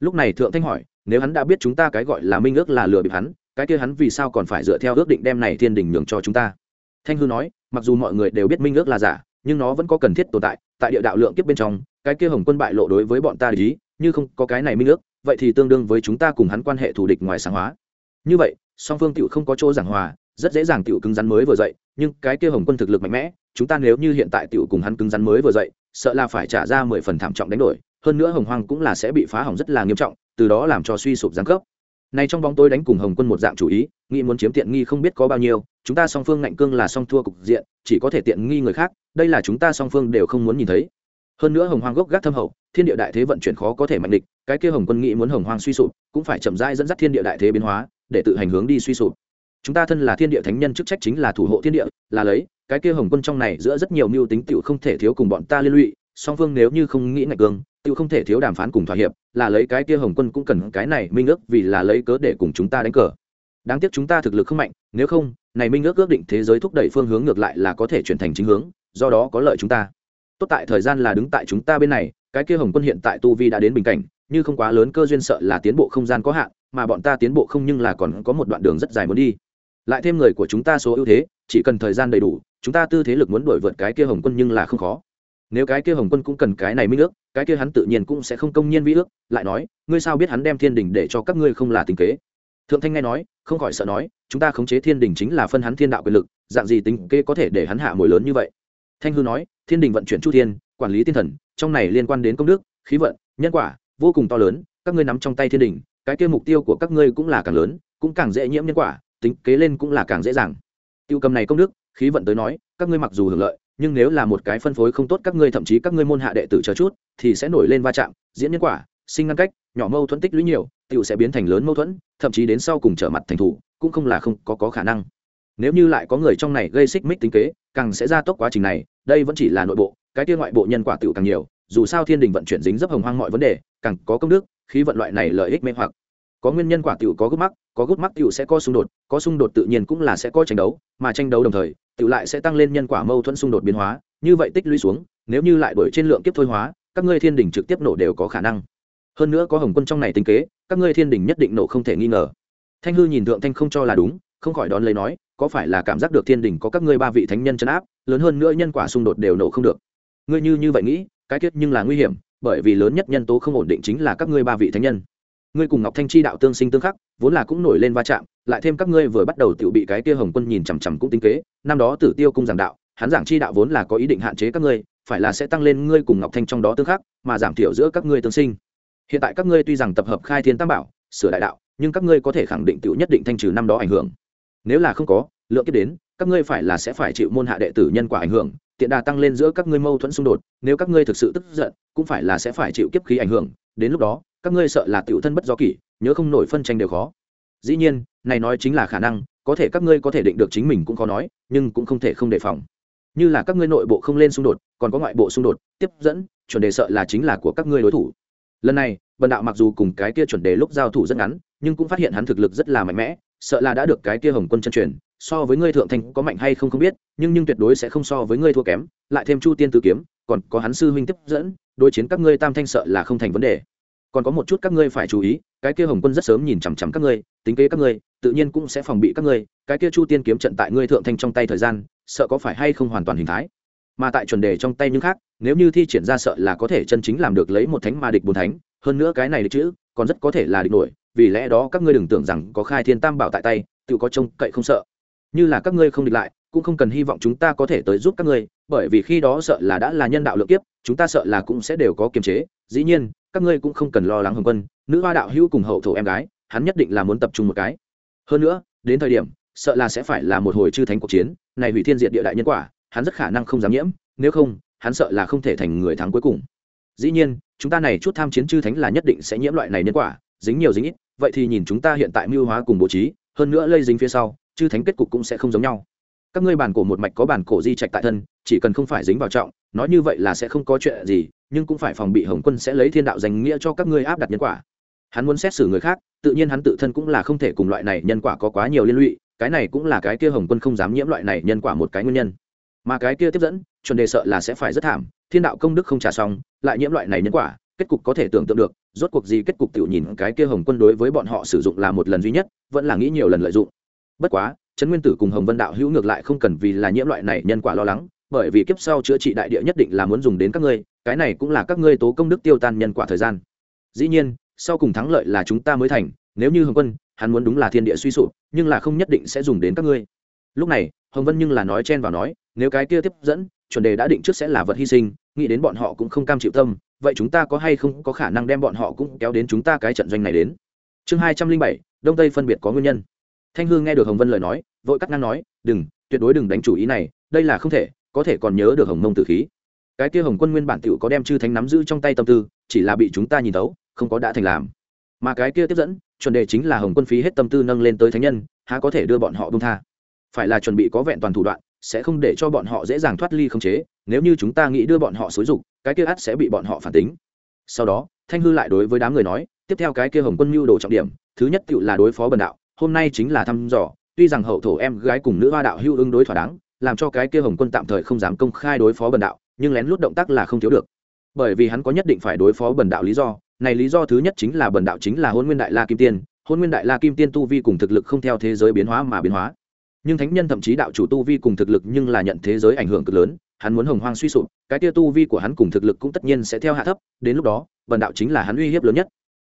Lúc này thượng thanh hỏi, nếu hắn đã biết chúng ta cái gọi là minh ước là lừa bịp hắn cái kia hắn vì sao còn phải dựa theo ước định đem này thiên đình nhường cho chúng ta? Thanh hư nói, mặc dù mọi người đều biết minh ước là giả, nhưng nó vẫn có cần thiết tồn tại tại địa đạo lượng kiếp bên trong, cái kia hồng quân bại lộ đối với bọn ta lý, như không có cái này minh ước, vậy thì tương đương với chúng ta cùng hắn quan hệ thù địch ngoài sáng hóa. Như vậy, song phương tựu không có chỗ giảng hòa, rất dễ dàng tựu cứng rắn mới vừa dậy, nhưng cái kia hồng quân thực lực mạnh mẽ, chúng ta nếu như hiện tại tựu cùng hắn cứng rắn mới vừa dậy, sợ là phải trả ra mười phần thảm trọng đánh đổi, hơn nữa hồng hoang cũng là sẽ bị phá hỏng rất là nghiêm trọng, từ đó làm cho suy sụp giáng cấp này trong bóng tôi đánh cùng hồng quân một dạng chủ ý, nghĩ muốn chiếm tiện nghi không biết có bao nhiêu, chúng ta song phương ngạnh cương là song thua cục diện, chỉ có thể tiện nghi người khác, đây là chúng ta song phương đều không muốn nhìn thấy. Hơn nữa hồng hoang gốc gác thâm hậu, thiên địa đại thế vận chuyển khó có thể mạnh địch, cái kia hồng quân nghĩ muốn hồng hoang suy sụp, cũng phải chậm rãi dẫn dắt thiên địa đại thế biến hóa, để tự hành hướng đi suy sụp. Chúng ta thân là thiên địa thánh nhân chức trách chính là thủ hộ thiên địa, là lấy, cái kia hồng quân trong này giữa rất nhiều mưu tính tựu không thể thiếu cùng bọn ta liên lụy, song phương nếu như không nghĩ ngạch cương tự không thể thiếu đàm phán cùng thỏa hiệp, là lấy cái kia hồng quân cũng cần cái này minh ước vì là lấy cớ để cùng chúng ta đánh cờ. Đáng tiếc chúng ta thực lực không mạnh, nếu không, này minh ước ước định thế giới thúc đẩy phương hướng ngược lại là có thể chuyển thành chính hướng, do đó có lợi chúng ta. Tốt tại thời gian là đứng tại chúng ta bên này, cái kia hồng quân hiện tại tu vi đã đến bình cảnh, như không quá lớn cơ duyên sợ là tiến bộ không gian có hạn, mà bọn ta tiến bộ không nhưng là còn có một đoạn đường rất dài muốn đi. Lại thêm người của chúng ta số ưu thế, chỉ cần thời gian đầy đủ, chúng ta tư thế lực muốn đổi vượt cái kia hồng quân nhưng là không khó nếu cái kia hồng quân cũng cần cái này minh ước, cái kia hắn tự nhiên cũng sẽ không công nhiên vi ước, lại nói, ngươi sao biết hắn đem thiên đình để cho các ngươi không là tình kế? Thượng thanh nghe nói, không khỏi sợ nói, chúng ta khống chế thiên đình chính là phân hắn thiên đạo quyền lực, dạng gì tính kế có thể để hắn hạ mồi lớn như vậy? Thanh hư nói, thiên đình vận chuyển chu thiên, quản lý thiên thần, trong này liên quan đến công đức, khí vận, nhân quả, vô cùng to lớn, các ngươi nắm trong tay thiên đình, cái kia mục tiêu của các ngươi cũng là càng lớn, cũng càng dễ nhiễm nhân quả, tính kế lên cũng là càng dễ dàng. Tiêu cầm này công đức, khí vận tới nói, các ngươi mặc dù hưởng lợi nhưng nếu là một cái phân phối không tốt các ngươi thậm chí các ngươi môn hạ đệ tử chờ chút thì sẽ nổi lên va chạm diễn nhân quả sinh ngăn cách nhỏ mâu thuẫn tích lũy nhiều tựu sẽ biến thành lớn mâu thuẫn thậm chí đến sau cùng trở mặt thành thủ cũng không là không có, có khả năng. Nếu như lại có người trong này gây xích mích tính kế càng sẽ gia tốc quá trình này đây vẫn chỉ là nội bộ cái kia ngoại bộ nhân quả tựu càng nhiều dù sao thiên đình vận chuyển dính dấp hồng hoang mọi vấn đề càng có công đức khí vận loại này lợi ích mê hoặc có nguyên nhân quả tiểu có gút mắc, có gút mắc tiểu sẽ có xung đột, có xung đột tự nhiên cũng là sẽ có tranh đấu, mà tranh đấu đồng thời, tiểu lại sẽ tăng lên nhân quả mâu thuẫn xung đột biến hóa, như vậy tích lũy xuống, nếu như lại đổi trên lượng kiếp thôi hóa, các ngươi thiên đình trực tiếp nổ đều có khả năng. Hơn nữa có hồng quân trong này tính kế, các ngươi thiên đình nhất định nổ không thể nghi ngờ. Thanh hư nhìn thượng thanh không cho là đúng, không khỏi đón lấy nói, có phải là cảm giác được thiên đình có các ngươi ba vị thánh nhân chấn áp, lớn hơn nữa nhân quả xung đột đều nổ không được. Ngươi như như vậy nghĩ, cái kết nhưng là nguy hiểm, bởi vì lớn nhất nhân tố không ổn định chính là các ngươi ba vị thánh nhân ngươi cùng ngọc thanh chi đạo tương sinh tương khắc, vốn là cũng nổi lên va chạm, lại thêm các ngươi vừa bắt đầu tự bị cái kia hồng quân nhìn chằm chằm cũng tính kế, năm đó tử tiêu cung giảng đạo, hắn giảng chi đạo vốn là có ý định hạn chế các ngươi, phải là sẽ tăng lên ngươi cùng ngọc thanh trong đó tương khắc, mà giảm thiểu giữa các ngươi tương sinh. Hiện tại các ngươi tuy rằng tập hợp khai thiên tam bảo, sửa đại đạo, nhưng các ngươi có thể khẳng định tự nhất định thanh trừ năm đó ảnh hưởng. Nếu là không có, lượng kiếp đến, các ngươi phải là sẽ phải chịu môn hạ đệ tử nhân quả ảnh hưởng, tiện đà tăng lên giữa các ngươi mâu thuẫn xung đột, nếu các ngươi thực sự tức giận, cũng phải là sẽ phải chịu kiếp khí ảnh hưởng, đến lúc đó các ngươi sợ là tiểu thân bất do kỷ, nhớ không nổi phân tranh đều khó. Dĩ nhiên, này nói chính là khả năng, có thể các ngươi có thể định được chính mình cũng khó nói, nhưng cũng không thể không đề phòng. Như là các ngươi nội bộ không lên xung đột, còn có ngoại bộ xung đột, tiếp dẫn, chuẩn đề sợ là chính là của các ngươi đối thủ. Lần này bần đạo mặc dù cùng cái kia chuẩn đề lúc giao thủ rất ngắn, nhưng cũng phát hiện hắn thực lực rất là mạnh mẽ, sợ là đã được cái kia hồng quân chân truyền, so với ngươi thượng thành có mạnh hay không không biết, nhưng nhưng tuyệt đối sẽ không so với ngươi thua kém, lại thêm chu tiên tử kiếm, còn có hắn sư huynh tiếp dẫn, đối chiến các ngươi tam thanh sợ là không thành vấn đề còn có một chút các ngươi phải chú ý, cái kia hồng quân rất sớm nhìn chằm chằm các ngươi, tính kế các ngươi, tự nhiên cũng sẽ phòng bị các ngươi, cái kia chu tiên kiếm trận tại ngươi thượng thanh trong tay thời gian, sợ có phải hay không hoàn toàn hình thái. Mà tại chuẩn đề trong tay nhưng khác, nếu như thi triển ra sợ là có thể chân chính làm được lấy một thánh mà địch bốn thánh, hơn nữa cái này địch chữ, còn rất có thể là địch nổi, vì lẽ đó các ngươi đừng tưởng rằng có khai thiên tam bảo tại tay, tự có trông cậy không sợ. Như là các ngươi không địch lại, cũng không cần hy vọng chúng ta có thể tới giúp các ngươi, bởi vì khi đó sợ là đã là nhân đạo lượng kiếp, chúng ta sợ là cũng sẽ đều có kiềm chế, dĩ nhiên các ngươi cũng không cần lo lắng hồng quân, nữ hoa đạo hữu cùng hậu thổ em gái, hắn nhất định là muốn tập trung một cái. Hơn nữa, đến thời điểm, sợ là sẽ phải là một hồi chư thánh cuộc chiến, này hủy thiên diệt địa đại nhân quả, hắn rất khả năng không dám nhiễm, nếu không, hắn sợ là không thể thành người thắng cuối cùng. Dĩ nhiên, chúng ta này chút tham chiến chư thánh là nhất định sẽ nhiễm loại này nhân quả, dính nhiều dính ít, vậy thì nhìn chúng ta hiện tại mưu hóa cùng bố trí, hơn nữa lây dính phía sau, chư thánh kết cục cũng sẽ không giống nhau. Các ngươi bản cổ một mạch có bản cổ di trạch tại thân, chỉ cần không phải dính vào trọng, nói như vậy là sẽ không có chuyện gì nhưng cũng phải phòng bị hồng quân sẽ lấy thiên đạo danh nghĩa cho các ngươi áp đặt nhân quả. Hắn muốn xét xử người khác, tự nhiên hắn tự thân cũng là không thể cùng loại này nhân quả có quá nhiều liên lụy, cái này cũng là cái kia hồng quân không dám nhiễm loại này nhân quả một cái nguyên nhân. Mà cái kia tiếp dẫn, chuẩn đề sợ là sẽ phải rất thảm, thiên đạo công đức không trả xong, lại nhiễm loại này nhân quả, kết cục có thể tưởng tượng được, rốt cuộc gì kết cục tiểu nhìn cái kia hồng quân đối với bọn họ sử dụng là một lần duy nhất, vẫn là nghĩ nhiều lần lợi dụng. Bất quá, trấn nguyên tử cùng hồng vân đạo hữu ngược lại không cần vì là nhiễm loại này nhân quả lo lắng bởi vì kiếp sau chữa trị đại địa nhất định là muốn dùng đến các ngươi, cái này cũng là các ngươi tố công đức tiêu tan nhân quả thời gian. Dĩ nhiên, sau cùng thắng lợi là chúng ta mới thành, nếu như hồng quân, hắn muốn đúng là thiên địa suy sụp, nhưng là không nhất định sẽ dùng đến các ngươi. Lúc này, hồng vân nhưng là nói chen vào nói, nếu cái kia tiếp dẫn, chuẩn đề đã định trước sẽ là vật hy sinh, nghĩ đến bọn họ cũng không cam chịu tâm, vậy chúng ta có hay không có khả năng đem bọn họ cũng kéo đến chúng ta cái trận doanh này đến? Chương hai trăm linh bảy, đông tây phân biệt có nguyên nhân. Thanh hương nghe được hồng vân lời nói, vội cắt ngang nói, đừng, tuyệt đối đừng đánh chủ ý này, đây là không thể có thể còn nhớ được hồng mông tử khí. Cái kia hồng quân nguyên bản t có đem chư thánh nắm giữ trong tay tâm tư, chỉ là bị chúng ta nhìn tấu không có đã thành làm. Mà cái kia tiếp dẫn, chuẩn đề chính là hồng quân phí hết tâm tư nâng lên tới thánh nhân, há có thể đưa bọn họ bông tha? Phải là chuẩn bị có vẹn toàn thủ đoạn, sẽ không để cho bọn họ dễ dàng thoát ly không chế, nếu như chúng ta nghĩ đưa bọn họ xối rục cái kia ắt sẽ bị bọn họ phản tính. Sau đó, thanh hư lại đối với đám người nói, tiếp theo cái kia hồng quân mưu đồ trọng điểm, thứ nhất cựu là đối phó bần đạo, hôm nay chính là thăm dò, tuy rằng hậu thổ em gái cùng nữ hoa đạo hưu ứng đối thỏa đáng làm cho cái kia hồng quân tạm thời không dám công khai đối phó bần đạo, nhưng lén lút động tác là không thiếu được. Bởi vì hắn có nhất định phải đối phó bần đạo lý do, này lý do thứ nhất chính là bần đạo chính là hôn nguyên đại la kim tiên, hôn nguyên đại la kim tiên tu vi cùng thực lực không theo thế giới biến hóa mà biến hóa. Nhưng thánh nhân thậm chí đạo chủ tu vi cùng thực lực nhưng là nhận thế giới ảnh hưởng cực lớn, hắn muốn hồng hoang suy sụp, cái tia tu vi của hắn cùng thực lực cũng tất nhiên sẽ theo hạ thấp, đến lúc đó, bần đạo chính là hắn uy hiếp lớn nhất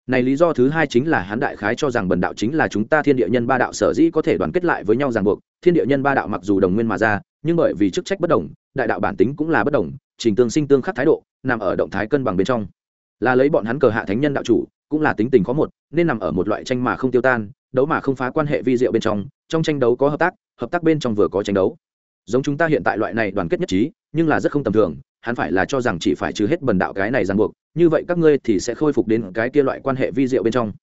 này lý do thứ hai chính là hắn đại khái cho rằng bần đạo chính là chúng ta thiên địa nhân ba đạo sở dĩ có thể đoàn kết lại với nhau ràng buộc. Thiên địa nhân ba đạo mặc dù đồng nguyên mà ra, nhưng bởi vì chức trách bất đồng, đại đạo bản tính cũng là bất đồng, trình tương sinh tương khắc thái độ, nằm ở động thái cân bằng bên trong. Là lấy bọn hắn cờ hạ thánh nhân đạo chủ, cũng là tính tình khó một, nên nằm ở một loại tranh mà không tiêu tan, đấu mà không phá quan hệ vi diệu bên trong trong tranh đấu có hợp tác hợp tác bên trong vừa có tranh đấu. Giống chúng ta hiện tại loại này đoàn kết nhất trí, nhưng là rất không tầm thường hắn phải là cho rằng chỉ phải trừ hết bần đạo cái này ràng buộc, như vậy các ngươi thì sẽ khôi phục đến cái kia loại quan hệ vi diệu bên trong.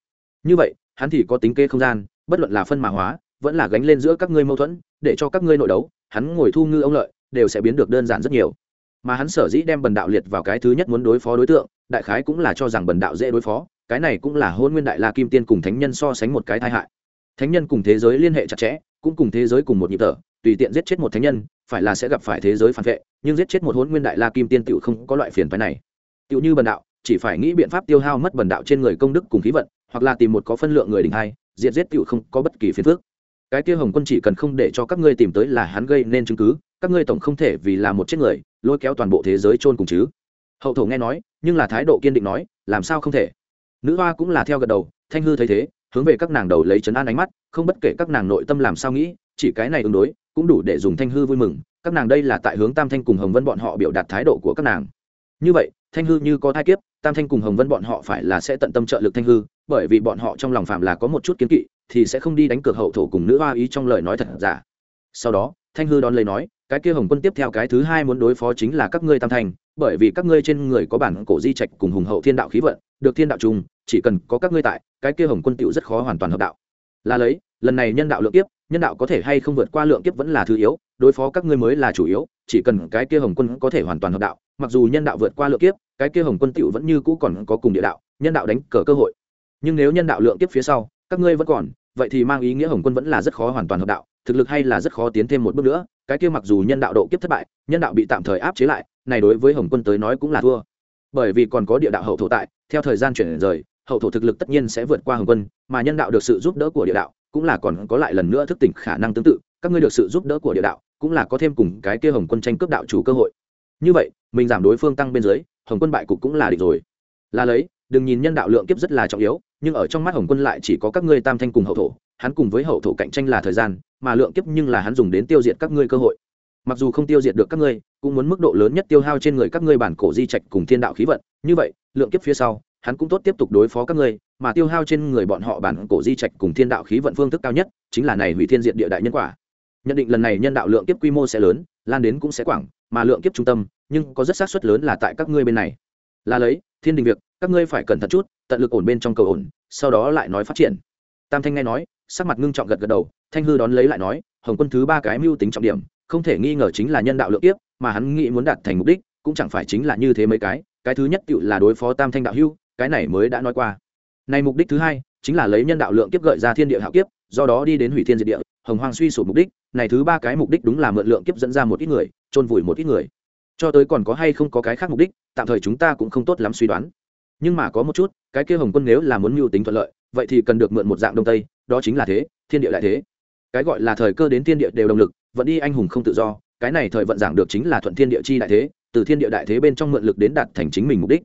Như vậy, hắn thì có tính kê không gian, bất luận là phân mã hóa, vẫn là gánh lên giữa các ngươi mâu thuẫn, để cho các ngươi nội đấu, hắn ngồi thu ngư ông lợi, đều sẽ biến được đơn giản rất nhiều. Mà hắn sở dĩ đem bần đạo liệt vào cái thứ nhất muốn đối phó đối tượng, đại khái cũng là cho rằng bần đạo dễ đối phó, cái này cũng là hôn nguyên đại la kim tiên cùng thánh nhân so sánh một cái tai hại. Thánh nhân cùng thế giới liên hệ chặt chẽ, cũng cùng thế giới cùng một nhịp thở, tùy tiện giết chết một thánh nhân phải là sẽ gặp phải thế giới phản vệ, nhưng giết chết một hôn nguyên đại la kim tiên tựu không có loại phiền phái này. Tựu như bần đạo, chỉ phải nghĩ biện pháp tiêu hao mất bần đạo trên người công đức cùng khí vận, hoặc là tìm một có phân lượng người đình hai, diệt giết tựu không có bất kỳ phiền phước cái kia hồng quân chỉ cần không để cho các ngươi tìm tới là hắn gây nên chứng cứ, các ngươi tổng không thể vì là một chết người, lôi kéo toàn bộ thế giới chôn cùng chứ. Hậu thổ nghe nói, nhưng là thái độ kiên định nói, làm sao không thể. Nữ hoa cũng là theo gật đầu, thanh hư thấy thế, hướng về các nàng đầu lấy chấn an ánh mắt, không bất kể các nàng nội tâm làm sao nghĩ, chỉ cái này ứng đối cũng đủ để dùng thanh hư vui mừng, các nàng đây là tại hướng tam thanh cùng hồng vân bọn họ biểu đạt thái độ của các nàng như vậy, thanh hư như có thai kiếp, tam thanh cùng hồng vân bọn họ phải là sẽ tận tâm trợ lực thanh hư, bởi vì bọn họ trong lòng phạm là có một chút kiến kỵ, thì sẽ không đi đánh cược hậu thổ cùng nữ hoa ý trong lời nói thật giả sau đó, thanh hư đón lấy nói, cái kia hồng quân tiếp theo cái thứ hai muốn đối phó chính là các ngươi tam thành bởi vì các ngươi trên người có bản cổ di trạch cùng hùng hậu thiên đạo khí vận, được thiên đạo chung chỉ cần có các ngươi tại, cái kia hồng quân tựu rất khó hoàn toàn hợp đạo là lấy, lần này nhân đạo lượng tiếp nhân đạo có thể hay không vượt qua lượng kiếp vẫn là thứ yếu, đối phó các ngươi mới là chủ yếu, chỉ cần cái kia hồng quân có thể hoàn toàn hợp đạo, mặc dù nhân đạo vượt qua lượng kiếp, cái kia hồng quân tựu vẫn như cũ còn có cùng địa đạo, nhân đạo đánh cờ cơ hội. Nhưng nếu nhân đạo lượng kiếp phía sau, các ngươi vẫn còn, vậy thì mang ý nghĩa hồng quân vẫn là rất khó hoàn toàn hợp đạo, thực lực hay là rất khó tiến thêm một bước nữa, cái kia mặc dù nhân đạo độ kiếp thất bại, nhân đạo bị tạm thời áp chế lại, này đối với hồng quân tới nói cũng là thua. Bởi vì còn có địa đạo hậu thổ tại, theo thời gian chuyển rời, hậu thổ thực lực tất nhiên sẽ vượt qua hồng quân, mà nhân đạo được sự giúp đỡ của địa đạo cũng là còn có lại lần nữa thức tỉnh khả năng tương tự, các ngươi được sự giúp đỡ của địa đạo, cũng là có thêm cùng cái kia hồng quân tranh cướp đạo chủ cơ hội. Như vậy, mình giảm đối phương tăng bên dưới, hồng quân bại cục cũng là địch rồi. Là lấy, đừng nhìn nhân đạo lượng kiếp rất là trọng yếu, nhưng ở trong mắt hồng quân lại chỉ có các ngươi tam thanh cùng hậu thổ, hắn cùng với hậu thổ cạnh tranh là thời gian, mà lượng kiếp nhưng là hắn dùng đến tiêu diệt các ngươi cơ hội. Mặc dù không tiêu diệt được các ngươi, cũng muốn mức độ lớn nhất tiêu hao trên người các ngươi bản cổ di trạch cùng thiên đạo khí vận, như vậy, lượng kiếp phía sau hắn cũng tốt tiếp tục đối phó các ngươi mà tiêu hao trên người bọn họ bản cổ di trạch cùng thiên đạo khí vận phương thức cao nhất chính là này hủy thiên diện địa đại nhân quả. Nhận định lần này nhân đạo lượng kiếp quy mô sẽ lớn lan đến cũng sẽ quảng mà lượng kiếp trung tâm nhưng có rất xác suất lớn là tại các ngươi bên này. Là lấy thiên đình việc các ngươi phải cẩn thận chút tận lực ổn bên trong cầu ổn sau đó lại nói phát triển. Tam thanh nghe nói sắc mặt ngưng trọng gật gật đầu thanh hư đón lấy lại nói hồng quân thứ ba cái mưu tính trọng điểm không thể nghi ngờ chính là nhân đạo lượng kiếp, mà hắn nghĩ muốn đạt thành mục đích cũng chẳng phải chính là như thế mấy cái cái thứ nhất tự là đối phó tam thanh đạo hưu cái này mới đã nói qua. Này mục đích thứ hai, chính là lấy nhân đạo lượng kiếp gợi ra thiên địa hạo kiếp, do đó đi đến hủy thiên diệt địa, hồng hoang suy sụp mục đích. Này thứ ba cái mục đích đúng là mượn lượng kiếp dẫn ra một ít người trôn vùi một ít người. Cho tới còn có hay không có cái khác mục đích, tạm thời chúng ta cũng không tốt lắm suy đoán. Nhưng mà có một chút, cái kia hồng quân nếu là muốn mưu tính thuận lợi, vậy thì cần được mượn một dạng đông tây, đó chính là thế, thiên địa đại thế. Cái gọi là thời cơ đến thiên địa đều động lực vận đi anh hùng không tự do, cái này thời vận giảng được chính là thuận thiên địa chi đại thế, từ thiên địa đại thế bên trong mượn lực đến đạt thành chính mình mục đích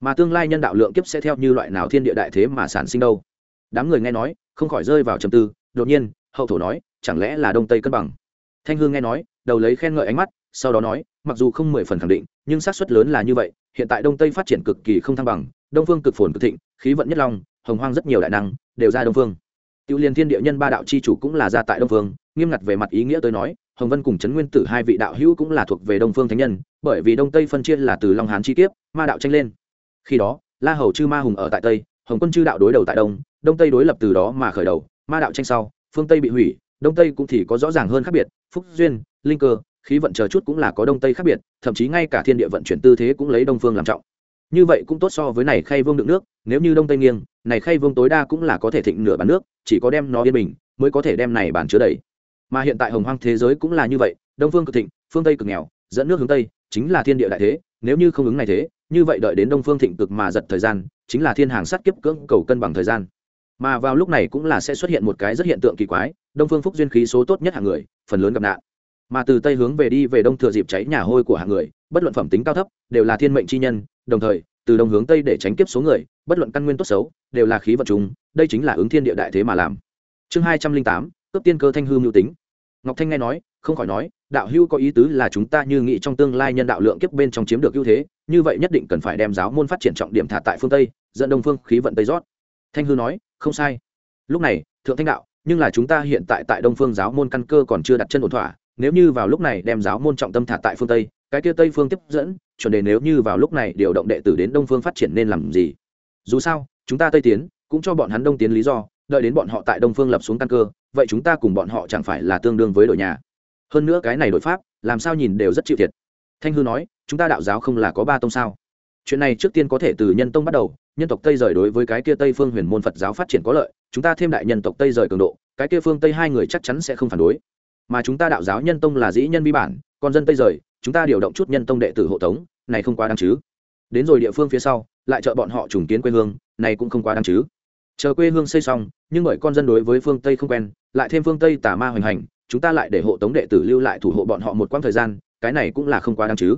mà tương lai nhân đạo lượng kiếp sẽ theo như loại nào thiên địa đại thế mà sản sinh đâu. Đám người nghe nói, không khỏi rơi vào trầm tư, đột nhiên, hậu thổ nói, chẳng lẽ là đông tây cân bằng? Thanh hương nghe nói, đầu lấy khen ngợi ánh mắt, sau đó nói, mặc dù không mười phần khẳng định, nhưng xác suất lớn là như vậy, hiện tại đông tây phát triển cực kỳ không thăng bằng, đông phương cực phồn cực thịnh, khí vận nhất long, hồng hoang rất nhiều đại năng, đều ra đông phương. Tiểu liên thiên địa nhân ba đạo chi chủ cũng là ra tại đông phương, nghiêm ngặt về mặt ý nghĩa tới nói, hồng vân cùng trấn nguyên tử hai vị đạo hữu cũng là thuộc về đông phương thánh nhân, bởi vì đông tây phân chia là từ long hán chi kiếp, ma đạo tranh lên khi đó, la hầu chư ma hùng ở tại tây, hồng quân chư đạo đối đầu tại đông đông tây đối lập từ đó mà khởi đầu, ma đạo tranh sau, phương tây bị hủy, đông tây cũng thì có rõ ràng hơn khác biệt, phúc duyên, linh cơ, khí vận chờ chút cũng là có đông tây khác biệt, thậm chí ngay cả thiên địa vận chuyển tư thế cũng lấy đông phương làm trọng. Như vậy cũng tốt so với này khay vương đựng nước, nếu như đông tây nghiêng, này khay vương tối đa cũng là có thể thịnh nửa bàn nước, chỉ có đem nó yên bình mới có thể đem này bàn chứa đầy. Mà hiện tại hồng hoang thế giới cũng là như vậy, đông phương cực thịnh, phương tây cực nghèo, dẫn nước hướng tây, chính là thiên địa đại thế, nếu như không ứng này thế như vậy đợi đến đông phương thịnh cực mà giật thời gian, chính là thiên hàng sắt kiếp cưỡng cầu cân bằng thời gian. Mà vào lúc này cũng là sẽ xuất hiện một cái rất hiện tượng kỳ quái, đông phương phúc duyên khí số tốt nhất hàng người, phần lớn gặp nạn. Mà từ tây hướng về đi về đông thừa dịp cháy nhà hôi của hàng người, bất luận phẩm tính cao thấp, đều là thiên mệnh chi nhân, đồng thời, từ đông hướng tây để tránh kiếp số người, bất luận căn nguyên tốt xấu, đều là khí vật chúng đây chính là ứng thiên địa đại thế mà làm. Chương hai trăm linh tám, cướp tiên cơ thanh hư mưu tính ngọc thanh nghe nói, không khỏi nói, đạo hưu có ý tứ là chúng ta như nghĩ trong tương lai nhân đạo lượng kiếp bên trong chiếm được ưu thế, như vậy nhất định cần phải đem giáo môn phát triển trọng điểm thả tại phương tây, dẫn đông phương khí vận tây rót. Thanh hư nói, không sai. Lúc này, thượng thanh đạo, nhưng là chúng ta hiện tại tại đông phương giáo môn căn cơ còn chưa đặt chân ổn thỏa, nếu như vào lúc này đem giáo môn trọng tâm thả tại phương tây, cái kia tây phương tiếp dẫn, chuẩn đề nếu như vào lúc này điều động đệ tử đến đông phương phát triển nên làm gì? Dù sao, chúng ta tây tiến, cũng cho bọn hắn đông tiến lý do đợi đến bọn họ tại đông phương lập xuống căn cơ, vậy chúng ta cùng bọn họ chẳng phải là tương đương với đội nhà. Hơn nữa cái này đội pháp, làm sao nhìn đều rất chịu thiệt. Thanh hư nói, chúng ta đạo giáo không là có ba tông sao? Chuyện này trước tiên có thể từ nhân tông bắt đầu, nhân tộc tây rời đối với cái kia tây phương huyền môn phật giáo phát triển có lợi, chúng ta thêm đại nhân tộc tây rời cường độ, cái kia phương tây hai người chắc chắn sẽ không phản đối. Mà chúng ta đạo giáo nhân tông là dĩ nhân bi bản, còn dân tây rời, chúng ta điều động chút nhân tông đệ tử hộ tống, này không quá đáng chứ. Đến rồi địa phương phía sau, lại trợ bọn họ trùng kiến quê hương, này cũng không quá đáng chứ chờ quê hương xây xong, nhưng bởi con dân đối với phương tây không quen, lại thêm phương tây tà ma hoành hành, chúng ta lại để hộ tống đệ tử lưu lại thủ hộ bọn họ một quãng thời gian, cái này cũng là không quá đáng chứ.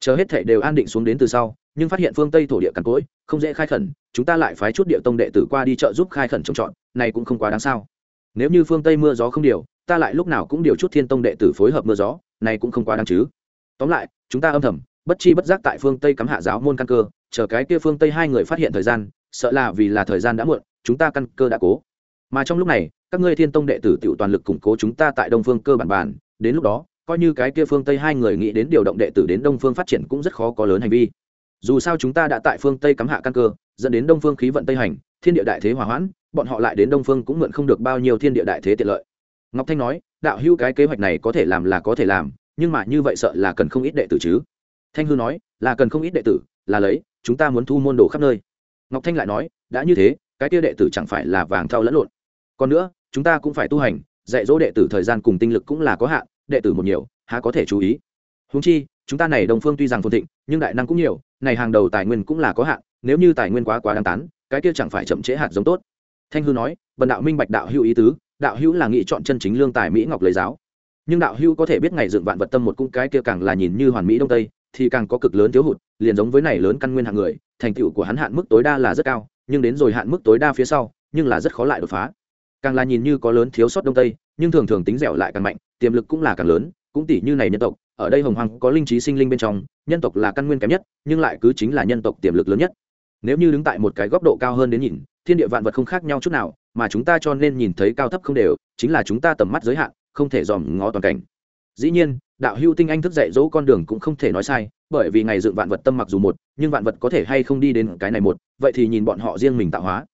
Chờ hết thảy đều an định xuống đến từ sau, nhưng phát hiện phương tây thổ địa cằn cỗi, không dễ khai khẩn, chúng ta lại phái chút địa tông đệ tử qua đi chợ giúp khai khẩn trồng trọt, này cũng không quá đáng sao. Nếu như phương tây mưa gió không điều, ta lại lúc nào cũng điều chút thiên tông đệ tử phối hợp mưa gió, này cũng không quá đáng chứ. Tóm lại, chúng ta âm thầm, bất chi bất giác tại phương tây cắm hạ giáo môn căn cơ, chờ cái kia phương tây hai người phát hiện thời gian, sợ là vì là thời gian đã muộn chúng ta căn cơ đã cố. Mà trong lúc này, các ngươi thiên tông đệ tử tự toàn lực củng cố chúng ta tại đông phương cơ bản bản, đến lúc đó, coi như cái kia phương tây hai người nghĩ đến điều động đệ tử đến đông phương phát triển cũng rất khó có lớn hành vi. Dù sao chúng ta đã tại phương tây cắm hạ căn cơ, dẫn đến đông phương khí vận tây hành, thiên địa đại thế hòa hoãn, bọn họ lại đến đông phương cũng mượn không được bao nhiêu thiên địa đại thế tiện lợi. Ngọc thanh nói, đạo hưu cái kế hoạch này có thể làm là có thể làm, nhưng mà như vậy sợ là cần không ít đệ tử chứ. Thanh hư nói, là cần không ít đệ tử, là lấy, chúng ta muốn thu môn đồ khắp nơi. Ngọc thanh lại nói, đã như thế cái kia đệ tử chẳng phải là vàng thau lẫn lộn. Còn nữa, chúng ta cũng phải tu hành, dạy dỗ đệ tử thời gian cùng tinh lực cũng là có hạn, đệ tử một nhiều, há có thể chú ý. Húng chi, chúng ta này đồng phương tuy rằng phồn thịnh, nhưng đại năng cũng nhiều, này hàng đầu tài nguyên cũng là có hạn, nếu như tài nguyên quá quá đáng tán, cái kia chẳng phải chậm trễ hạt giống tốt. Thanh hư nói, bần đạo minh bạch đạo hữu ý tứ, đạo hữu là nghị chọn chân chính lương tài mỹ ngọc lấy giáo. Nhưng đạo hữu có thể biết ngày dựng vạn vật tâm một cung cái kia càng là nhìn như hoàn mỹ đông tây, thì càng có cực lớn thiếu hụt, liền giống với này lớn căn nguyên hạng người, thành tựu của hắn hạn mức tối đa là rất cao nhưng đến rồi hạn mức tối đa phía sau, nhưng là rất khó lại đột phá. Càng là nhìn như có lớn thiếu sót đông tây, nhưng thường thường tính dẻo lại càng mạnh, tiềm lực cũng là càng lớn, cũng tỷ như này nhân tộc, ở đây hồng hoàng có linh trí sinh linh bên trong, nhân tộc là căn nguyên kém nhất, nhưng lại cứ chính là nhân tộc tiềm lực lớn nhất. Nếu như đứng tại một cái góc độ cao hơn đến nhìn, thiên địa vạn vật không khác nhau chút nào, mà chúng ta cho nên nhìn thấy cao thấp không đều, chính là chúng ta tầm mắt giới hạn, không thể dòm ngó toàn cảnh dĩ nhiên, đạo hưu tinh anh thức dạy dỗ con đường cũng không thể nói sai, bởi vì ngày dựng vạn vật tâm mặc dù một, nhưng vạn vật có thể hay không đi đến cái này một, vậy thì nhìn bọn họ riêng mình tạo hóa.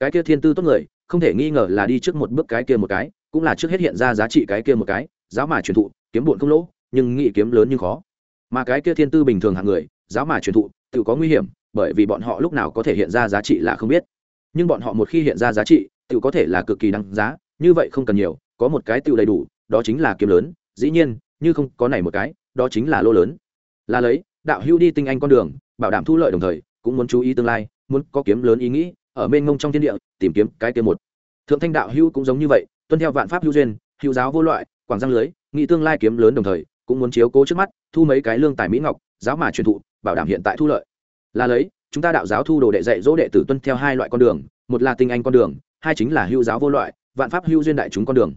Cái kia thiên tư tốt người, không thể nghi ngờ là đi trước một bước cái kia một cái, cũng là trước hết hiện ra giá trị cái kia một cái, giáo mà truyền thụ, kiếm bụn không lỗ, nhưng nghị kiếm lớn nhưng khó. Mà cái kia thiên tư bình thường hạng người, giáo mà truyền thụ, tự có nguy hiểm, bởi vì bọn họ lúc nào có thể hiện ra giá trị là không biết. Nhưng bọn họ một khi hiện ra giá trị, tự có thể là cực kỳ đăng giá, như vậy không cần nhiều, có một cái tự đầy đủ, đó chính là kiếm lớn dĩ nhiên, như không có này một cái, đó chính là lô lớn. Là lấy, đạo hữu đi tinh anh con đường, bảo đảm thu lợi đồng thời, cũng muốn chú ý tương lai, muốn có kiếm lớn ý nghĩ, ở bên ngông trong thiên địa, tìm kiếm cái kia một. Thượng thanh đạo hữu cũng giống như vậy, tuân theo vạn pháp hữu duyên, hữu giáo vô loại, quảng giang lưới, nghĩ tương lai kiếm lớn đồng thời, cũng muốn chiếu cố trước mắt, thu mấy cái lương tài mỹ ngọc, giáo mà truyền thụ, bảo đảm hiện tại thu lợi. Là lấy, chúng ta đạo giáo thu đồ đệ dạy dỗ đệ tử tuân theo hai loại con đường, một là tinh anh con đường, hai chính là hữu giáo vô loại, vạn pháp hữu duyên đại chúng con đường.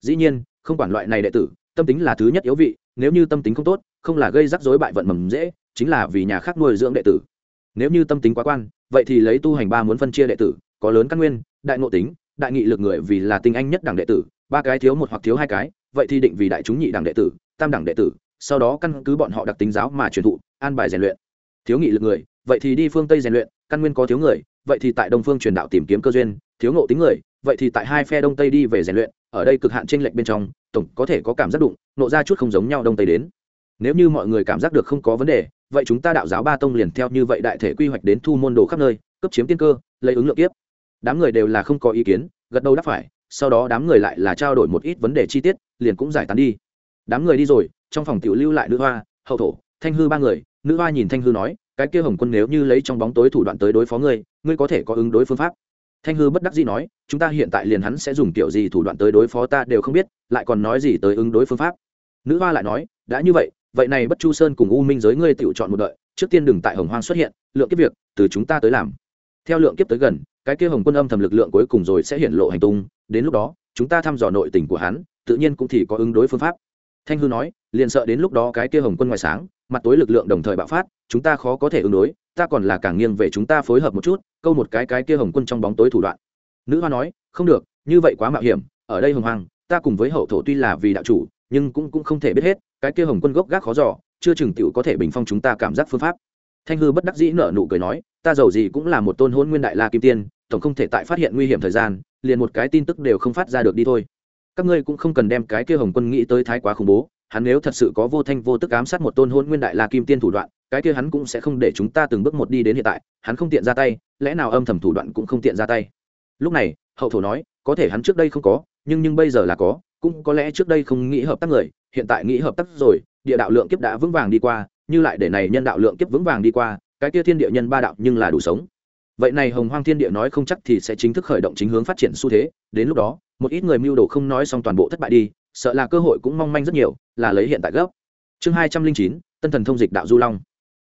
Dĩ nhiên, không quản loại này đệ tử tâm tính là thứ nhất yếu vị, nếu như tâm tính không tốt, không là gây rắc rối bại vận mầm dễ, chính là vì nhà khác nuôi dưỡng đệ tử. Nếu như tâm tính quá quan, vậy thì lấy tu hành ba muốn phân chia đệ tử, có lớn căn nguyên, đại ngộ tính, đại nghị lực người vì là tinh anh nhất đẳng đệ tử, ba cái thiếu một hoặc thiếu hai cái, vậy thì định vì đại chúng nhị đẳng đệ tử, tam đẳng đệ tử, sau đó căn cứ bọn họ đặc tính giáo mà truyền thụ, an bài rèn luyện. Thiếu nghị lực người, vậy thì đi phương tây rèn luyện, căn nguyên có thiếu người, vậy thì tại đông phương truyền đạo tìm kiếm cơ duyên, thiếu ngộ tính người, vậy thì tại hai phe đông tây đi về rèn luyện, ở đây cực hạn tranh lệch bên trong tổng có thể có cảm giác đụng, nộ ra chút không giống nhau đông tây đến. Nếu như mọi người cảm giác được không có vấn đề, vậy chúng ta đạo giáo ba tông liền theo như vậy đại thể quy hoạch đến thu môn đồ khắp nơi, cấp chiếm tiên cơ, lấy ứng lượng tiếp đám người đều là không có ý kiến, gật đầu đáp phải, sau đó đám người lại là trao đổi một ít vấn đề chi tiết, liền cũng giải tán đi. Đám người đi rồi, trong phòng tiểu lưu lại nữ hoa, hậu thổ, thanh hư ba người, nữ hoa nhìn thanh hư nói, cái kia hồng quân nếu như lấy trong bóng tối thủ đoạn tới đối phó ngươi ngươi có thể có ứng đối phương pháp. Thanh hư bất đắc dĩ nói, chúng ta hiện tại liền hắn sẽ dùng kiểu gì thủ đoạn tới đối phó ta đều không biết lại còn nói gì tới ứng đối phương pháp. Nữ hoa lại nói, đã như vậy vậy này bất chu sơn cùng u minh giới ngươi tự chọn một đợi, trước tiên đừng tại hồng hoang xuất hiện, lượng kiếp việc, từ chúng ta tới làm. Theo lượng kiếp tới gần, cái kia hồng quân âm thầm lực lượng cuối cùng rồi sẽ hiện lộ hành tung, đến lúc đó, chúng ta thăm dò nội tình của hắn, tự nhiên cũng thì có ứng đối phương pháp. Thanh hư nói, liền sợ đến lúc đó cái kia hồng quân ngoài sáng, mặt tối lực lượng đồng thời bạo phát, chúng ta khó có thể ứng đối, ta còn là càng nghiêng về chúng ta phối hợp một chút, câu một cái cái kia hồng quân trong bóng tối thủ đoạn. Nữ hoa nói, không được, như vậy quá mạo hiểm, ở đây hồng hoàng ta cùng với hậu thổ tuy là vì đạo chủ, nhưng cũng cũng không thể biết hết, cái kia hồng quân gốc gác khó giỏ chưa chừng tiểu có thể bình phong chúng ta cảm giác phương pháp. Thanh hư bất đắc dĩ nở nụ cười nói, ta giàu gì cũng là một tôn hôn nguyên đại la kim tiên, tổng không thể tại phát hiện nguy hiểm thời gian, liền một cái tin tức đều không phát ra được đi thôi. Các ngươi cũng không cần đem cái kia hồng quân nghĩ tới thái quá khủng bố, hắn nếu thật sự có vô thanh vô tức ám sát một tôn hôn nguyên đại la kim tiên thủ đoạn, cái kia hắn cũng sẽ không để chúng ta từng bước một đi đến hiện tại, hắn không tiện ra tay, lẽ nào âm thầm thủ đoạn cũng không tiện ra tay. Lúc này, hậu thổ nói, có thể hắn trước đây không có nhưng nhưng bây giờ là có, cũng có lẽ trước đây không nghĩ hợp tác người, hiện tại nghĩ hợp tác rồi, địa đạo lượng kiếp đã vững vàng đi qua, như lại để này nhân đạo lượng kiếp vững vàng đi qua, cái kia thiên địa nhân ba đạo nhưng là đủ sống. Vậy này hồng hoang thiên địa nói không chắc thì sẽ chính thức khởi động chính hướng phát triển xu thế, đến lúc đó, một ít người mưu đồ không nói xong toàn bộ thất bại đi, sợ là cơ hội cũng mong manh rất nhiều, là lấy hiện tại gấp. Chương hai trăm linh chín, tân thần thông dịch đạo du long.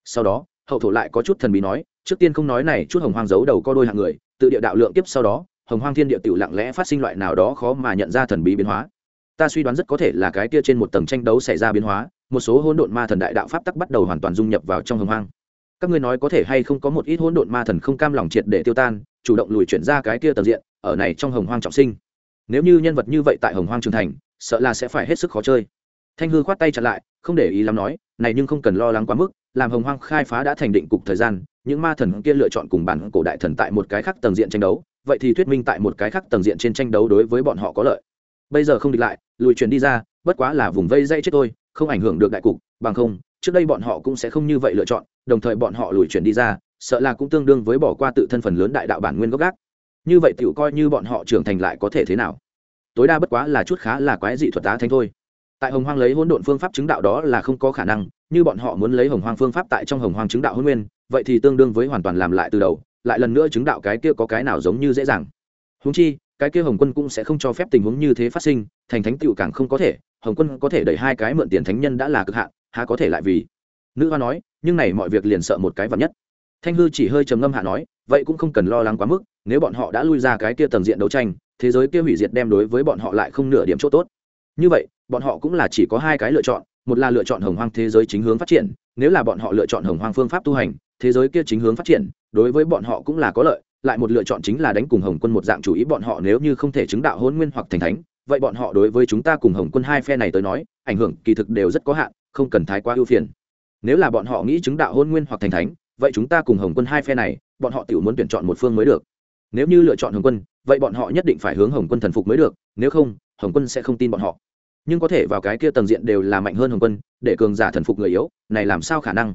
Sau đó, hậu thổ lại có chút thần bí nói, trước tiên không nói này, chút hồng hoang giấu đầu co đôi hạng người, tự địa đạo lượng kiếp sau đó hồng hoang thiên địa tiểu lặng lẽ phát sinh loại nào đó khó mà nhận ra thần bí biến hóa. Ta suy đoán rất có thể là cái kia trên một tầng tranh đấu xảy ra biến hóa, một số hỗn độn ma thần đại đạo pháp tắc bắt đầu hoàn toàn dung nhập vào trong hồng hoang. Các ngươi nói có thể hay không có một ít hỗn độn ma thần không cam lòng triệt để tiêu tan, chủ động lùi chuyển ra cái kia tầng diện, ở này trong hồng hoang trọng sinh. Nếu như nhân vật như vậy tại hồng hoang trường thành, sợ là sẽ phải hết sức khó chơi. Thanh hư khoát tay chặn lại, không để ý lắm nói, này nhưng không cần lo lắng quá mức, làm hồng hoang khai phá đã thành định cục thời gian, những ma thần kia lựa chọn cùng bản cổ đại thần tại một cái khác tầng diện tranh đấu vậy thì thuyết minh tại một cái khác tầng diện trên tranh đấu đối với bọn họ có lợi. Bây giờ không địch lại, lùi chuyển đi ra, bất quá là vùng vây dây chết tôi không ảnh hưởng được đại cục, bằng không, trước đây bọn họ cũng sẽ không như vậy lựa chọn, đồng thời bọn họ lùi chuyển đi ra, sợ là cũng tương đương với bỏ qua tự thân phần lớn đại đạo bản nguyên gốc gác. Như vậy tựu coi như bọn họ trưởng thành lại có thể thế nào? Tối đa bất quá là chút khá là quái dị thuật tá thanh thôi. Tại hồng hoang lấy hỗn độn phương pháp chứng đạo đó là không có khả năng, như bọn họ muốn lấy hồng hoang phương pháp tại trong hồng hoang chứng đạo hôn nguyên, vậy thì tương đương với hoàn toàn làm lại từ đầu lại lần nữa chứng đạo cái kia có cái nào giống như dễ dàng. Húng chi, cái kia hồng quân cũng sẽ không cho phép tình huống như thế phát sinh, thành thánh tựu càng không có thể, hồng quân có thể đẩy hai cái mượn tiền thánh nhân đã là cực hạn, há có thể lại vì? Nữ hoa nói, nhưng này mọi việc liền sợ một cái vật nhất. Thanh hư chỉ hơi trầm ngâm hạ nói, vậy cũng không cần lo lắng quá mức, nếu bọn họ đã lui ra cái kia tầng diện đấu tranh, thế giới kia hủy diệt đem đối với bọn họ lại không nửa điểm chỗ tốt. Như vậy, bọn họ cũng là chỉ có hai cái lựa chọn, một là lựa chọn hồng hoang thế giới chính hướng phát triển nếu là bọn họ lựa chọn hồng hoang phương pháp tu hành, thế giới kia chính hướng phát triển, đối với bọn họ cũng là có lợi, lại một lựa chọn chính là đánh cùng hồng quân một dạng chủ ý bọn họ nếu như không thể chứng đạo hôn nguyên hoặc thành thánh, vậy bọn họ đối với chúng ta cùng hồng quân hai phe này tới nói, ảnh hưởng kỳ thực đều rất có hạn, không cần thái quá ưu phiền. Nếu là bọn họ nghĩ chứng đạo hôn nguyên hoặc thành thánh, vậy chúng ta cùng hồng quân hai phe này, bọn họ tự muốn tuyển chọn một phương mới được. Nếu như lựa chọn hồng quân, vậy bọn họ nhất định phải hướng hồng quân thần phục mới được, nếu không, hồng quân sẽ không tin bọn họ nhưng có thể vào cái kia tầng diện đều là mạnh hơn hồng quân, để cường giả thần phục người yếu, này làm sao khả năng?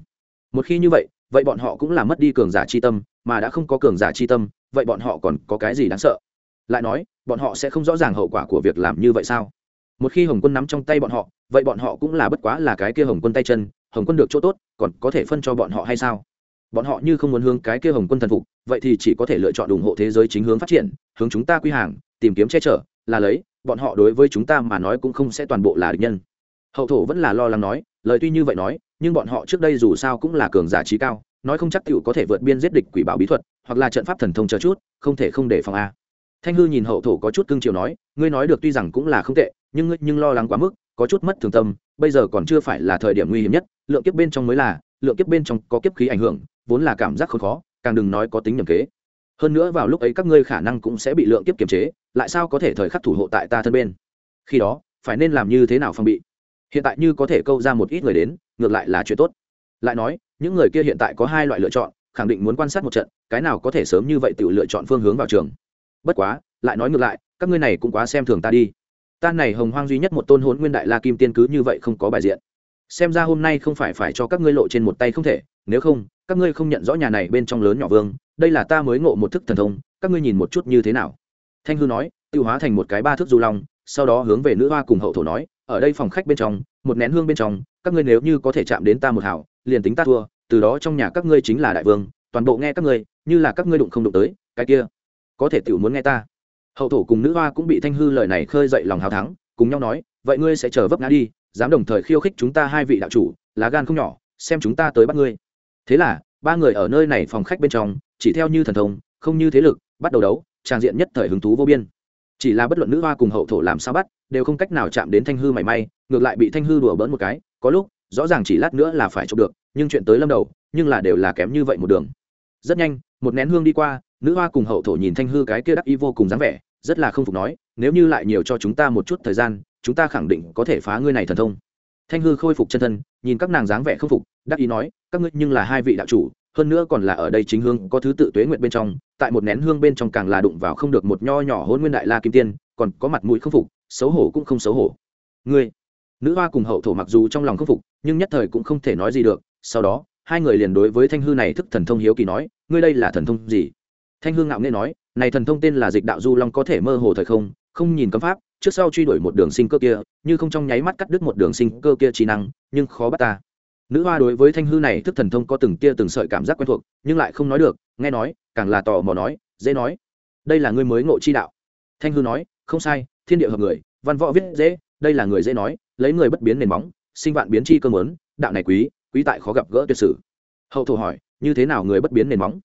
Một khi như vậy vậy bọn họ cũng là mất đi cường giả c h i tâm, mà đã không có cường giả c h i tâm, vậy bọn họ còn có cái gì đáng sợ? Lại nói, bọn họ sẽ không rõ ràng hậu quả của việc làm như vậy sao? Một khi hồng quân nắm trong tay bọn họ, vậy bọn họ cũng là bất quá là cái kia hồng quân tay chân, hồng quân được chỗ tốt, còn có thể phân cho bọn họ hay sao? Bọn họ như không muốn hướng cái kia hồng quân thần phục, vậy thì chỉ có thể lựa chọn ủng hộ thế giới chính hướng phát triển, hướng chúng ta quy hàng, tìm kiếm che chở, là lấy bọn họ đối với chúng ta mà nói cũng không sẽ toàn bộ là địch nhân. Hậu thổ vẫn là lo lắng nói, lời tuy như vậy nói, nhưng bọn họ trước đây dù sao cũng là cường giả trí cao, nói không chắc t có thể vượt biên giết địch quỷ bảo bí thuật, hoặc là trận pháp thần thông chờ chút, không thể không để phòng a. Thanh hư nhìn hậu thổ có chút cưng chiều nói, ngươi nói được tuy rằng cũng là không tệ, nhưng ngươi nhưng lo lắng quá mức, có chút mất thường tâm, bây giờ còn chưa phải là thời điểm nguy hiểm nhất, lượng kiếp bên trong mới là, lượng kiếp bên trong có kiếp khí ảnh hưởng, vốn là cảm giác không khó, càng đừng nói có tính nhầm kế hơn nữa vào lúc ấy các ngươi khả năng cũng sẽ bị lượng kiếp kiềm chế, lại sao có thể thời khắc thủ hộ tại ta thân bên? Khi đó, phải nên làm như thế nào phòng bị? Hiện tại như có thể câu ra một ít người đến, ngược lại là chuyện tốt. Lại nói, những người kia hiện tại có hai loại lựa chọn, khẳng định muốn quan sát một trận, cái nào có thể sớm như vậy tự lựa chọn phương hướng vào trường. Bất quá, lại nói ngược lại, các ngươi này cũng quá xem thường ta đi. Ta này hồng hoang duy nhất một tôn hốn nguyên đại la kim tiên cứ như vậy không có bài diện. Xem ra hôm nay không phải phải cho các ngươi lộ trên một tay không thể, nếu không, các ngươi không nhận rõ nhà này bên trong lớn nhỏ vương đây là ta mới ngộ một thức thần thông, các ngươi nhìn một chút như thế nào? Thanh hư nói, tiêu hóa thành một cái ba thước du long, sau đó hướng về nữ hoa cùng hậu thổ nói, ở đây phòng khách bên trong, một nén hương bên trong, các ngươi nếu như có thể chạm đến ta một hảo liền tính ta thua, từ đó trong nhà các ngươi chính là đại vương, toàn bộ nghe các ngươi, như là các ngươi đụng không đụng tới, cái kia, có thể tiểu muốn nghe ta. Hậu thổ cùng nữ hoa cũng bị thanh hư lời này khơi dậy lòng hào thắng, cùng nhau nói, vậy ngươi sẽ chờ vấp ngã đi, dám đồng thời khiêu khích chúng ta hai vị đạo chủ, lá gan không nhỏ, xem chúng ta tới bắt ngươi. Thế là, ba người ở nơi này phòng khách bên trong chỉ theo như thần thông, không như thế lực, bắt đầu đấu, trang diện nhất thời hứng thú vô biên. Chỉ là bất luận nữ hoa cùng hậu thổ làm sao bắt, đều không cách nào chạm đến thanh hư mảy may, ngược lại bị thanh hư đùa bỡn một cái, có lúc, rõ ràng chỉ lát nữa là phải chụp được, nhưng chuyện tới lâm đầu, nhưng là đều là kém như vậy một đường. Rất nhanh, một nén hương đi qua, nữ hoa cùng hậu thổ nhìn thanh hư cái kia đắc y vô cùng dáng vẻ, rất là không phục nói, nếu như lại nhiều cho chúng ta một chút thời gian, chúng ta khẳng định có thể phá ngươi này thần thông. Thanh hư khôi phục chân thân, nhìn các nàng dáng vẻ không phục, đắc ý nói, các ngươi nhưng là hai vị đạo chủ hơn nữa còn là ở đây chính hương có thứ tự tuế nguyện bên trong, tại một nén hương bên trong càng là đụng vào không được một nho nhỏ hôn nguyên đại la kim tiên, còn có mặt mũi không phục, xấu hổ cũng không xấu hổ. Ngươi, nữ hoa cùng hậu thổ mặc dù trong lòng không phục, nhưng nhất thời cũng không thể nói gì được. Sau đó, hai người liền đối với thanh hư này thức thần thông hiếu kỳ nói, ngươi đây là thần thông gì? Thanh hư ngạo nghe nói, này thần thông tên là dịch đạo du long có thể mơ hồ thời không không nhìn cấm pháp, trước sau truy đuổi một đường sinh cơ kia, như không trong nháy mắt cắt đứt một đường sinh cơ kia trí năng, nhưng khó bắt ta nữ hoa đối với thanh hư này thức thần thông có từng tia từng sợi cảm giác quen thuộc, nhưng lại không nói được, nghe nói, càng là tò mò nói, dễ nói, đây là người mới ngộ chi đạo. Thanh hư nói, không sai, thiên địa hợp người, văn võ viết dễ, đây là người dễ nói, lấy người bất biến nền móng, sinh vạn biến chi cơ mớn đạo này quý quý tại khó gặp gỡ tuyệt sử. Hậu thổ hỏi, như thế nào người bất biến nền móng?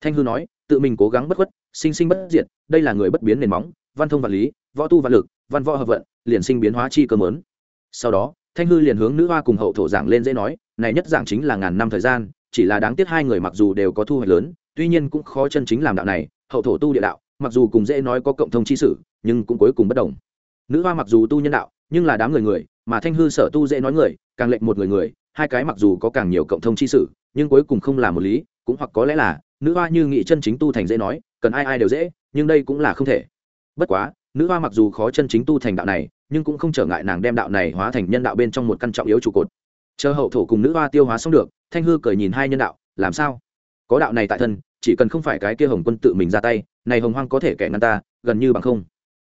Thanh hư nói, tự mình cố gắng bất khuất, sinh sinh bất diệt, đây là người bất biến nền móng, văn thông vật lý, võ tu vật lực, văn võ hợp vận, liền sinh biến hóa chi cơ mớn sau đó, thanh hư liền hướng nữ hoa cùng hậu thổ giảng lên dễ nói này nhất dạng chính là ngàn năm thời gian, chỉ là đáng tiếc hai người mặc dù đều có thu hoạch lớn, tuy nhiên cũng khó chân chính làm đạo này, hậu thổ tu địa đạo, mặc dù cùng dễ nói có cộng thông chi sử, nhưng cũng cuối cùng bất đồng. Nữ hoa mặc dù tu nhân đạo, nhưng là đám người người, mà thanh hư sở tu dễ nói người, càng lệnh một người người, hai cái mặc dù có càng nhiều cộng thông chi sử, nhưng cuối cùng không là một lý, cũng hoặc có lẽ là, nữ hoa như nghị chân chính tu thành dễ nói, cần ai ai đều dễ, nhưng đây cũng là không thể. Bất quá, nữ hoa mặc dù khó chân chính tu thành đạo này, nhưng cũng không trở ngại nàng đem đạo này hóa thành nhân đạo bên trong một căn trọng yếu trụ cột chờ hậu thổ cùng nữ hoa tiêu hóa xong được, thanh hư cười nhìn hai nhân đạo, làm sao? Có đạo này tại thân, chỉ cần không phải cái kia hồng quân tự mình ra tay, này hồng hoang có thể kẻ ngăn ta, gần như bằng không.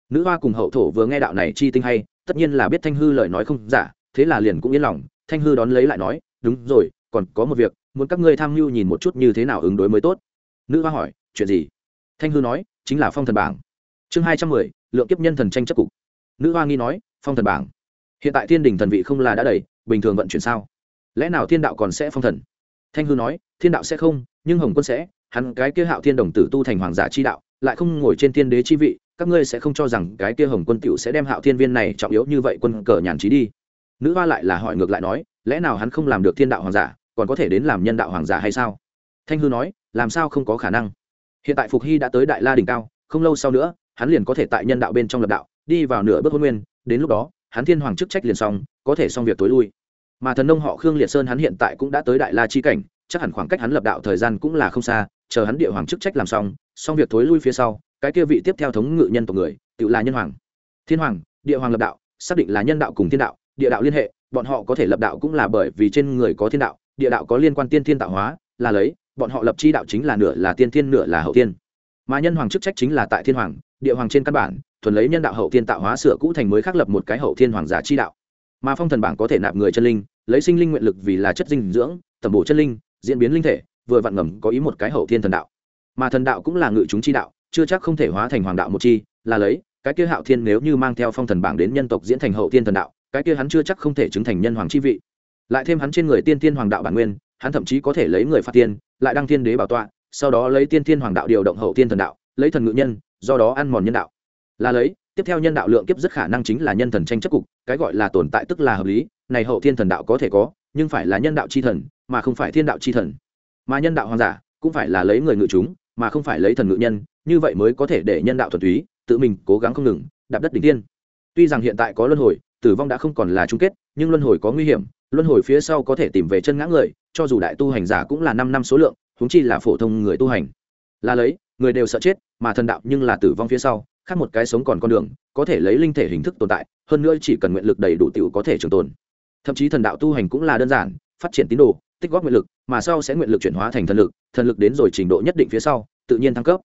Nữ hoa cùng hậu thổ vừa nghe đạo này chi tinh hay, tất nhiên là biết thanh hư lời nói không giả, thế là liền cũng yên lòng. Thanh hư đón lấy lại nói, đúng rồi, còn có một việc, muốn các ngươi tham mưu nhìn một chút như thế nào ứng đối mới tốt. Nữ hoa hỏi, chuyện gì? Thanh hư nói, chính là phong thần bảng. Chương hai trăm mười, lượng kiếp nhân thần tranh chấp cục. Nữ hoa nghi nói, phong thần bảng hiện tại thiên đình thần vị không là đã đầy, bình thường vận chuyển sao? Lẽ nào thiên đạo còn sẽ phong thần? Thanh hư nói, thiên đạo sẽ không, nhưng hồng quân sẽ. Hắn cái kia hạo thiên đồng tử tu thành hoàng giả chi đạo, lại không ngồi trên thiên đế chi vị, các ngươi sẽ không cho rằng cái kia hồng quân cựu sẽ đem hạo thiên viên này trọng yếu như vậy quân cờ nhàn trí đi. Nữ hoa lại là hỏi ngược lại nói, lẽ nào hắn không làm được thiên đạo hoàng giả, còn có thể đến làm nhân đạo hoàng giả hay sao? Thanh hư nói, làm sao không có khả năng? Hiện tại phục hy đã tới đại la đỉnh cao, không lâu sau nữa, hắn liền có thể tại nhân đạo bên trong lập đạo, đi vào nửa bước hôn nguyên, đến lúc đó hắn thiên hoàng chức trách liền xong, có thể xong việc tối lui. Mà thần nông họ khương liệt sơn hắn hiện tại cũng đã tới đại la chi cảnh, chắc hẳn khoảng cách hắn lập đạo thời gian cũng là không xa, chờ hắn địa hoàng chức trách làm xong xong việc tối lui phía sau, cái kia vị tiếp theo thống ngự nhân tộc người, tự là nhân hoàng. Thiên hoàng, địa hoàng lập đạo, xác định là nhân đạo cùng thiên đạo, địa đạo liên hệ, bọn họ có thể lập đạo cũng là bởi vì trên người có thiên đạo, địa đạo có liên quan tiên thiên tạo hóa, là lấy, bọn họ lập chi đạo chính là nửa là tiên thiên nửa là hậu tiên mà nhân hoàng chức trách chính là tại thiên hoàng, địa hoàng trên căn bản thuần lấy nhân đạo hậu thiên tạo hóa sửa cũ thành mới khắc lập một cái hậu thiên hoàng giả chi đạo. Mà phong thần bảng có thể nạp người chân linh, lấy sinh linh nguyện lực vì là chất dinh dưỡng tầm bổ chân linh, diễn biến linh thể, vừa vặn ngầm có ý một cái hậu thiên thần đạo. Mà thần đạo cũng là ngự chúng chi đạo, chưa chắc không thể hóa thành hoàng đạo một chi, là lấy, cái kia hạo thiên nếu như mang theo phong thần bảng đến nhân tộc diễn thành hậu thiên thần đạo, cái kia hắn chưa chắc không thể chứng thành nhân hoàng chi vị. Lại thêm hắn trên người tiên thiên hoàng đạo bản nguyên, hắn thậm chí có thể lấy người phát tiên, lại đăng thiên đế bảo tọa, sau đó lấy tiên thiên hoàng đạo điều động hậu thiên thần đạo, lấy thần ngự nhân, do đó ăn mòn nhân đạo là lấy, tiếp theo nhân đạo lượng kiếp rất khả năng chính là nhân thần tranh chấp cục, cái gọi là tồn tại tức là hợp lý, này hậu thiên thần đạo có thể có, nhưng phải là nhân đạo c h i thần, mà không phải thiên đạo c h i thần. Mà nhân đạo hoàng giả, cũng phải là lấy người ngự chúng, mà không phải lấy thần ngự nhân, như vậy mới có thể để nhân đạo thuần túy, tự mình cố gắng không ngừng, đạp đất đ ỉ n h tiên tuy rằng hiện tại có luân hồi, tử vong đã không còn là chung kết, nhưng luân hồi có nguy hiểm, luân hồi phía sau có thể tìm về chân ngã người, cho dù đại tu hành giả cũng là năm năm số lượng húng chi là phổ thông người tu hành. Là lấy, người đều sợ chết, mà thần đạo nhưng là tử vong phía sau khác một cái sống còn con đường, có thể lấy linh thể hình thức tồn tại, hơn nữa chỉ cần nguyện lực đầy đủ t i ể u có thể trường tồn. Thậm chí thần đạo tu hành cũng là đơn giản, phát triển tín đồ, tích góp nguyện lực, mà sau sẽ nguyện lực chuyển hóa thành thần lực thần lực đến rồi trình độ nhất định phía sau, tự nhiên thăng cấp.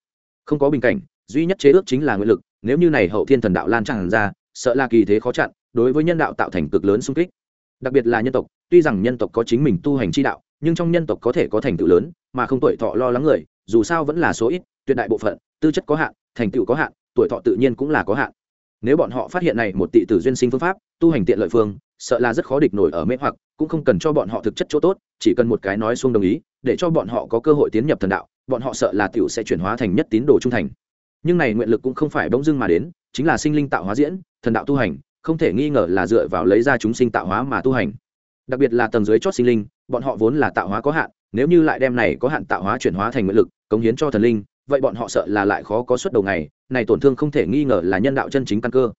Không có bình cảnh, duy nhất chế ước chính là nguyện lực, nếu như này hậu thiên thần đạo lan tràn ra, sợ là kỳ thế khó chặn, đối với nhân đạo tạo thành cực lớn xung kích. Đặc biệt là nhân tộc, tuy rằng nhân tộc có chính mình tu hành chi đạo, nhưng trong nhân tộc có thể có thành tựu lớn, mà không tuổi thọ lo lắng người, dù sao vẫn là số ít, tuyệt đại bộ phận, tư chất có hạn, thành tựu có hạn tuổi thọ tự nhiên cũng là có hạn. Nếu bọn họ phát hiện này một tị tử duyên sinh phương pháp, tu hành tiện lợi phương, sợ là rất khó địch nổi ở mê hoặc, cũng không cần cho bọn họ thực chất chỗ tốt, chỉ cần một cái nói xuông đồng ý, để cho bọn họ có cơ hội tiến nhập thần đạo, bọn họ sợ là tiểu sẽ chuyển hóa thành nhất tín đồ trung thành. Nhưng này nguyện lực cũng không phải bỗng dưng mà đến, chính là sinh linh tạo hóa diễn, thần đạo tu hành, không thể nghi ngờ là dựa vào lấy ra chúng sinh tạo hóa mà tu hành. Đặc biệt là tầng dưới chót sinh linh, bọn họ vốn là tạo hóa có hạn, nếu như lại đem này có hạn tạo hóa chuyển hóa thành nguyện lực, cống hiến cho thần linh, vậy bọn họ sợ là lại khó có suất đầu ngày này tổn thương không thể nghi ngờ là nhân đạo chân chính căn cơ.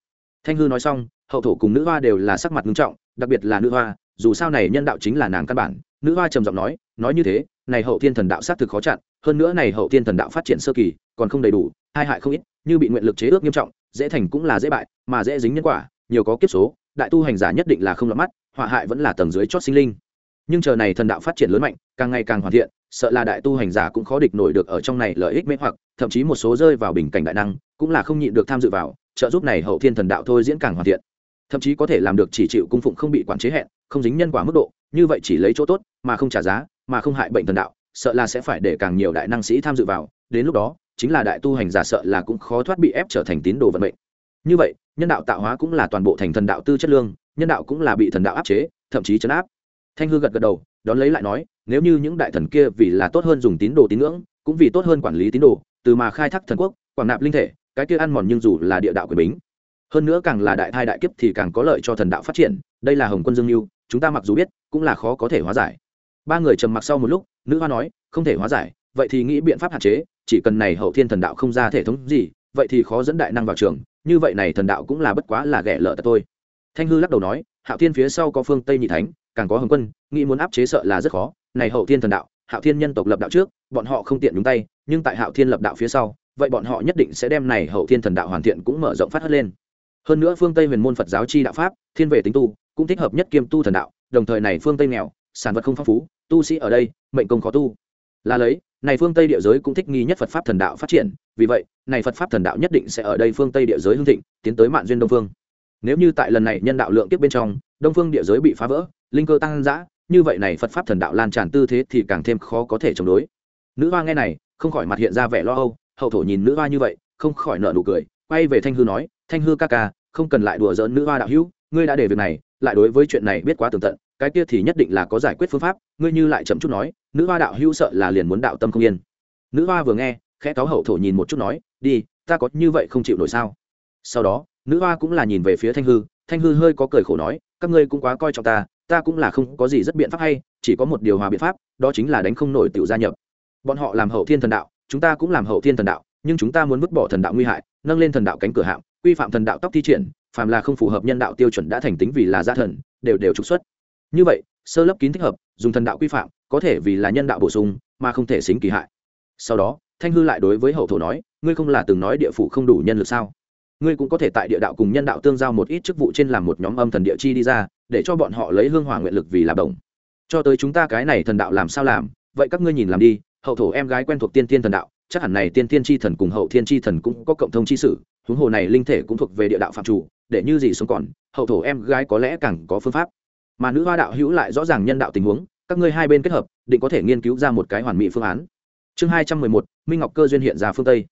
Thanh hư nói xong, hậu thổ cùng nữ hoa đều là sắc mặt nghiêm trọng, đặc biệt là nữ hoa, dù sao này nhân đạo chính là nàng căn bản. Nữ hoa trầm giọng nói nói như thế, này hậu thiên thần đạo xác thực khó chặn, hơn nữa này hậu thiên thần đạo phát triển sơ kỳ, còn không đầy đủ, hai hại không ít, như bị nguyện lực chế ước nghiêm trọng, dễ thành cũng là dễ bại, mà dễ dính nhân quả, nhiều có kiếp số, đại tu hành giả nhất định là không lọt mắt, họa hại vẫn là tầng dưới chót sinh linh. Nhưng chờ này thần đạo phát triển lớn mạnh, càng ngày càng hoàn thiện sợ là đại tu hành giả cũng khó địch nổi được ở trong này lợi ích mê hoặc, thậm chí một số rơi vào bình cảnh đại năng, cũng là không nhịn được tham dự vào, trợ giúp này hậu thiên thần đạo thôi diễn càng hoàn thiện. Thậm chí có thể làm được chỉ chịu cung phụng không bị quản chế hẹn, không dính nhân quả mức độ, như vậy chỉ lấy chỗ tốt, mà không trả giá, mà không hại bệnh thần đạo, sợ là sẽ phải để càng nhiều đại năng sĩ tham dự vào, đến lúc đó, chính là đại tu hành giả sợ là cũng khó thoát bị ép trở thành tín đồ vận mệnh. Như vậy, nhân đạo tạo hóa cũng là toàn bộ thành thần đạo tư chất lương, nhân đạo cũng là bị thần đạo áp chế, thậm chí chấn áp. Thanh hư gật gật đầu, đón lấy lại nói nếu như những đại thần kia vì là tốt hơn dùng tín đồ tín ngưỡng, cũng vì tốt hơn quản lý tín đồ, từ mà khai thác thần quốc, quảng nạp linh thể, cái kia ăn mòn nhưng dù là địa đạo quyền bính. Hơn nữa càng là đại thai đại kiếp thì càng có lợi cho thần đạo phát triển, đây là hồng quân dương mưu chúng ta mặc dù biết, cũng là khó có thể hóa giải. Ba người trầm mặc sau một lúc, nữ hoa nói, không thể hóa giải, vậy thì nghĩ biện pháp hạn chế, chỉ cần này hậu thiên thần đạo không ra thể thống gì, vậy thì khó dẫn đại năng vào trường, như vậy này thần đạo cũng là bất quá là ghẻ lợ tôi thanh hư lắc đầu nói, hạo thiên phía sau có phương tây nhị thánh càng có hồng quân, nghĩ muốn áp chế sợ là rất khó. Này hậu thiên thần đạo, hạo thiên nhân tộc lập đạo trước, bọn họ không tiện đúng tay, nhưng tại hạo thiên lập đạo phía sau, vậy bọn họ nhất định sẽ đem này hậu thiên thần đạo hoàn thiện cũng mở rộng phát hất lên. Hơn nữa phương tây huyền môn phật giáo chi đạo pháp, thiên về tính tu, cũng thích hợp nhất kiêm tu thần đạo, đồng thời này phương tây nghèo, sản vật không phong phú, tu sĩ ở đây, mệnh công khó tu. Là lấy, này phương tây địa giới cũng thích nghi nhất phật pháp thần đạo phát triển, vì vậy, này phật pháp thần đạo nhất định sẽ ở đây phương tây địa giới hương thịnh, tiến tới mạn duyên đông phương nếu như tại lần này nhân đạo lượng tiếp bên trong, đông phương địa giới bị phá vỡ, linh cơ tăng giã như vậy này phật pháp thần đạo lan tràn tư thế thì càng thêm khó có thể chống đối. Nữ hoa nghe này, không khỏi mặt hiện ra vẻ lo âu, hậu thổ nhìn nữ hoa như vậy, không khỏi nợ nụ cười, quay về thanh hư nói, thanh hư ca ca, không cần lại đùa giỡn nữ hoa đạo hữu, ngươi đã để việc này, lại đối với chuyện này biết quá tường tận, cái kia thì nhất định là có giải quyết phương pháp, ngươi như lại chậm chút nói, nữ hoa đạo hữu sợ là liền muốn đạo tâm không yên. Nữ hoa vừa nghe, khẽ cáo hậu thổ nhìn một chút nói, đi, ta có như vậy không chịu nổi sao? Sau đó nữ hoa cũng là nhìn về phía thanh hư thanh hư hơi có cười khổ nói, các ngươi cũng quá coi trọng ta ta cũng là không có gì rất biện pháp hay, chỉ có một điều hòa biện pháp, đó chính là đánh không nổi tiểu gia nhập. Bọn họ làm hậu thiên thần đạo, chúng ta cũng làm hậu thiên thần đạo, nhưng chúng ta muốn vứt bỏ thần đạo nguy hại, nâng lên thần đạo cánh cửa hạm, quy phạm thần đạo tóc thi triển, phàm là không phù hợp nhân đạo tiêu chuẩn đã thành tính vì là gia thần, đều đều trục xuất. Như vậy, sơ lấp kín thích hợp, dùng thần đạo quy phạm, có thể vì là nhân đạo bổ sung, mà không thể xính kỳ hại. Sau đó, thanh hư lại đối với hậu thổ nói, ngươi không là từng nói địa phủ không đủ nhân lực sao? Ngươi cũng có thể tại địa đạo cùng nhân đạo tương giao một ít chức vụ trên làm một nhóm âm thần địa chi đi ra, để cho bọn họ lấy hương hỏa nguyện lực vì làm đồng. Cho tới chúng ta cái này thần đạo làm sao làm, vậy các ngươi nhìn làm đi, hậu thổ em gái quen thuộc tiên tiên thần đạo, chắc hẳn này tiên tiên tri thần cùng hậu thiên tri thần cũng có cộng thông chi sử huống hồ này linh thể cũng thuộc về địa đạo phạm chủ, để như gì sống còn, hậu thổ em gái có lẽ càng có phương pháp. Mà nữ hoa đạo hữu lại rõ ràng nhân đạo tình huống, các ngươi hai bên kết hợp, định có thể nghiên cứu ra một cái hoàn mỹ phương án. Chương hai trăm mười một, minh ngọc cơ duyên hiện ra phương tây.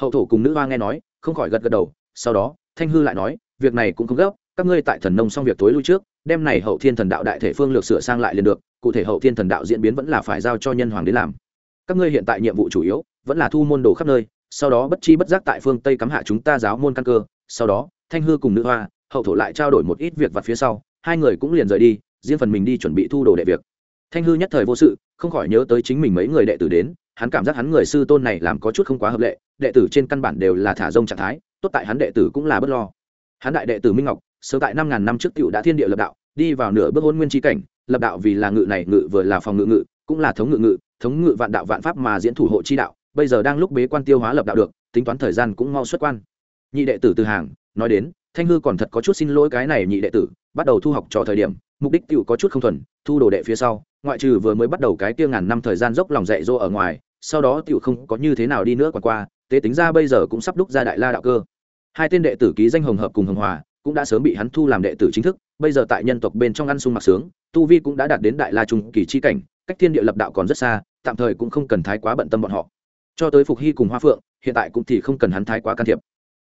Hậu thổ cùng nữ hoa nghe nói, không khỏi gật gật đầu sau đó, thanh hư lại nói, việc này cũng không gấp, các ngươi tại thần nông xong việc tối lui trước, đem này hậu thiên thần đạo đại thể phương lược sửa sang lại liền được, cụ thể hậu thiên thần đạo diễn biến vẫn là phải giao cho nhân hoàng đến làm. Các ngươi hiện tại nhiệm vụ chủ yếu, vẫn là thu môn đồ khắp nơi, sau đó bất chi bất giác tại phương tây cắm hạ chúng ta giáo môn căn cơ, sau đó, thanh hư cùng nữ hoa, hậu thổ lại trao đổi một ít việc vặt phía sau, hai người cũng liền rời đi, riêng phần mình đi chuẩn bị thu đồ đệ việc. Thanh hư nhất thời vô sự, không khỏi nhớ tới chính mình mấy người đệ tử đến, hắn cảm giác hắn người sư tôn này làm có chút không quá hợp lệ, đệ tử trên căn bản đều là thả rông trạng thái tốt tại hắn đệ tử cũng là bất lo. Hắn đại đệ tử minh ngọc, sớm tại năm ngàn năm trước cựu đã thiên địa lập đạo, đi vào nửa bước hôn nguyên tri cảnh, lập đạo vì là ngự này ngự vừa là phòng ngự ngự, cũng là thống ngự ngự, thống ngự vạn đạo vạn pháp mà diễn thủ hộ chi đạo, bây giờ đang lúc bế quan tiêu hóa lập đạo được, tính toán thời gian cũng mau xuất quan. Nhị đệ tử từ hàng, nói đến, thanh hư còn thật có chút xin lỗi cái này nhị đệ tử, bắt đầu thu học trò thời điểm, mục đích tựu có chút không thuần, thu đồ đệ phía sau, ngoại trừ vừa mới bắt đầu cái kia ngàn năm thời gian dốc lòng dạy dỗ ở ngoài, sau đó tiểu không có như thế nào đi nữa qua qua tế tính ra bây giờ cũng sắp đúc ra đại la đạo cơ. Hai tên đệ tử ký danh hồng hợp cùng hồng hòa cũng đã sớm bị hắn thu làm đệ tử chính thức, bây giờ tại nhân tộc bên trong ăn sung mặc sướng, tu vi cũng đã đạt đến đại la trung kỳ chi cảnh, cách thiên địa lập đạo còn rất xa, tạm thời cũng không cần thái quá bận tâm bọn họ. Cho tới phục hy cùng hoa phượng, hiện tại cũng thì không cần hắn thái quá can thiệp.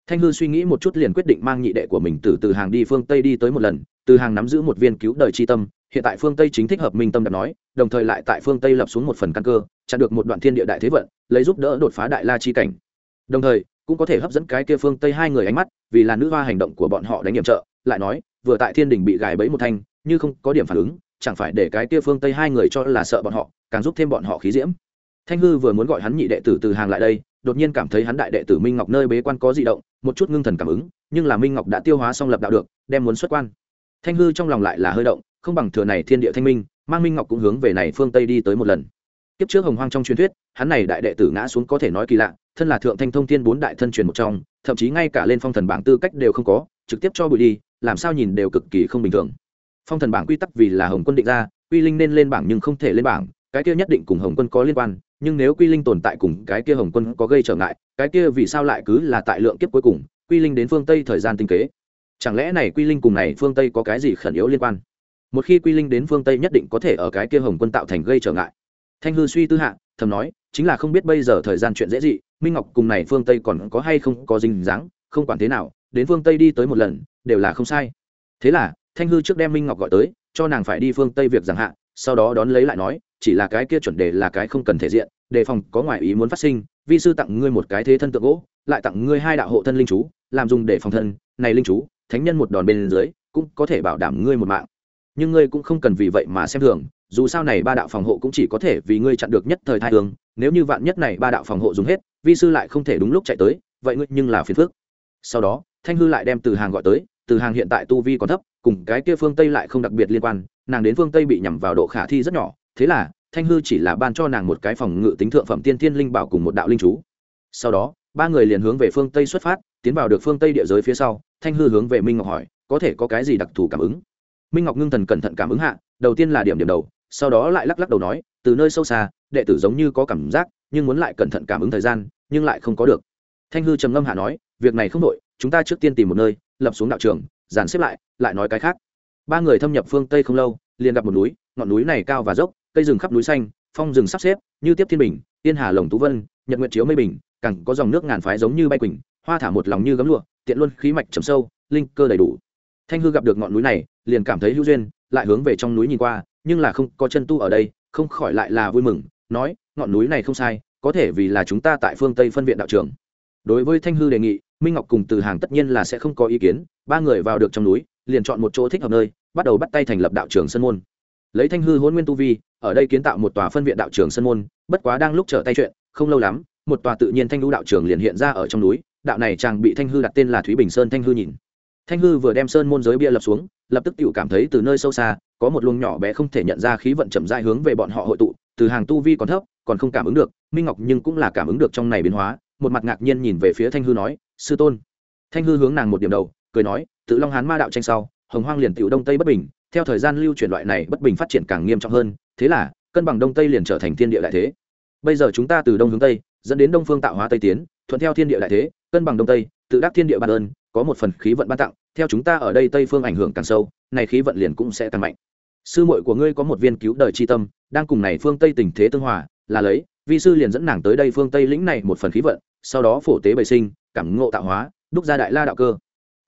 Thanh hư suy nghĩ một chút liền quyết định mang nhị đệ của mình từ từ hàng đi phương tây đi tới một lần, từ hàng nắm giữ một viên cứu đời c tâm, hiện tại phương tây chính thích hợp minh tâm đã nói, đồng thời lại tại phương tây lập xuống một phần căn cơ, chặn được một đoạn thiên địa đại thế vận, lấy giúp đỡ đột phá đại la chi cảnh đồng thời, cũng có thể hấp dẫn cái kia phương tây hai người ánh mắt, vì là nữ hoa hành động của bọn họ đánh nghiệm trợ, lại nói, vừa tại thiên đình bị gài bẫy một thanh, như không có điểm phản ứng, chẳng phải để cái kia phương tây hai người cho là sợ bọn họ, càng giúp thêm bọn họ khí diễm. Thanh hư vừa muốn gọi hắn nhị đệ tử từ hàng lại đây, đột nhiên cảm thấy hắn đại đệ tử minh ngọc nơi bế quan có di động, một chút ngưng thần cảm ứng, nhưng là minh ngọc đã tiêu hóa xong lập đạo được, đem muốn xuất quan. Thanh hư trong lòng lại là hơi động, không bằng thừa này thiên địa thanh minh, mang minh ngọc cũng hướng về này phương tây đi tới một lần. Kiếp trước hồng hoang trong truyền thuyết, hắn này đại đệ tử ngã xuống có thể nói kỳ lạ thân là thượng thanh thông thiên bốn đại thân truyền một trong, thậm chí ngay cả lên phong thần bảng tư cách đều không có, trực tiếp cho bụi đi, làm sao nhìn đều cực kỳ không bình thường. Phong thần bảng quy tắc vì là hồng quân định ra, quy linh nên lên bảng nhưng không thể lên bảng, cái kia nhất định cùng hồng quân có liên quan, nhưng nếu quy linh tồn tại cùng cái kia hồng quân có gây trở ngại, cái kia vì sao lại cứ là tại lượng kiếp cuối cùng, quy linh đến phương tây thời gian tinh kế? Chẳng lẽ này quy linh cùng này phương tây có cái gì khẩn yếu liên quan? Một khi quy linh đến phương tây nhất định có thể ở cái kia hồng quân tạo thành gây trở ngại. Thanh hư suy tư hạ, thầm nói chính là không biết bây giờ thời gian chuyện dễ dị, minh ngọc cùng này phương tây còn có hay không có dinh dáng, không quản thế nào, đến phương tây đi tới một lần, đều là không sai. Thế là, thanh hư trước đem minh ngọc gọi tới, cho nàng phải đi phương tây việc giảng hạ, sau đó đón lấy lại nói, chỉ là cái kia chuẩn đề là cái không cần thể diện, đề phòng có ngoại ý muốn phát sinh, vi sư tặng ngươi một cái thế thân tượng gỗ, lại tặng ngươi hai đạo hộ thân linh chú, làm dùng để phòng thân, này linh chú, thánh nhân một đòn bên dưới, cũng có thể bảo đảm ngươi một mạng. Nhưng ngươi cũng không cần vì vậy mà xem thường dù sao này ba đạo phòng hộ cũng chỉ có thể vì ngươi chặn được nhất thời thai thường nếu như vạn nhất này ba đạo phòng hộ dùng hết, vi sư lại không thể đúng lúc chạy tới, vậy ngươi nhưng là phiền phức. Sau đó, thanh hư lại đem từ hàng gọi tới, từ hàng hiện tại tu vi còn thấp, cùng cái kia phương tây lại không đặc biệt liên quan, nàng đến phương tây bị nhằm vào độ khả thi rất nhỏ, thế là, thanh hư chỉ là ban cho nàng một cái phòng ngự tính thượng phẩm tiên thiên linh bảo cùng một đạo linh chú. Sau đó, ba người liền hướng về phương tây xuất phát, tiến vào được phương tây địa giới phía sau, thanh hư hướng về minh ngọc hỏi, có thể có cái gì đặc thù cảm ứng? Minh ngọc ngưng thần cẩn thận cảm ứng hạ, đầu tiên là điểm điểm đầu sau đó lại lắc lắc đầu nói, từ nơi sâu xa, đệ tử giống như có cảm giác, nhưng muốn lại cẩn thận cảm ứng thời gian, nhưng lại không có được. Thanh hư trầm ngâm hạ nói, việc này không đội chúng ta trước tiên tìm một nơi, lập xuống đạo trường, dàn xếp lại lại nói cái khác. Ba người thâm nhập phương tây không lâu, liền gặp một núi, ngọn núi này cao và dốc, cây rừng khắp núi xanh, phong rừng sắp xếp, như tiếp thiên bình tiên hà lồng tú vân, nhật nguyện chiếu mây bình, cẳng có dòng nước ngàn phái giống như bay quỳnh, hoa thả một lòng như gấm lụa, tiện luôn khí mạch trầm sâu, linh cơ đầy đủ. Thanh hư gặp được ngọn núi này, liền cảm thấy hữu duyên, lại hướng về trong núi nhìn qua nhưng là không có chân tu ở đây, không khỏi lại là vui mừng, nói, ngọn núi này không sai, có thể vì là chúng ta tại phương tây phân viện đạo trường đối với thanh hư đề nghị, minh ngọc cùng từ hàng tất nhiên là sẽ không có ý kiến, ba người vào được trong núi, liền chọn một chỗ thích hợp nơi, bắt đầu bắt tay thành lập đạo trường sân môn. Lấy thanh hư hôn nguyên tu vi, ở đây kiến tạo một tòa phân viện đạo trường sân môn, bất quá đang lúc trở tay chuyện, không lâu lắm, một tòa tự nhiên thanh lũ đạo trường liền hiện ra ở trong núi, đạo này chàng bị thanh hư đặt tên là thúy bình sơn thanh hư nhìn thanh hư vừa đem sơn môn giới bia lập xuống, lập tức tự cảm thấy từ nơi sâu xa, có một luồng nhỏ bé không thể nhận ra khí vận chậm dại hướng về bọn họ hội tụ, từ hàng tu vi còn thấp, còn không cảm ứng được, minh ngọc nhưng cũng là cảm ứng được trong này biến hóa, một mặt ngạc nhiên nhìn về phía thanh hư nói, sư tôn. Thanh hư hướng nàng một điểm đầu, cười nói, tự long hán ma đạo tranh sau, hồng hoang liền tiểu đông tây bất bình, theo thời gian lưu chuyển loại này bất bình phát triển càng nghiêm trọng hơn, thế là, cân bằng đông tây liền trở thành thiên địa đại thế. Bây giờ chúng ta từ đông hướng tây, dẫn đến đông phương tạo hóa tây tiến, thuận theo thiên địa đại thế, cân bằng đông tây, tự đắc thiên địa ban ơn có một phần khí vận ban tặng, theo chúng ta ở đây tây phương ảnh hưởng càng sâu, này khí vận liền cũng sẽ càng mạnh. Sư muội của ngươi có một viên cứu đời chi tâm, đang cùng này phương tây tình thế tương hòa, là lấy, vi sư liền dẫn nàng tới đây phương tây lĩnh này một phần khí vận, sau đó phổ tế bày sinh, cảm ngộ tạo hóa, đúc ra đại la đạo cơ.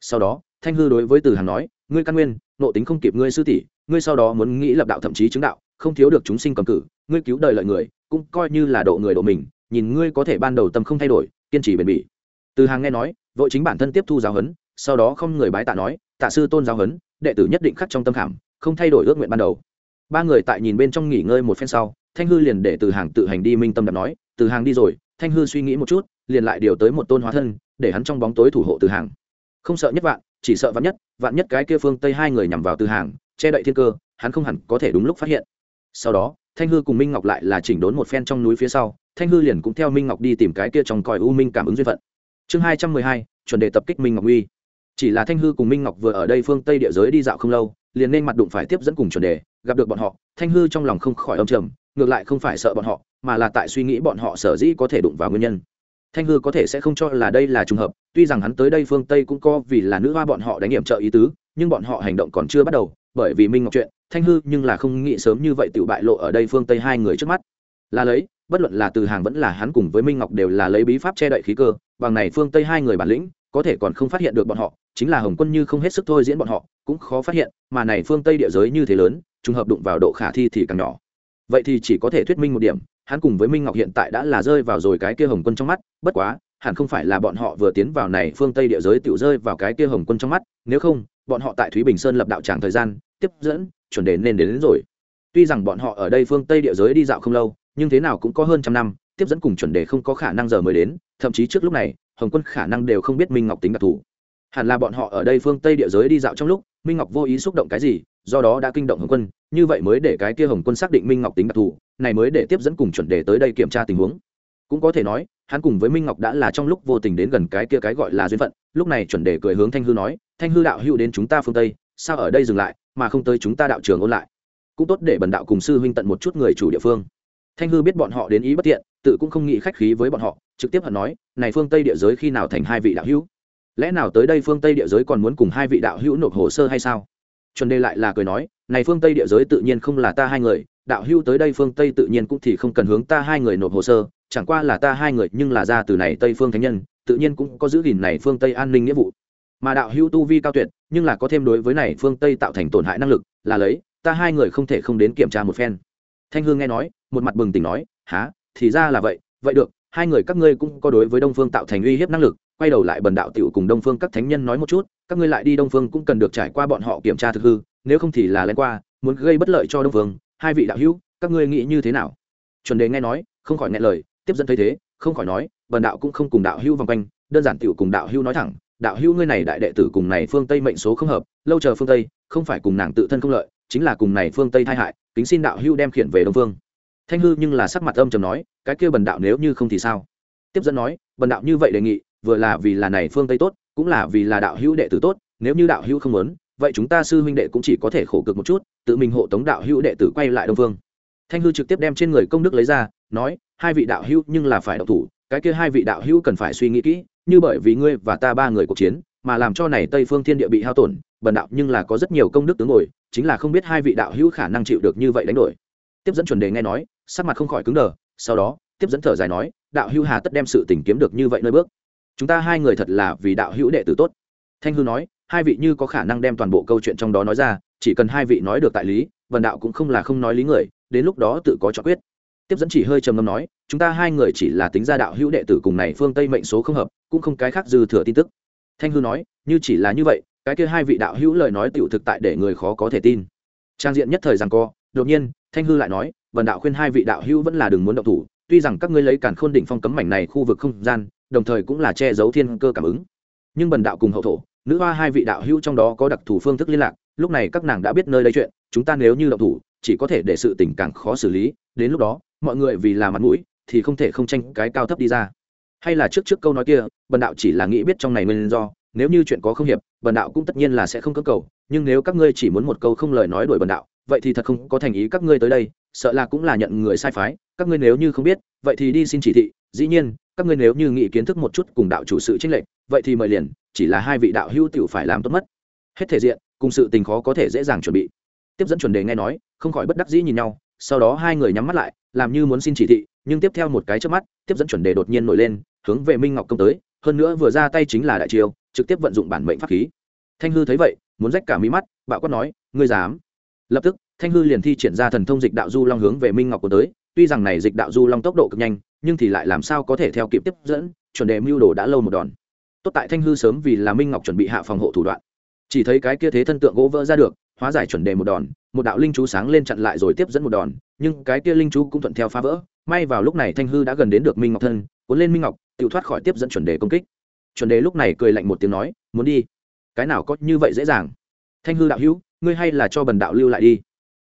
Sau đó, thanh hư đối với từ hàn nói, ngươi căn nguyên, nộ tính không kịp ngươi sư tỷ, ngươi sau đó muốn nghĩ lập đạo thậm chí chứng đạo, không thiếu được chúng sinh cầm cử ngươi cứu đời lợi người, cũng coi như là độ người độ mình, nhìn ngươi có thể ban đầu tâm không thay đổi, kiên trì bền bỉ từ hàng nghe nói, vội chính bản thân tiếp thu giáo huấn, sau đó không người bái tạ nói, tạ sư tôn giáo huấn, đệ tử nhất định khắc trong tâm khảm, không thay đổi ước nguyện ban đầu. Ba người tại nhìn bên trong nghỉ ngơi một phen sau, thanh hư liền để từ hàng tự hành đi minh tâm đạp nói, từ hàng đi rồi, thanh hư suy nghĩ một chút, liền lại điều tới một tôn hóa thân, để hắn trong bóng tối thủ hộ từ hàng. Không sợ nhất vạn, chỉ sợ vạn nhất vạn nhất cái kia phương tây hai người nhằm vào từ hàng, che đậy thiên cơ, hắn không hẳn có thể đúng lúc phát hiện. Sau đó, thanh hư cùng minh ngọc lại là chỉnh đốn một phen trong núi phía sau, thanh hư liền cũng theo minh ngọc đi tìm cái kia trong còi u minh cảm ứng duyên phận chương hai trăm mười hai, chuẩn đề tập kích minh ngọc uy. Chỉ là thanh hư cùng minh ngọc vừa ở đây phương tây địa giới đi dạo không lâu, liền nên mặt đụng phải tiếp dẫn cùng chuẩn đề, gặp được bọn họ, thanh hư trong lòng không khỏi âm trầm, ngược lại không phải sợ bọn họ, mà là tại suy nghĩ bọn họ sở dĩ có thể đụng vào nguyên nhân. Thanh hư có thể sẽ không cho là đây là trùng hợp, tuy rằng hắn tới đây phương tây cũng có vì là nữ hoa bọn họ đánh nghiệm trợ ý tứ, nhưng bọn họ hành động còn chưa bắt đầu, bởi vì minh ngọc chuyện, thanh hư nhưng là không nghĩ sớm như vậy tự bại lộ ở đây phương tây hai người trước mắt. Là lấy, bất luận là từ hàng vẫn là hắn cùng với minh ngọc đều là lấy bí pháp che đậy khí cơ bằng này phương tây hai người bản lĩnh có thể còn không phát hiện được bọn họ chính là hồng quân như không hết sức thôi diễn bọn họ cũng khó phát hiện mà này phương tây địa giới như thế lớn trùng hợp đụng vào độ khả thi thì càng nhỏ. Vậy thì chỉ có thể thuyết minh một điểm hắn cùng với minh ngọc hiện tại đã là rơi vào rồi cái kia hồng quân trong mắt bất quá hẳn không phải là bọn họ vừa tiến vào này phương tây địa giới tự rơi vào cái kia hồng quân trong mắt nếu không bọn họ tại thúy bình sơn lập đạo tràng thời gian tiếp dẫn chuẩn đề nên đến, đến rồi. Tuy rằng bọn họ ở đây phương tây địa giới đi dạo không lâu nhưng thế nào cũng có hơn trăm năm tiếp dẫn cùng chuẩn đề không có khả năng giờ mới đến, thậm chí trước lúc này, hồng quân khả năng đều không biết minh ngọc tính đặc thù. Hẳn là bọn họ ở đây phương tây địa giới đi dạo trong lúc, minh ngọc vô ý xúc động cái gì, do đó đã kinh động hồng quân, như vậy mới để cái kia hồng quân xác định minh ngọc tính đặc thù, này mới để tiếp dẫn cùng chuẩn đề tới đây kiểm tra tình huống. Cũng có thể nói, hắn cùng với minh ngọc đã là trong lúc vô tình đến gần cái kia cái gọi là duyên phận, lúc này chuẩn đề cười hướng thanh hư nói, thanh hư đạo hữu đến chúng ta phương tây, sao ở đây dừng lại, mà không tới chúng ta đạo trường ôn lại? Cũng tốt để bần đạo cùng sư huynh tận một chút người chủ địa phương thanh hư biết bọn họ đến ý bất tiện, tự cũng không nghĩ khách khí với bọn họ, trực tiếp hận nói, này phương tây địa giới khi nào thành hai vị đạo hữu? Lẽ nào tới đây phương tây địa giới còn muốn cùng hai vị đạo hữu nộp hồ sơ hay sao? Chuẩn đề lại là cười nói, này phương tây địa giới tự nhiên không là ta hai người, đạo hữu tới đây phương tây tự nhiên cũng thì không cần hướng ta hai người nộp hồ sơ, chẳng qua là ta hai người nhưng là ra từ này tây phương thánh nhân, tự nhiên cũng có giữ gìn này phương tây an ninh nghĩa vụ. Mà đạo hữu tu vi cao tuyệt, nhưng là có thêm đối với này phương tây tạo thành tổn hại năng lực, là lấy, ta hai người không thể không đến kiểm tra một phen. Thanh hương nghe nói một mặt bừng tỉnh nói há thì ra là vậy vậy được, hai người các ngươi cũng có đối với đông phương tạo thành uy hiếp năng lực, quay đầu lại bần đạo tiểu cùng đông phương các thánh nhân nói một chút, các ngươi lại đi đông phương cũng cần được trải qua bọn họ kiểm tra thực hư, nếu không thì là lén qua, muốn gây bất lợi cho đông phương, hai vị đạo hữu, các ngươi nghĩ như thế nào? Chuẩn đề nghe nói, không khỏi nghe lời, tiếp dẫn thấy thế, không khỏi nói, bần đạo cũng không cùng đạo hữu vòng quanh, đơn giản tiểu cùng đạo hữu nói thẳng, đạo hữu ngươi này đại đệ tử cùng này phương tây mệnh số không hợp, lâu chờ phương tây, không phải cùng nàng tự thân không lợi, chính là cùng này phương tây tai hại, kính xin đạo hữu đem khiển về đông phương thanh hư nhưng là sắc mặt âm trầm nói, cái kia bần đạo nếu như không thì sao? Tiếp dẫn nói, bần đạo như vậy đề nghị, vừa là vì là này phương tây tốt, cũng là vì là đạo hữu đệ tử tốt, nếu như đạo hữu không muốn, vậy chúng ta sư huynh đệ cũng chỉ có thể khổ cực một chút, tự mình hộ tống đạo hữu đệ tử quay lại đông phương thanh hư trực tiếp đem trên người công đức lấy ra, nói, hai vị đạo hữu nhưng là phải độc thủ, cái kia hai vị đạo hữu cần phải suy nghĩ kỹ, như bởi vì ngươi và ta ba người cuộc chiến, mà làm cho này tây phương thiên địa bị hao tổn, bần đạo nhưng là có rất nhiều công đức tướng ngồi, chính là không biết hai vị đạo hữu khả năng chịu được như vậy đánh đổi. Tiếp dẫn chuẩn đề nghe nói sắc mặt không khỏi cứng đờ, sau đó, tiếp dẫn thở dài nói, đạo hữu hà tất đem sự tình kiếm được như vậy nơi bước. Chúng ta hai người thật là vì đạo hữu đệ tử tốt. Thanh hư nói, hai vị như có khả năng đem toàn bộ câu chuyện trong đó nói ra, chỉ cần hai vị nói được tại lý vần đạo cũng không là không nói lý người, đến lúc đó tự có cho quyết. Tiếp dẫn chỉ hơi trầm ngâm nói, chúng ta hai người chỉ là tính ra đạo hữu đệ tử cùng này phương tây mệnh số không hợp, cũng không cái khác dư thừa tin tức. Thanh hư nói, như chỉ là như vậy, cái kia hai vị đạo hữu lời nói tiểu thực tại để người khó có thể tin. Trang diện nhất thời rằng co, đột nhiên, thanh hư lại nói vần đạo khuyên hai vị đạo hữu vẫn là đừng muốn động thủ, tuy rằng các ngươi lấy càn khôn đỉnh phong cấm mảnh này khu vực không gian, đồng thời cũng là che giấu thiên cơ cảm ứng. Nhưng bần đạo cùng hậu thổ, nữ hoa hai vị đạo hữu trong đó có đặc thù phương thức liên lạc, lúc này các nàng đã biết nơi lấy chuyện, chúng ta nếu như động thủ, chỉ có thể để sự tình càng khó xử lý, đến lúc đó, mọi người vì là mặt mũi, thì không thể không tranh cái cao thấp đi ra. Hay là trước trước câu nói kia bần đạo chỉ là nghĩ biết trong này nguyên do, nếu như chuyện có không hiệp bần đạo cũng tất nhiên là sẽ không cơ cầu, nhưng nếu các ngươi chỉ muốn một câu không lời nói đuổi bần đạo, vậy thì thật không có thành ý các ngươi tới đây sợ là cũng là nhận người sai phái, các ngươi nếu như không biết, vậy thì đi xin chỉ thị, dĩ nhiên, các ngươi nếu như nghĩ kiến thức một chút cùng đạo chủ sự tranh lệch, vậy thì mời liền, chỉ là hai vị đạo hữu tiểu phải làm tốt mất. Hết thể diện, cùng sự tình khó có thể dễ dàng chuẩn bị. Tiếp dẫn chuẩn đề nghe nói, không khỏi bất đắc dĩ nhìn nhau, sau đó hai người nhắm mắt lại, làm như muốn xin chỉ thị, nhưng tiếp theo một cái trước mắt, tiếp dẫn chuẩn đề đột nhiên nổi lên, hướng về minh ngọc công tới, hơn nữa vừa ra tay chính là đại triều, trực tiếp vận dụng bản mệnh pháp khí. Thanh hư thấy vậy, muốn rách cả mí mắt, bạo quát nói, ngươi dám? Lập tức thanh hư liền thi triển ra thần thông dịch đạo du long hướng về minh ngọc của tới, tuy rằng này dịch đạo du long tốc độ cực nhanh, nhưng thì lại làm sao có thể theo kịp tiếp dẫn, chuẩn đề mưu đồ đã lâu một đòn. Tốt tại thanh hư sớm vì là minh ngọc chuẩn bị hạ phòng hộ thủ đoạn. Chỉ thấy cái kia thế thân tượng gỗ vỡ ra được, hóa giải chuẩn đề một đòn, một đạo linh chú sáng lên chặn lại rồi tiếp dẫn một đòn, nhưng cái kia linh chú cũng thuận theo phá vỡ. May vào lúc này thanh hư đã gần đến được minh ngọc thân, cuốn lên minh ngọc, tự thoát khỏi tiếp dẫn chuẩn đề công kích. Chuẩn đề lúc này cười lạnh một tiếng nói, muốn đi? Cái nào có như vậy dễ dàng? Thanh hư đạo hữu, ngươi hay là cho bần đạo lưu lại đi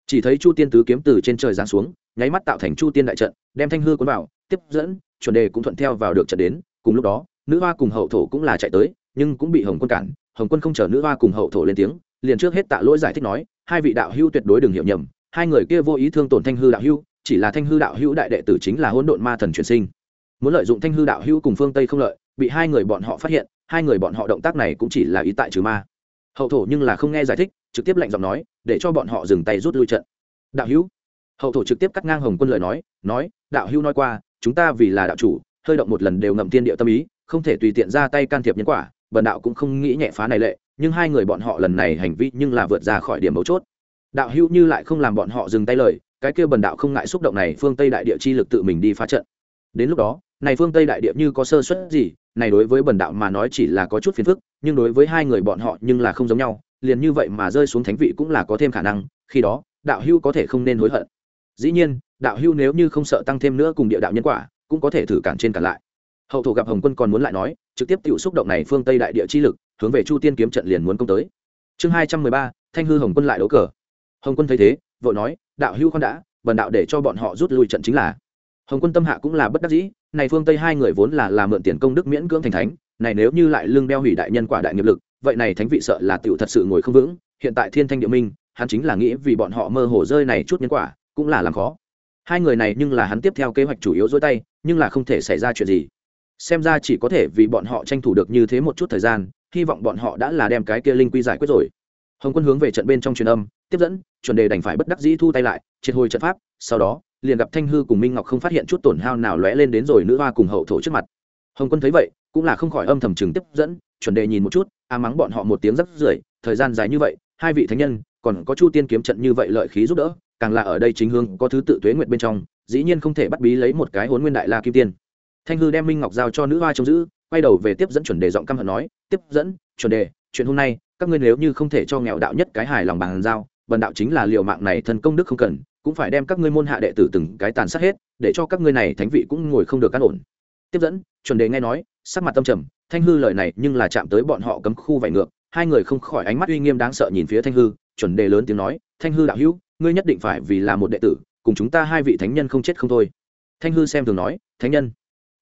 chỉ thấy chu tiên tứ kiếm từ trên trời giáng xuống nháy mắt tạo thành chu tiên đại trận đem thanh hư cuốn vào tiếp dẫn chuẩn đề cũng thuận theo vào được trận đến. Cùng lúc đó nữ hoa cùng hậu thổ cũng là chạy tới nhưng cũng bị hồng quân cản. Hồng quân không chờ nữ hoa cùng hậu thổ lên tiếng liền trước hết tạ lỗi giải thích nói hai vị đạo hưu tuyệt đối đừng hiểu nhầm hai người kia vô ý thương tổn thanh hư đạo hưu, chỉ là thanh hư đạo hưu đại đệ tử chính là hỗn độn ma thần truyền sinh. Muốn lợi dụng thanh hư đạo hưu cùng phương tây không lợi bị hai người bọn họ phát hiện hai người bọn họ động tác này cũng chỉ là ý tại trừ ma. Hậu thổ nhưng là không nghe giải thích trực tiếp lạnh giọng nói, để cho bọn họ dừng tay rút lui trận. Đạo hữu. Hậu thổ trực tiếp cắt ngang hồng quân lời nói nói, đạo hữu nói qua, chúng ta vì là đạo chủ, hơi động một lần đều ngậm tiên địa tâm ý, không thể tùy tiện ra tay can thiệp nhân quả, bần đạo cũng không nghĩ nhẹ phá này lệ, nhưng hai người bọn họ lần này hành vi nhưng là vượt ra khỏi điểm mấu chốt. Đạo hữu như lại không làm bọn họ dừng tay lời, cái kia bần đạo không ngại xúc động này phương tây đại địa chi lực tự mình đi phá trận. Đến lúc đó, này phương tây đại địa như có sơ suất gì, này đối với bần đạo mà nói chỉ là có chút phiền phức, nhưng đối với hai người bọn họ nhưng là không giống nhau liền như vậy mà rơi xuống thánh vị cũng là có thêm khả năng, khi đó, đạo hưu có thể không nên hối hận. Dĩ nhiên, đạo hưu nếu như không sợ tăng thêm nữa cùng địa đạo nhân quả, cũng có thể thử cản trên cản lại. Hậu thổ gặp hồng quân còn muốn lại nói, trực tiếp tự xúc động này phương tây đại địa chi lực, hướng về chu tiên kiếm trận liền muốn công tới. Chương hai trăm mười ba, thanh hư hồng quân lại đấu cờ. Hồng quân thấy thế, vội nói, đạo hưu con đã, bần đạo để cho bọn họ rút lui trận chính là. Hồng quân tâm hạ cũng là bất đắc dĩ, này phương tây hai người vốn là làm mượn tiền công đức miễn cưỡng thành thánh, này nếu như lại lương đeo hủy đại nhân quả đại nghiệp lực vậy này thánh vị sợ là tựu thật sự ngồi không vững, hiện tại thiên thanh địa minh, hắn chính là nghĩ vì bọn họ mơ hồ rơi này chút nhân quả, cũng là làm khó. Hai người này nhưng là hắn tiếp theo kế hoạch chủ yếu dối tay, nhưng là không thể xảy ra chuyện gì. Xem ra chỉ có thể vì bọn họ tranh thủ được như thế một chút thời gian, hy vọng bọn họ đã là đem cái kia linh quy giải quyết rồi. Hồng quân hướng về trận bên trong truyền âm, tiếp dẫn, chuẩn đề đành phải bất đắc dĩ thu tay lại, triệt hồi trận pháp, sau đó, liền gặp thanh hư cùng minh ngọc không phát hiện chút tổn hao nào lóe lên đến rồi nữ hoa cùng hậu thổ trước mặt. Hồng quân thấy vậy, cũng là không khỏi âm thầm chừng tiếp dẫn, chuẩn đề nhìn một chút a mắng bọn họ một tiếng rất rưởi, thời gian dài như vậy, hai vị thánh nhân, còn có chu tiên kiếm trận như vậy lợi khí giúp đỡ, càng là ở đây chính hương có thứ tự tuế nguyện bên trong, dĩ nhiên không thể bắt bí lấy một cái hốn nguyên đại la kim tiên. Thanh hư đem minh ngọc giao cho nữ hoa trông giữ, quay đầu về tiếp dẫn chuẩn đề giọng căm hận nói, tiếp dẫn, chuẩn đề, chuyện hôm nay, các ngươi nếu như không thể cho nghèo đạo nhất cái hài lòng bàn giao, bần đạo chính là liệu mạng này thân công đức không cần, cũng phải đem các ngươi môn hạ đệ tử từng cái tàn sát hết, để cho các ngươi này thánh vị cũng ngồi không được cán ổn. Tiếp dẫn, chuẩn đề nghe nói, sắc mặt tâm trầm thanh hư lời này nhưng là chạm tới bọn họ cấm khu vải ngược, hai người không khỏi ánh mắt uy nghiêm đáng sợ nhìn phía thanh hư, chuẩn đề lớn tiếng nói, thanh hư đạo hữu, ngươi nhất định phải vì là một đệ tử, cùng chúng ta hai vị thánh nhân không chết không thôi. Thanh hư xem thường nói, thánh nhân,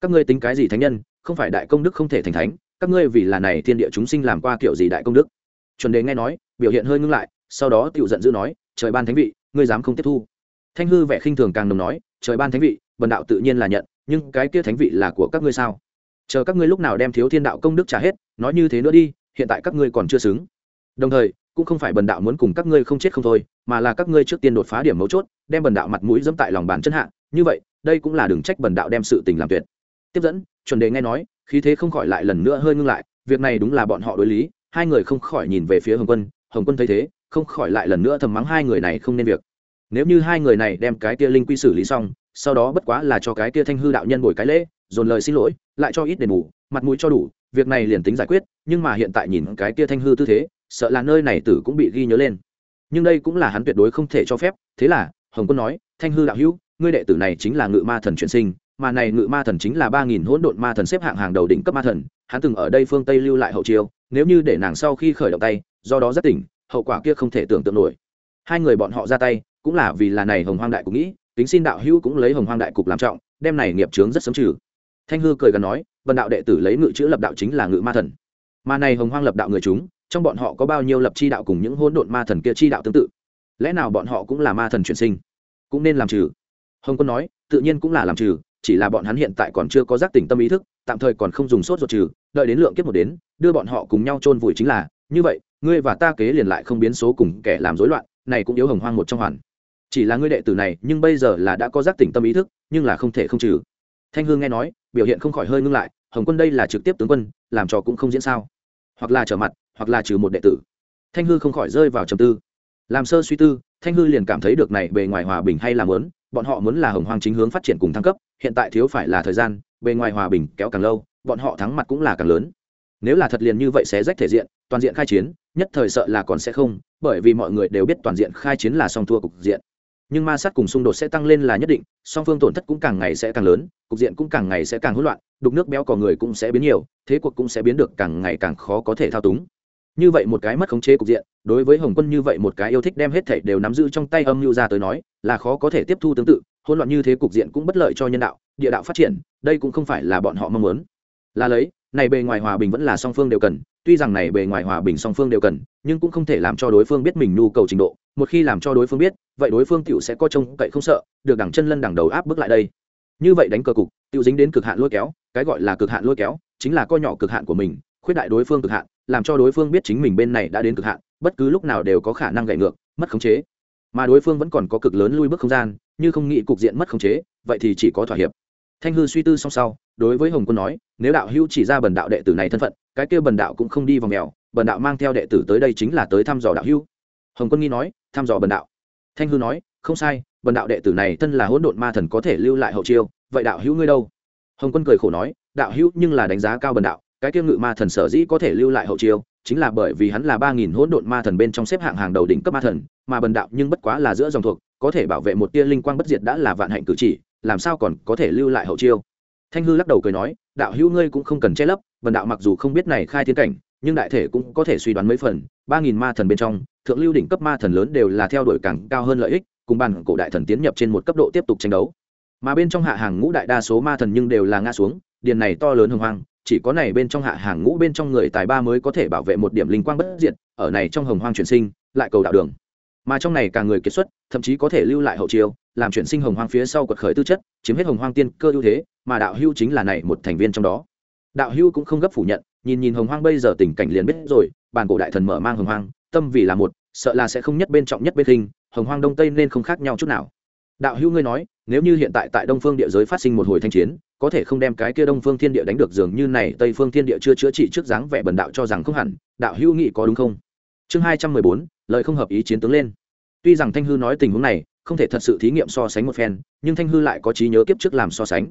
các ngươi tính cái gì thánh nhân? Không phải đại công đức không thể thành thánh, các ngươi vì là này thiên địa chúng sinh làm qua kiểu gì đại công đức? Chuẩn đề nghe nói, biểu hiện hơi ngưng lại, sau đó tựu giận dữ nói, trời ban thánh vị, ngươi dám không tiếp thu? Thanh hư vẻ khinh thường càng đồng nói, trời ban thánh vị, bần đạo tự nhiên là nhận, nhưng cái kia thánh vị là của các ngươi sao? Chờ các ngươi lúc nào đem thiếu thiên đạo công đức trả hết, nói như thế nữa đi, hiện tại các ngươi còn chưa xứng. Đồng thời, cũng không phải bần đạo muốn cùng các ngươi không chết không thôi, mà là các ngươi trước tiên đột phá điểm mấu chốt, đem bần đạo mặt mũi dẫm tại lòng bàn chân hạ, như vậy, đây cũng là đừng trách bần đạo đem sự tình làm tuyệt. Tiếp dẫn, chuẩn đề nghe nói, khí thế không khỏi lại lần nữa hơi ngưng lại, việc này đúng là bọn họ đối lý, hai người không khỏi nhìn về phía hồng quân hồng quân thấy thế, không khỏi lại lần nữa thầm mắng hai người này không nên việc. Nếu như hai người này đem cái kia linh quy xử lý xong, sau đó bất quá là cho cái kia thanh hư đạo nhân bồi cái lễ dồn lời xin lỗi, lại cho ít đền bù, mặt mũi cho đủ, việc này liền tính giải quyết, nhưng mà hiện tại nhìn cái kia thanh hư tư thế, sợ là nơi này tử cũng bị ghi nhớ lên. Nhưng đây cũng là hắn tuyệt đối không thể cho phép, thế là, hồng quân nói, thanh hư đạo hữu, ngươi đệ tử này chính là ngự ma thần chuyển sinh, mà này ngự ma thần chính là ba nghìn hỗn độn ma thần xếp hạng hàng đầu đỉnh cấp ma thần, hắn từng ở đây phương tây lưu lại hậu chiêu, nếu như để nàng sau khi khởi động tay, do đó rất tỉnh, hậu quả kia không thể tưởng tượng nổi. Hai người bọn họ ra tay, cũng là vì là này hồng hoang đại cục nghĩ, tính xin đạo hữu cũng lấy hồng hoang đại cục làm trọng, đem này nghiệp chướng rất sớm trừ thanh hư cười gần nói vần đạo đệ tử lấy ngự chữ lập đạo chính là ngự ma thần. Mà này hồng hoang lập đạo người chúng, trong bọn họ có bao nhiêu lập chi đạo cùng những hỗn độn ma thần kia chi đạo tương tự? Lẽ nào bọn họ cũng là ma thần chuyển sinh? Cũng nên làm trừ. Hồng quân nói, tự nhiên cũng là làm trừ, chỉ là bọn hắn hiện tại còn chưa có giác tỉnh tâm ý thức, tạm thời còn không dùng sốt ruột trừ, đợi đến lượng kiếp một đến, đưa bọn họ cùng nhau chôn vùi chính là, như vậy, ngươi và ta kế liền lại không biến số cùng kẻ làm rối loạn, này cũng yếu hồng hoang một trong hoàn. Chỉ là ngươi đệ tử này, nhưng bây giờ là đã có giác tỉnh tâm ý thức, nhưng là không thể không trừ thanh hương nghe nói, biểu hiện không khỏi hơi ngưng lại, hồng quân đây là trực tiếp tướng quân, làm trò cũng không diễn sao? Hoặc là trở mặt, hoặc là trừ một đệ tử. Thanh hư không khỏi rơi vào trầm tư. Làm sơ suy tư, thanh hư liền cảm thấy được này bề ngoài hòa bình hay là muốn, bọn họ muốn là hồng Hoàng chính hướng phát triển cùng thăng cấp, hiện tại thiếu phải là thời gian, bề ngoài hòa bình kéo càng lâu, bọn họ thắng mặt cũng là càng lớn. Nếu là thật liền như vậy sẽ rách thể diện, toàn diện khai chiến, nhất thời sợ là còn sẽ không, bởi vì mọi người đều biết toàn diện khai chiến là song thua cục diện nhưng ma sát cùng xung đột sẽ tăng lên là nhất định, song phương tổn thất cũng càng ngày sẽ càng lớn, cục diện cũng càng ngày sẽ càng hỗn loạn, đục nước béo cò người cũng sẽ biến nhiều, thế cuộc cũng sẽ biến được càng ngày càng khó có thể thao túng. Như vậy một cái mất khống chế cục diện, đối với hồng quân như vậy một cái yêu thích đem hết thảy đều nắm giữ trong tay âm mưu ra tới nói, là khó có thể tiếp thu tương tự, hỗn loạn như thế cục diện cũng bất lợi cho nhân đạo, địa đạo phát triển, đây cũng không phải là bọn họ mong muốn. Là lấy, này bề ngoài hòa bình vẫn là song phương đều cần tuy rằng này bề ngoài hòa bình song phương đều cần, nhưng cũng không thể làm cho đối phương biết mình nhu cầu trình độ. Một khi làm cho đối phương biết, vậy đối phương tựu sẽ có trông cậy không sợ, được đẳng chân lân đằng đầu áp bước lại đây. Như vậy đánh cờ cục tựu dính đến cực hạn lôi kéo, cái gọi là cực hạn lôi kéo, chính là co nhỏ cực hạn của mình, khuyết đại đối phương cực hạn, làm cho đối phương biết chính mình bên này đã đến cực hạn, bất cứ lúc nào đều có khả năng gậy ngược, mất khống chế. Mà đối phương vẫn còn có cực lớn lui bước không gian, như không nghĩ cục diện mất khống chế, vậy thì chỉ có thỏa hiệp thanh hư suy tư song sau, đối với hồng quân nói, nếu đạo hữu chỉ ra bần đạo đệ tử này thân phận, cái kia bần đạo cũng không đi vào mèo bần đạo mang theo đệ tử tới đây chính là tới thăm dò đạo hữu. Hồng quân nghi nói, thăm dò bần đạo? Thanh hư nói, không sai, bần đạo đệ tử này thân là hỗn độn ma thần có thể lưu lại hậu chiêu, vậy đạo hữu ngươi đâu? Hồng quân cười khổ nói, đạo hữu nhưng là đánh giá cao bần đạo, cái kia ngự ma thần sở dĩ có thể lưu lại hậu chiêu, chính là bởi vì hắn là ba nghìn hỗn độn ma thần bên trong xếp hạng hàng đầu đỉnh cấp ma thần, mà bần đạo nhưng bất quá là giữa dòng thuộc, có thể bảo vệ một tia linh quang bất diệt đã là vạn hạnh cử chỉ làm sao còn có thể lưu lại hậu chiêu? Thanh hư lắc đầu cười nói, đạo hữu ngươi cũng không cần che lấp vần đạo mặc dù không biết này khai thiên cảnh, nhưng đại thể cũng có thể suy đoán mấy phần, ba nghìn ma thần bên trong, thượng lưu đỉnh cấp ma thần lớn đều là theo đuổi càng cao hơn lợi ích, cùng bàn cổ đại thần tiến nhập trên một cấp độ tiếp tục tranh đấu. Mà bên trong hạ hàng ngũ đại đa số ma thần nhưng đều là ngã xuống, điền này to lớn hồng hoang, chỉ có này bên trong hạ hàng ngũ bên trong người tài ba mới có thể bảo vệ một điểm linh quang bất diệt, ở này trong hồng hoang chuyển sinh, lại cầu đạo đường mà trong này càng người kiệt xuất, thậm chí có thể lưu lại hậu chiêu, làm chuyển sinh hồng hoang phía sau quật khởi tư chất, chiếm hết hồng hoang tiên cơ ưu thế, mà đạo hưu chính là này một thành viên trong đó. Đạo hưu cũng không gấp phủ nhận, nhìn nhìn hồng hoang bây giờ tình cảnh liền biết rồi bàn cổ đại thần mở mang hồng hoang, tâm vì là một, sợ là sẽ không nhất bên trọng nhất bên hình hồng hoang đông tây nên không khác nhau chút nào. Đạo hưu ngươi nói, nếu như hiện tại tại đông phương địa giới phát sinh một hồi thanh chiến, có thể không đem cái kia đông phương thiên địa đánh được dường như này, tây phương thiên địa chưa chữa trị trước dáng vẻ bần đạo cho rằng không hẳn, đạo hưu nghĩ có đúng không? Chương hai trăm mười bốn lời không hợp ý chiến tướng lên. Tuy rằng thanh hư nói tình huống này, không thể thật sự thí nghiệm so sánh một phen, nhưng thanh hư lại có trí nhớ kiếp trước làm so sánh.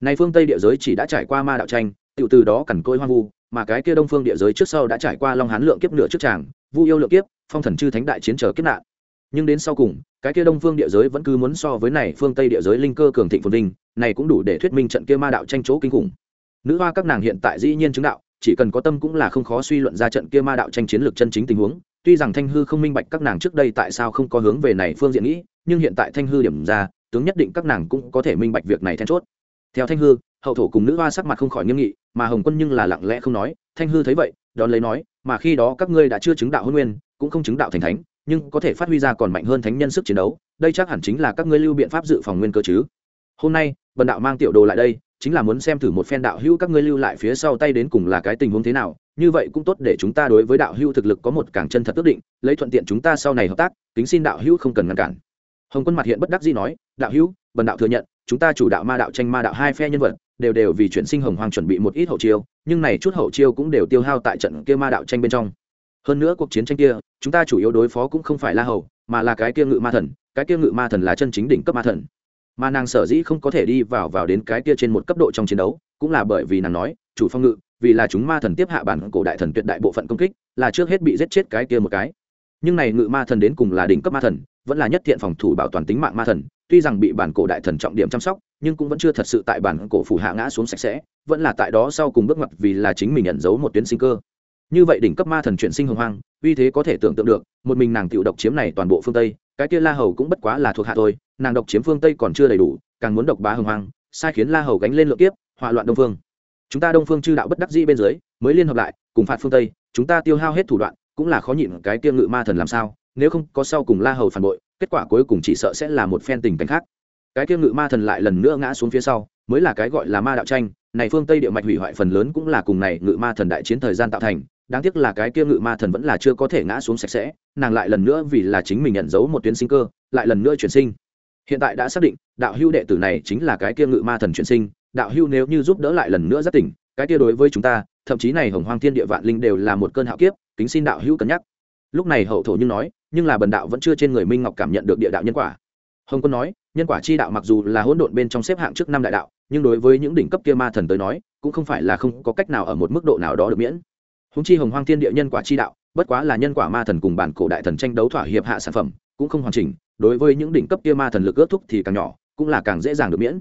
Này phương tây địa giới chỉ đã trải qua ma đạo tranh tự từ đó cằn côi hoang vu, mà cái kia đông phương địa giới trước sau đã trải qua long hán lượng kiếp nửa trước tràng, vu yêu lượng kiếp, phong thần chư thánh đại chiến trở kiếp nạn. Nhưng đến sau cùng, cái kia đông phương địa giới vẫn cứ muốn so với này phương tây địa giới linh cơ cường thịnh phồn vinh, này cũng đủ để thuyết minh trận kia ma đạo tranh chỗ kinh khủng. Nữ hoa các nàng hiện tại dĩ nhiên chứng đạo, chỉ cần có tâm cũng là không khó suy luận ra trận kia ma đạo tranh chiến lược chân chính tình huống tuy rằng thanh hư không minh bạch các nàng trước đây tại sao không có hướng về này phương diện nghĩ, nhưng hiện tại thanh hư điểm ra, tướng nhất định các nàng cũng có thể minh bạch việc này then chốt. Theo thanh hư, hậu thổ cùng nữ hoa sắc mặt không khỏi nghiêm nghị, mà hồng quân nhưng là lặng lẽ không nói, thanh hư thấy vậy, đón lấy nói, mà khi đó các ngươi đã chưa chứng đạo hôn nguyên, cũng không chứng đạo thành thánh, nhưng có thể phát huy ra còn mạnh hơn thánh nhân sức chiến đấu, đây chắc hẳn chính là các ngươi lưu biện pháp dự phòng nguyên cơ chứ hôm nay bần đạo mang tiểu đồ lại đây, chính là muốn xem thử một phen đạo hữu các ngươi lưu lại phía sau tay đến cùng là cái tình huống thế nào. Như vậy cũng tốt để chúng ta đối với đạo hữu thực lực có một càng chân thật ước định, lấy thuận tiện chúng ta sau này hợp tác, kính xin đạo hữu không cần ngăn cản. Hồng quân mặt hiện bất đắc dĩ nói, đạo hữu bần đạo thừa nhận, chúng ta chủ đạo ma đạo tranh ma đạo hai phe nhân vật, đều đều vì chuyển sinh hồng hoàng chuẩn bị một ít hậu chiêu, nhưng này chút hậu chiêu cũng đều tiêu hao tại trận kia ma đạo tranh bên trong. Hơn nữa cuộc chiến tranh kia, chúng ta chủ yếu đối phó cũng không phải la hầu, mà là cái kia ngự ma thần, cái kia ngự ma thần là chân chính đỉnh cấp ma thần mà nàng sở dĩ không có thể đi vào vào đến cái kia trên một cấp độ trong chiến đấu, cũng là bởi vì nàng nói, chủ phong ngự, vì là chúng ma thần tiếp hạ bản cổ đại thần tuyệt đại bộ phận công kích, là trước hết bị giết chết cái kia một cái. Nhưng này ngự ma thần đến cùng là đỉnh cấp ma thần, vẫn là nhất thiện phòng thủ bảo toàn tính mạng ma thần, tuy rằng bị bản cổ đại thần trọng điểm chăm sóc, nhưng cũng vẫn chưa thật sự tại bản cổ phủ hạ ngã xuống sạch sẽ, vẫn là tại đó sau cùng bước ngoặt vì là chính mình nhận giấu một tuyến sinh cơ. Như vậy đỉnh cấp ma thần chuyển sinh hồng hoang, uy thế có thể tưởng tượng được, một mình nàng tiểu độc chiếm này toàn bộ phương tây cái kia la hầu cũng bất quá là thuộc hạ thôi, nàng độc chiếm phương tây còn chưa đầy đủ, càng muốn độc bá hồng hoang, sai khiến la hầu gánh lên lượng kiếp hỏa loạn đông phương. Chúng ta đông phương chư đạo bất đắc dĩ bên dưới, mới liên hợp lại, cùng phạt phương tây, chúng ta tiêu hao hết thủ đoạn, cũng là khó nhịn cái kia ngự ma thần làm sao, nếu không có sau cùng la hầu phản bội, kết quả cuối cùng chỉ sợ sẽ là một phen tình cảnh khác. Cái kia ngự ma thần lại lần nữa ngã xuống phía sau, mới là cái gọi là ma đạo tranh, này phương tây địa mạch hủy hoại phần lớn cũng là cùng này ngự ma thần đại chiến thời gian tạo thành đáng tiếc là cái kia ngự ma thần vẫn là chưa có thể ngã xuống sạch sẽ, nàng lại lần nữa vì là chính mình nhận dấu một tuyến sinh cơ, lại lần nữa chuyển sinh. Hiện tại đã xác định, đạo hưu đệ tử này chính là cái kia ngự ma thần chuyển sinh, đạo hưu nếu như giúp đỡ lại lần nữa rất tỉnh, cái kia đối với chúng ta, thậm chí này hồng hoang thiên địa vạn linh đều là một cơn hạo kiếp, kính xin đạo hưu cân nhắc. Lúc này hậu thổ nhưng nói, nhưng là bần đạo vẫn chưa trên người minh ngọc cảm nhận được địa đạo nhân quả. Hồng quân nói, nhân quả chi đạo mặc dù là hỗn độn bên trong xếp hạng trước năm đại đạo, nhưng đối với những đỉnh cấp kia ma thần tới nói, cũng không phải là không có cách nào ở một mức độ nào đó được miễn húng chi hồng hoang thiên địa nhân quả chi đạo, bất quá là nhân quả ma thần cùng bản cổ đại thần tranh đấu thỏa hiệp hạ sản phẩm, cũng không hoàn chỉnh, đối với những đỉnh cấp kia ma thần lực ước thúc thì càng nhỏ, cũng là càng dễ dàng được miễn.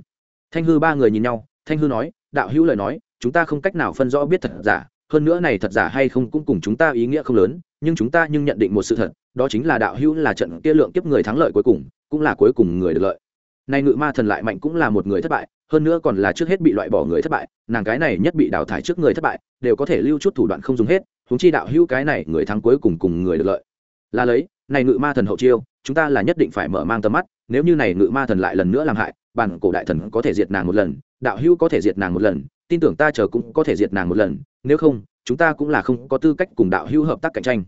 Thanh hư ba người nhìn nhau, thanh hư nói, đạo hữu lời nói, chúng ta không cách nào phân rõ biết thật giả, hơn nữa này thật giả hay không cũng cùng chúng ta ý nghĩa không lớn, nhưng chúng ta nhưng nhận định một sự thật, đó chính là đạo hữu là trận kia lượng kiếp người thắng lợi cuối cùng, cũng là cuối cùng người được lợi. Nay ngự ma thần lại mạnh cũng là một người thất bại hơn nữa còn là trước hết bị loại bỏ người thất bại, nàng cái này nhất bị đào thải trước người thất bại, đều có thể lưu chút thủ đoạn không dùng hết húng chi đạo hữu cái này người thắng cuối cùng cùng người được lợi. Là lấy, này ngự ma thần hậu chiêu, chúng ta là nhất định phải mở mang tầm mắt, nếu như này ngự ma thần lại lần nữa làm hại, bản cổ đại thần có thể diệt nàng một lần, đạo hữu có thể diệt nàng một lần, tin tưởng ta chờ cũng có thể diệt nàng một lần, nếu không, chúng ta cũng là không có tư cách cùng đạo hữu hợp tác cạnh tranh.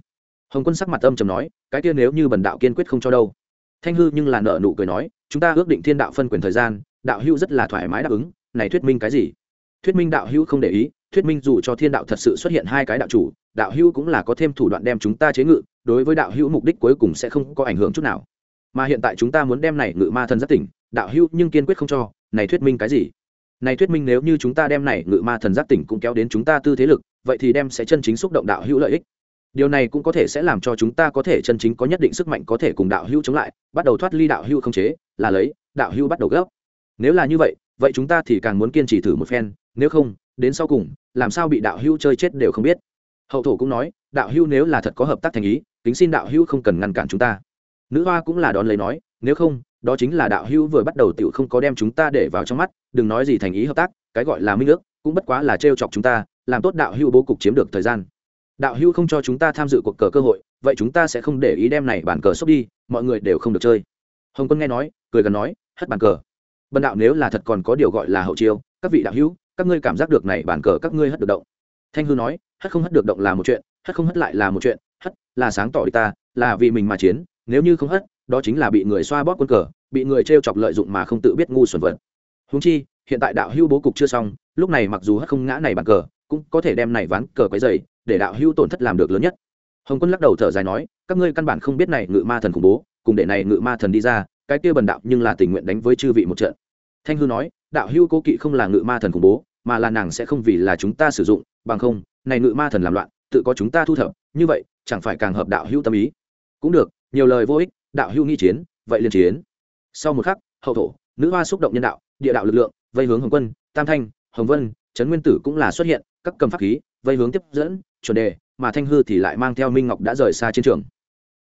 Hồng quân sắc mặt âm trầm nói, cái kia nếu như bần đạo kiên quyết không cho đâu. Thanh hư nhưng là nợ nụ cười nói, chúng ta ước định thiên đạo phân quyền thời gian đạo hữu rất là thoải mái đáp ứng, này thuyết minh cái gì? Thuyết minh đạo hữu không để ý, thuyết minh dù cho thiên đạo thật sự xuất hiện hai cái đạo chủ, đạo hữu cũng là có thêm thủ đoạn đem chúng ta chế ngự, đối với đạo hữu mục đích cuối cùng sẽ không có ảnh hưởng chút nào. Mà hiện tại chúng ta muốn đem này ngự ma thần giác tỉnh, đạo hữu nhưng kiên quyết không cho, này thuyết minh cái gì? Này thuyết minh nếu như chúng ta đem này ngự ma thần giác tỉnh cũng kéo đến chúng ta tư thế lực, vậy thì đem sẽ chân chính xúc động đạo hữu lợi ích. Điều này cũng có thể sẽ làm cho chúng ta có thể chân chính có nhất định sức mạnh có thể cùng đạo hữu chống lại, bắt đầu thoát ly đạo hữu không chế, là lấy, đạo hữu bắt đầu gấp nếu là như vậy vậy chúng ta thì càng muốn kiên trì thử một phen, nếu không, đến sau cùng, làm sao bị đạo hưu chơi chết đều không biết. Hậu thổ cũng nói, đạo hưu nếu là thật có hợp tác thành ý, kính xin đạo hưu không cần ngăn cản chúng ta. Nữ hoa cũng là đón lấy nói, nếu không, đó chính là đạo hưu vừa bắt đầu tiểu không có đem chúng ta để vào trong mắt, đừng nói gì thành ý hợp tác, cái gọi là minh ước, cũng bất quá là trêu chọc chúng ta, làm tốt đạo hưu bố cục chiếm được thời gian. Đạo hưu không cho chúng ta tham dự cuộc cờ cơ hội, vậy chúng ta sẽ không để ý đem này bàn cờ xốc đi, mọi người đều không được chơi. Hồng quân nghe nói, cười gần nói, hất bàn cờ bần đạo nếu là thật còn có điều gọi là hậu chiêu, các vị đạo hữu, các ngươi cảm giác được này bàn cờ các ngươi hất được động. Thanh hư nói, hất không hất được động là một chuyện, hất không hất lại là một chuyện, hất là sáng tỏ đi ta, là vì mình mà chiến, nếu như không hất, đó chính là bị người xoa bóp quân cờ, bị người t r e o chọc lợi dụng mà không tự biết ngu xuẩn vật. Húng chi, hiện tại đạo hưu bố cục chưa xong, lúc này mặc dù hất không ngã này bàn cờ, cũng có thể đem này ván cờ quấy dày để đạo hưu tổn thất làm được lớn nhất. Hồng quân lắc đầu thở dài nói, các ngươi căn bản không biết này ngự ma thần khủng bố, cùng để này ngự ma thần đi ra, cái kia bần đạo nhưng là tình nguyện đánh với chư vị một trận thanh hư nói, đạo hưu cố kỵ không là ngự ma thần khủng bố, mà là nàng sẽ không vì là chúng ta sử dụng, bằng không, này ngự ma thần làm loạn, tự có chúng ta thu thập, như vậy, chẳng phải càng hợp đạo hưu tâm ý. Cũng được, nhiều lời vô ích, đạo hưu nghi chiến, vậy liền chiến. Sau một khắc, hậu thổ, nữ hoa xúc động nhân đạo, địa đạo lực lượng, vây hướng hồng quân, tam thanh, hồng vân, trấn nguyên tử cũng là xuất hiện, các cầm pháp khí, vây hướng tiếp dẫn, chuẩn đề, mà thanh hư thì lại mang theo minh ngọc đã rời xa chiến trường.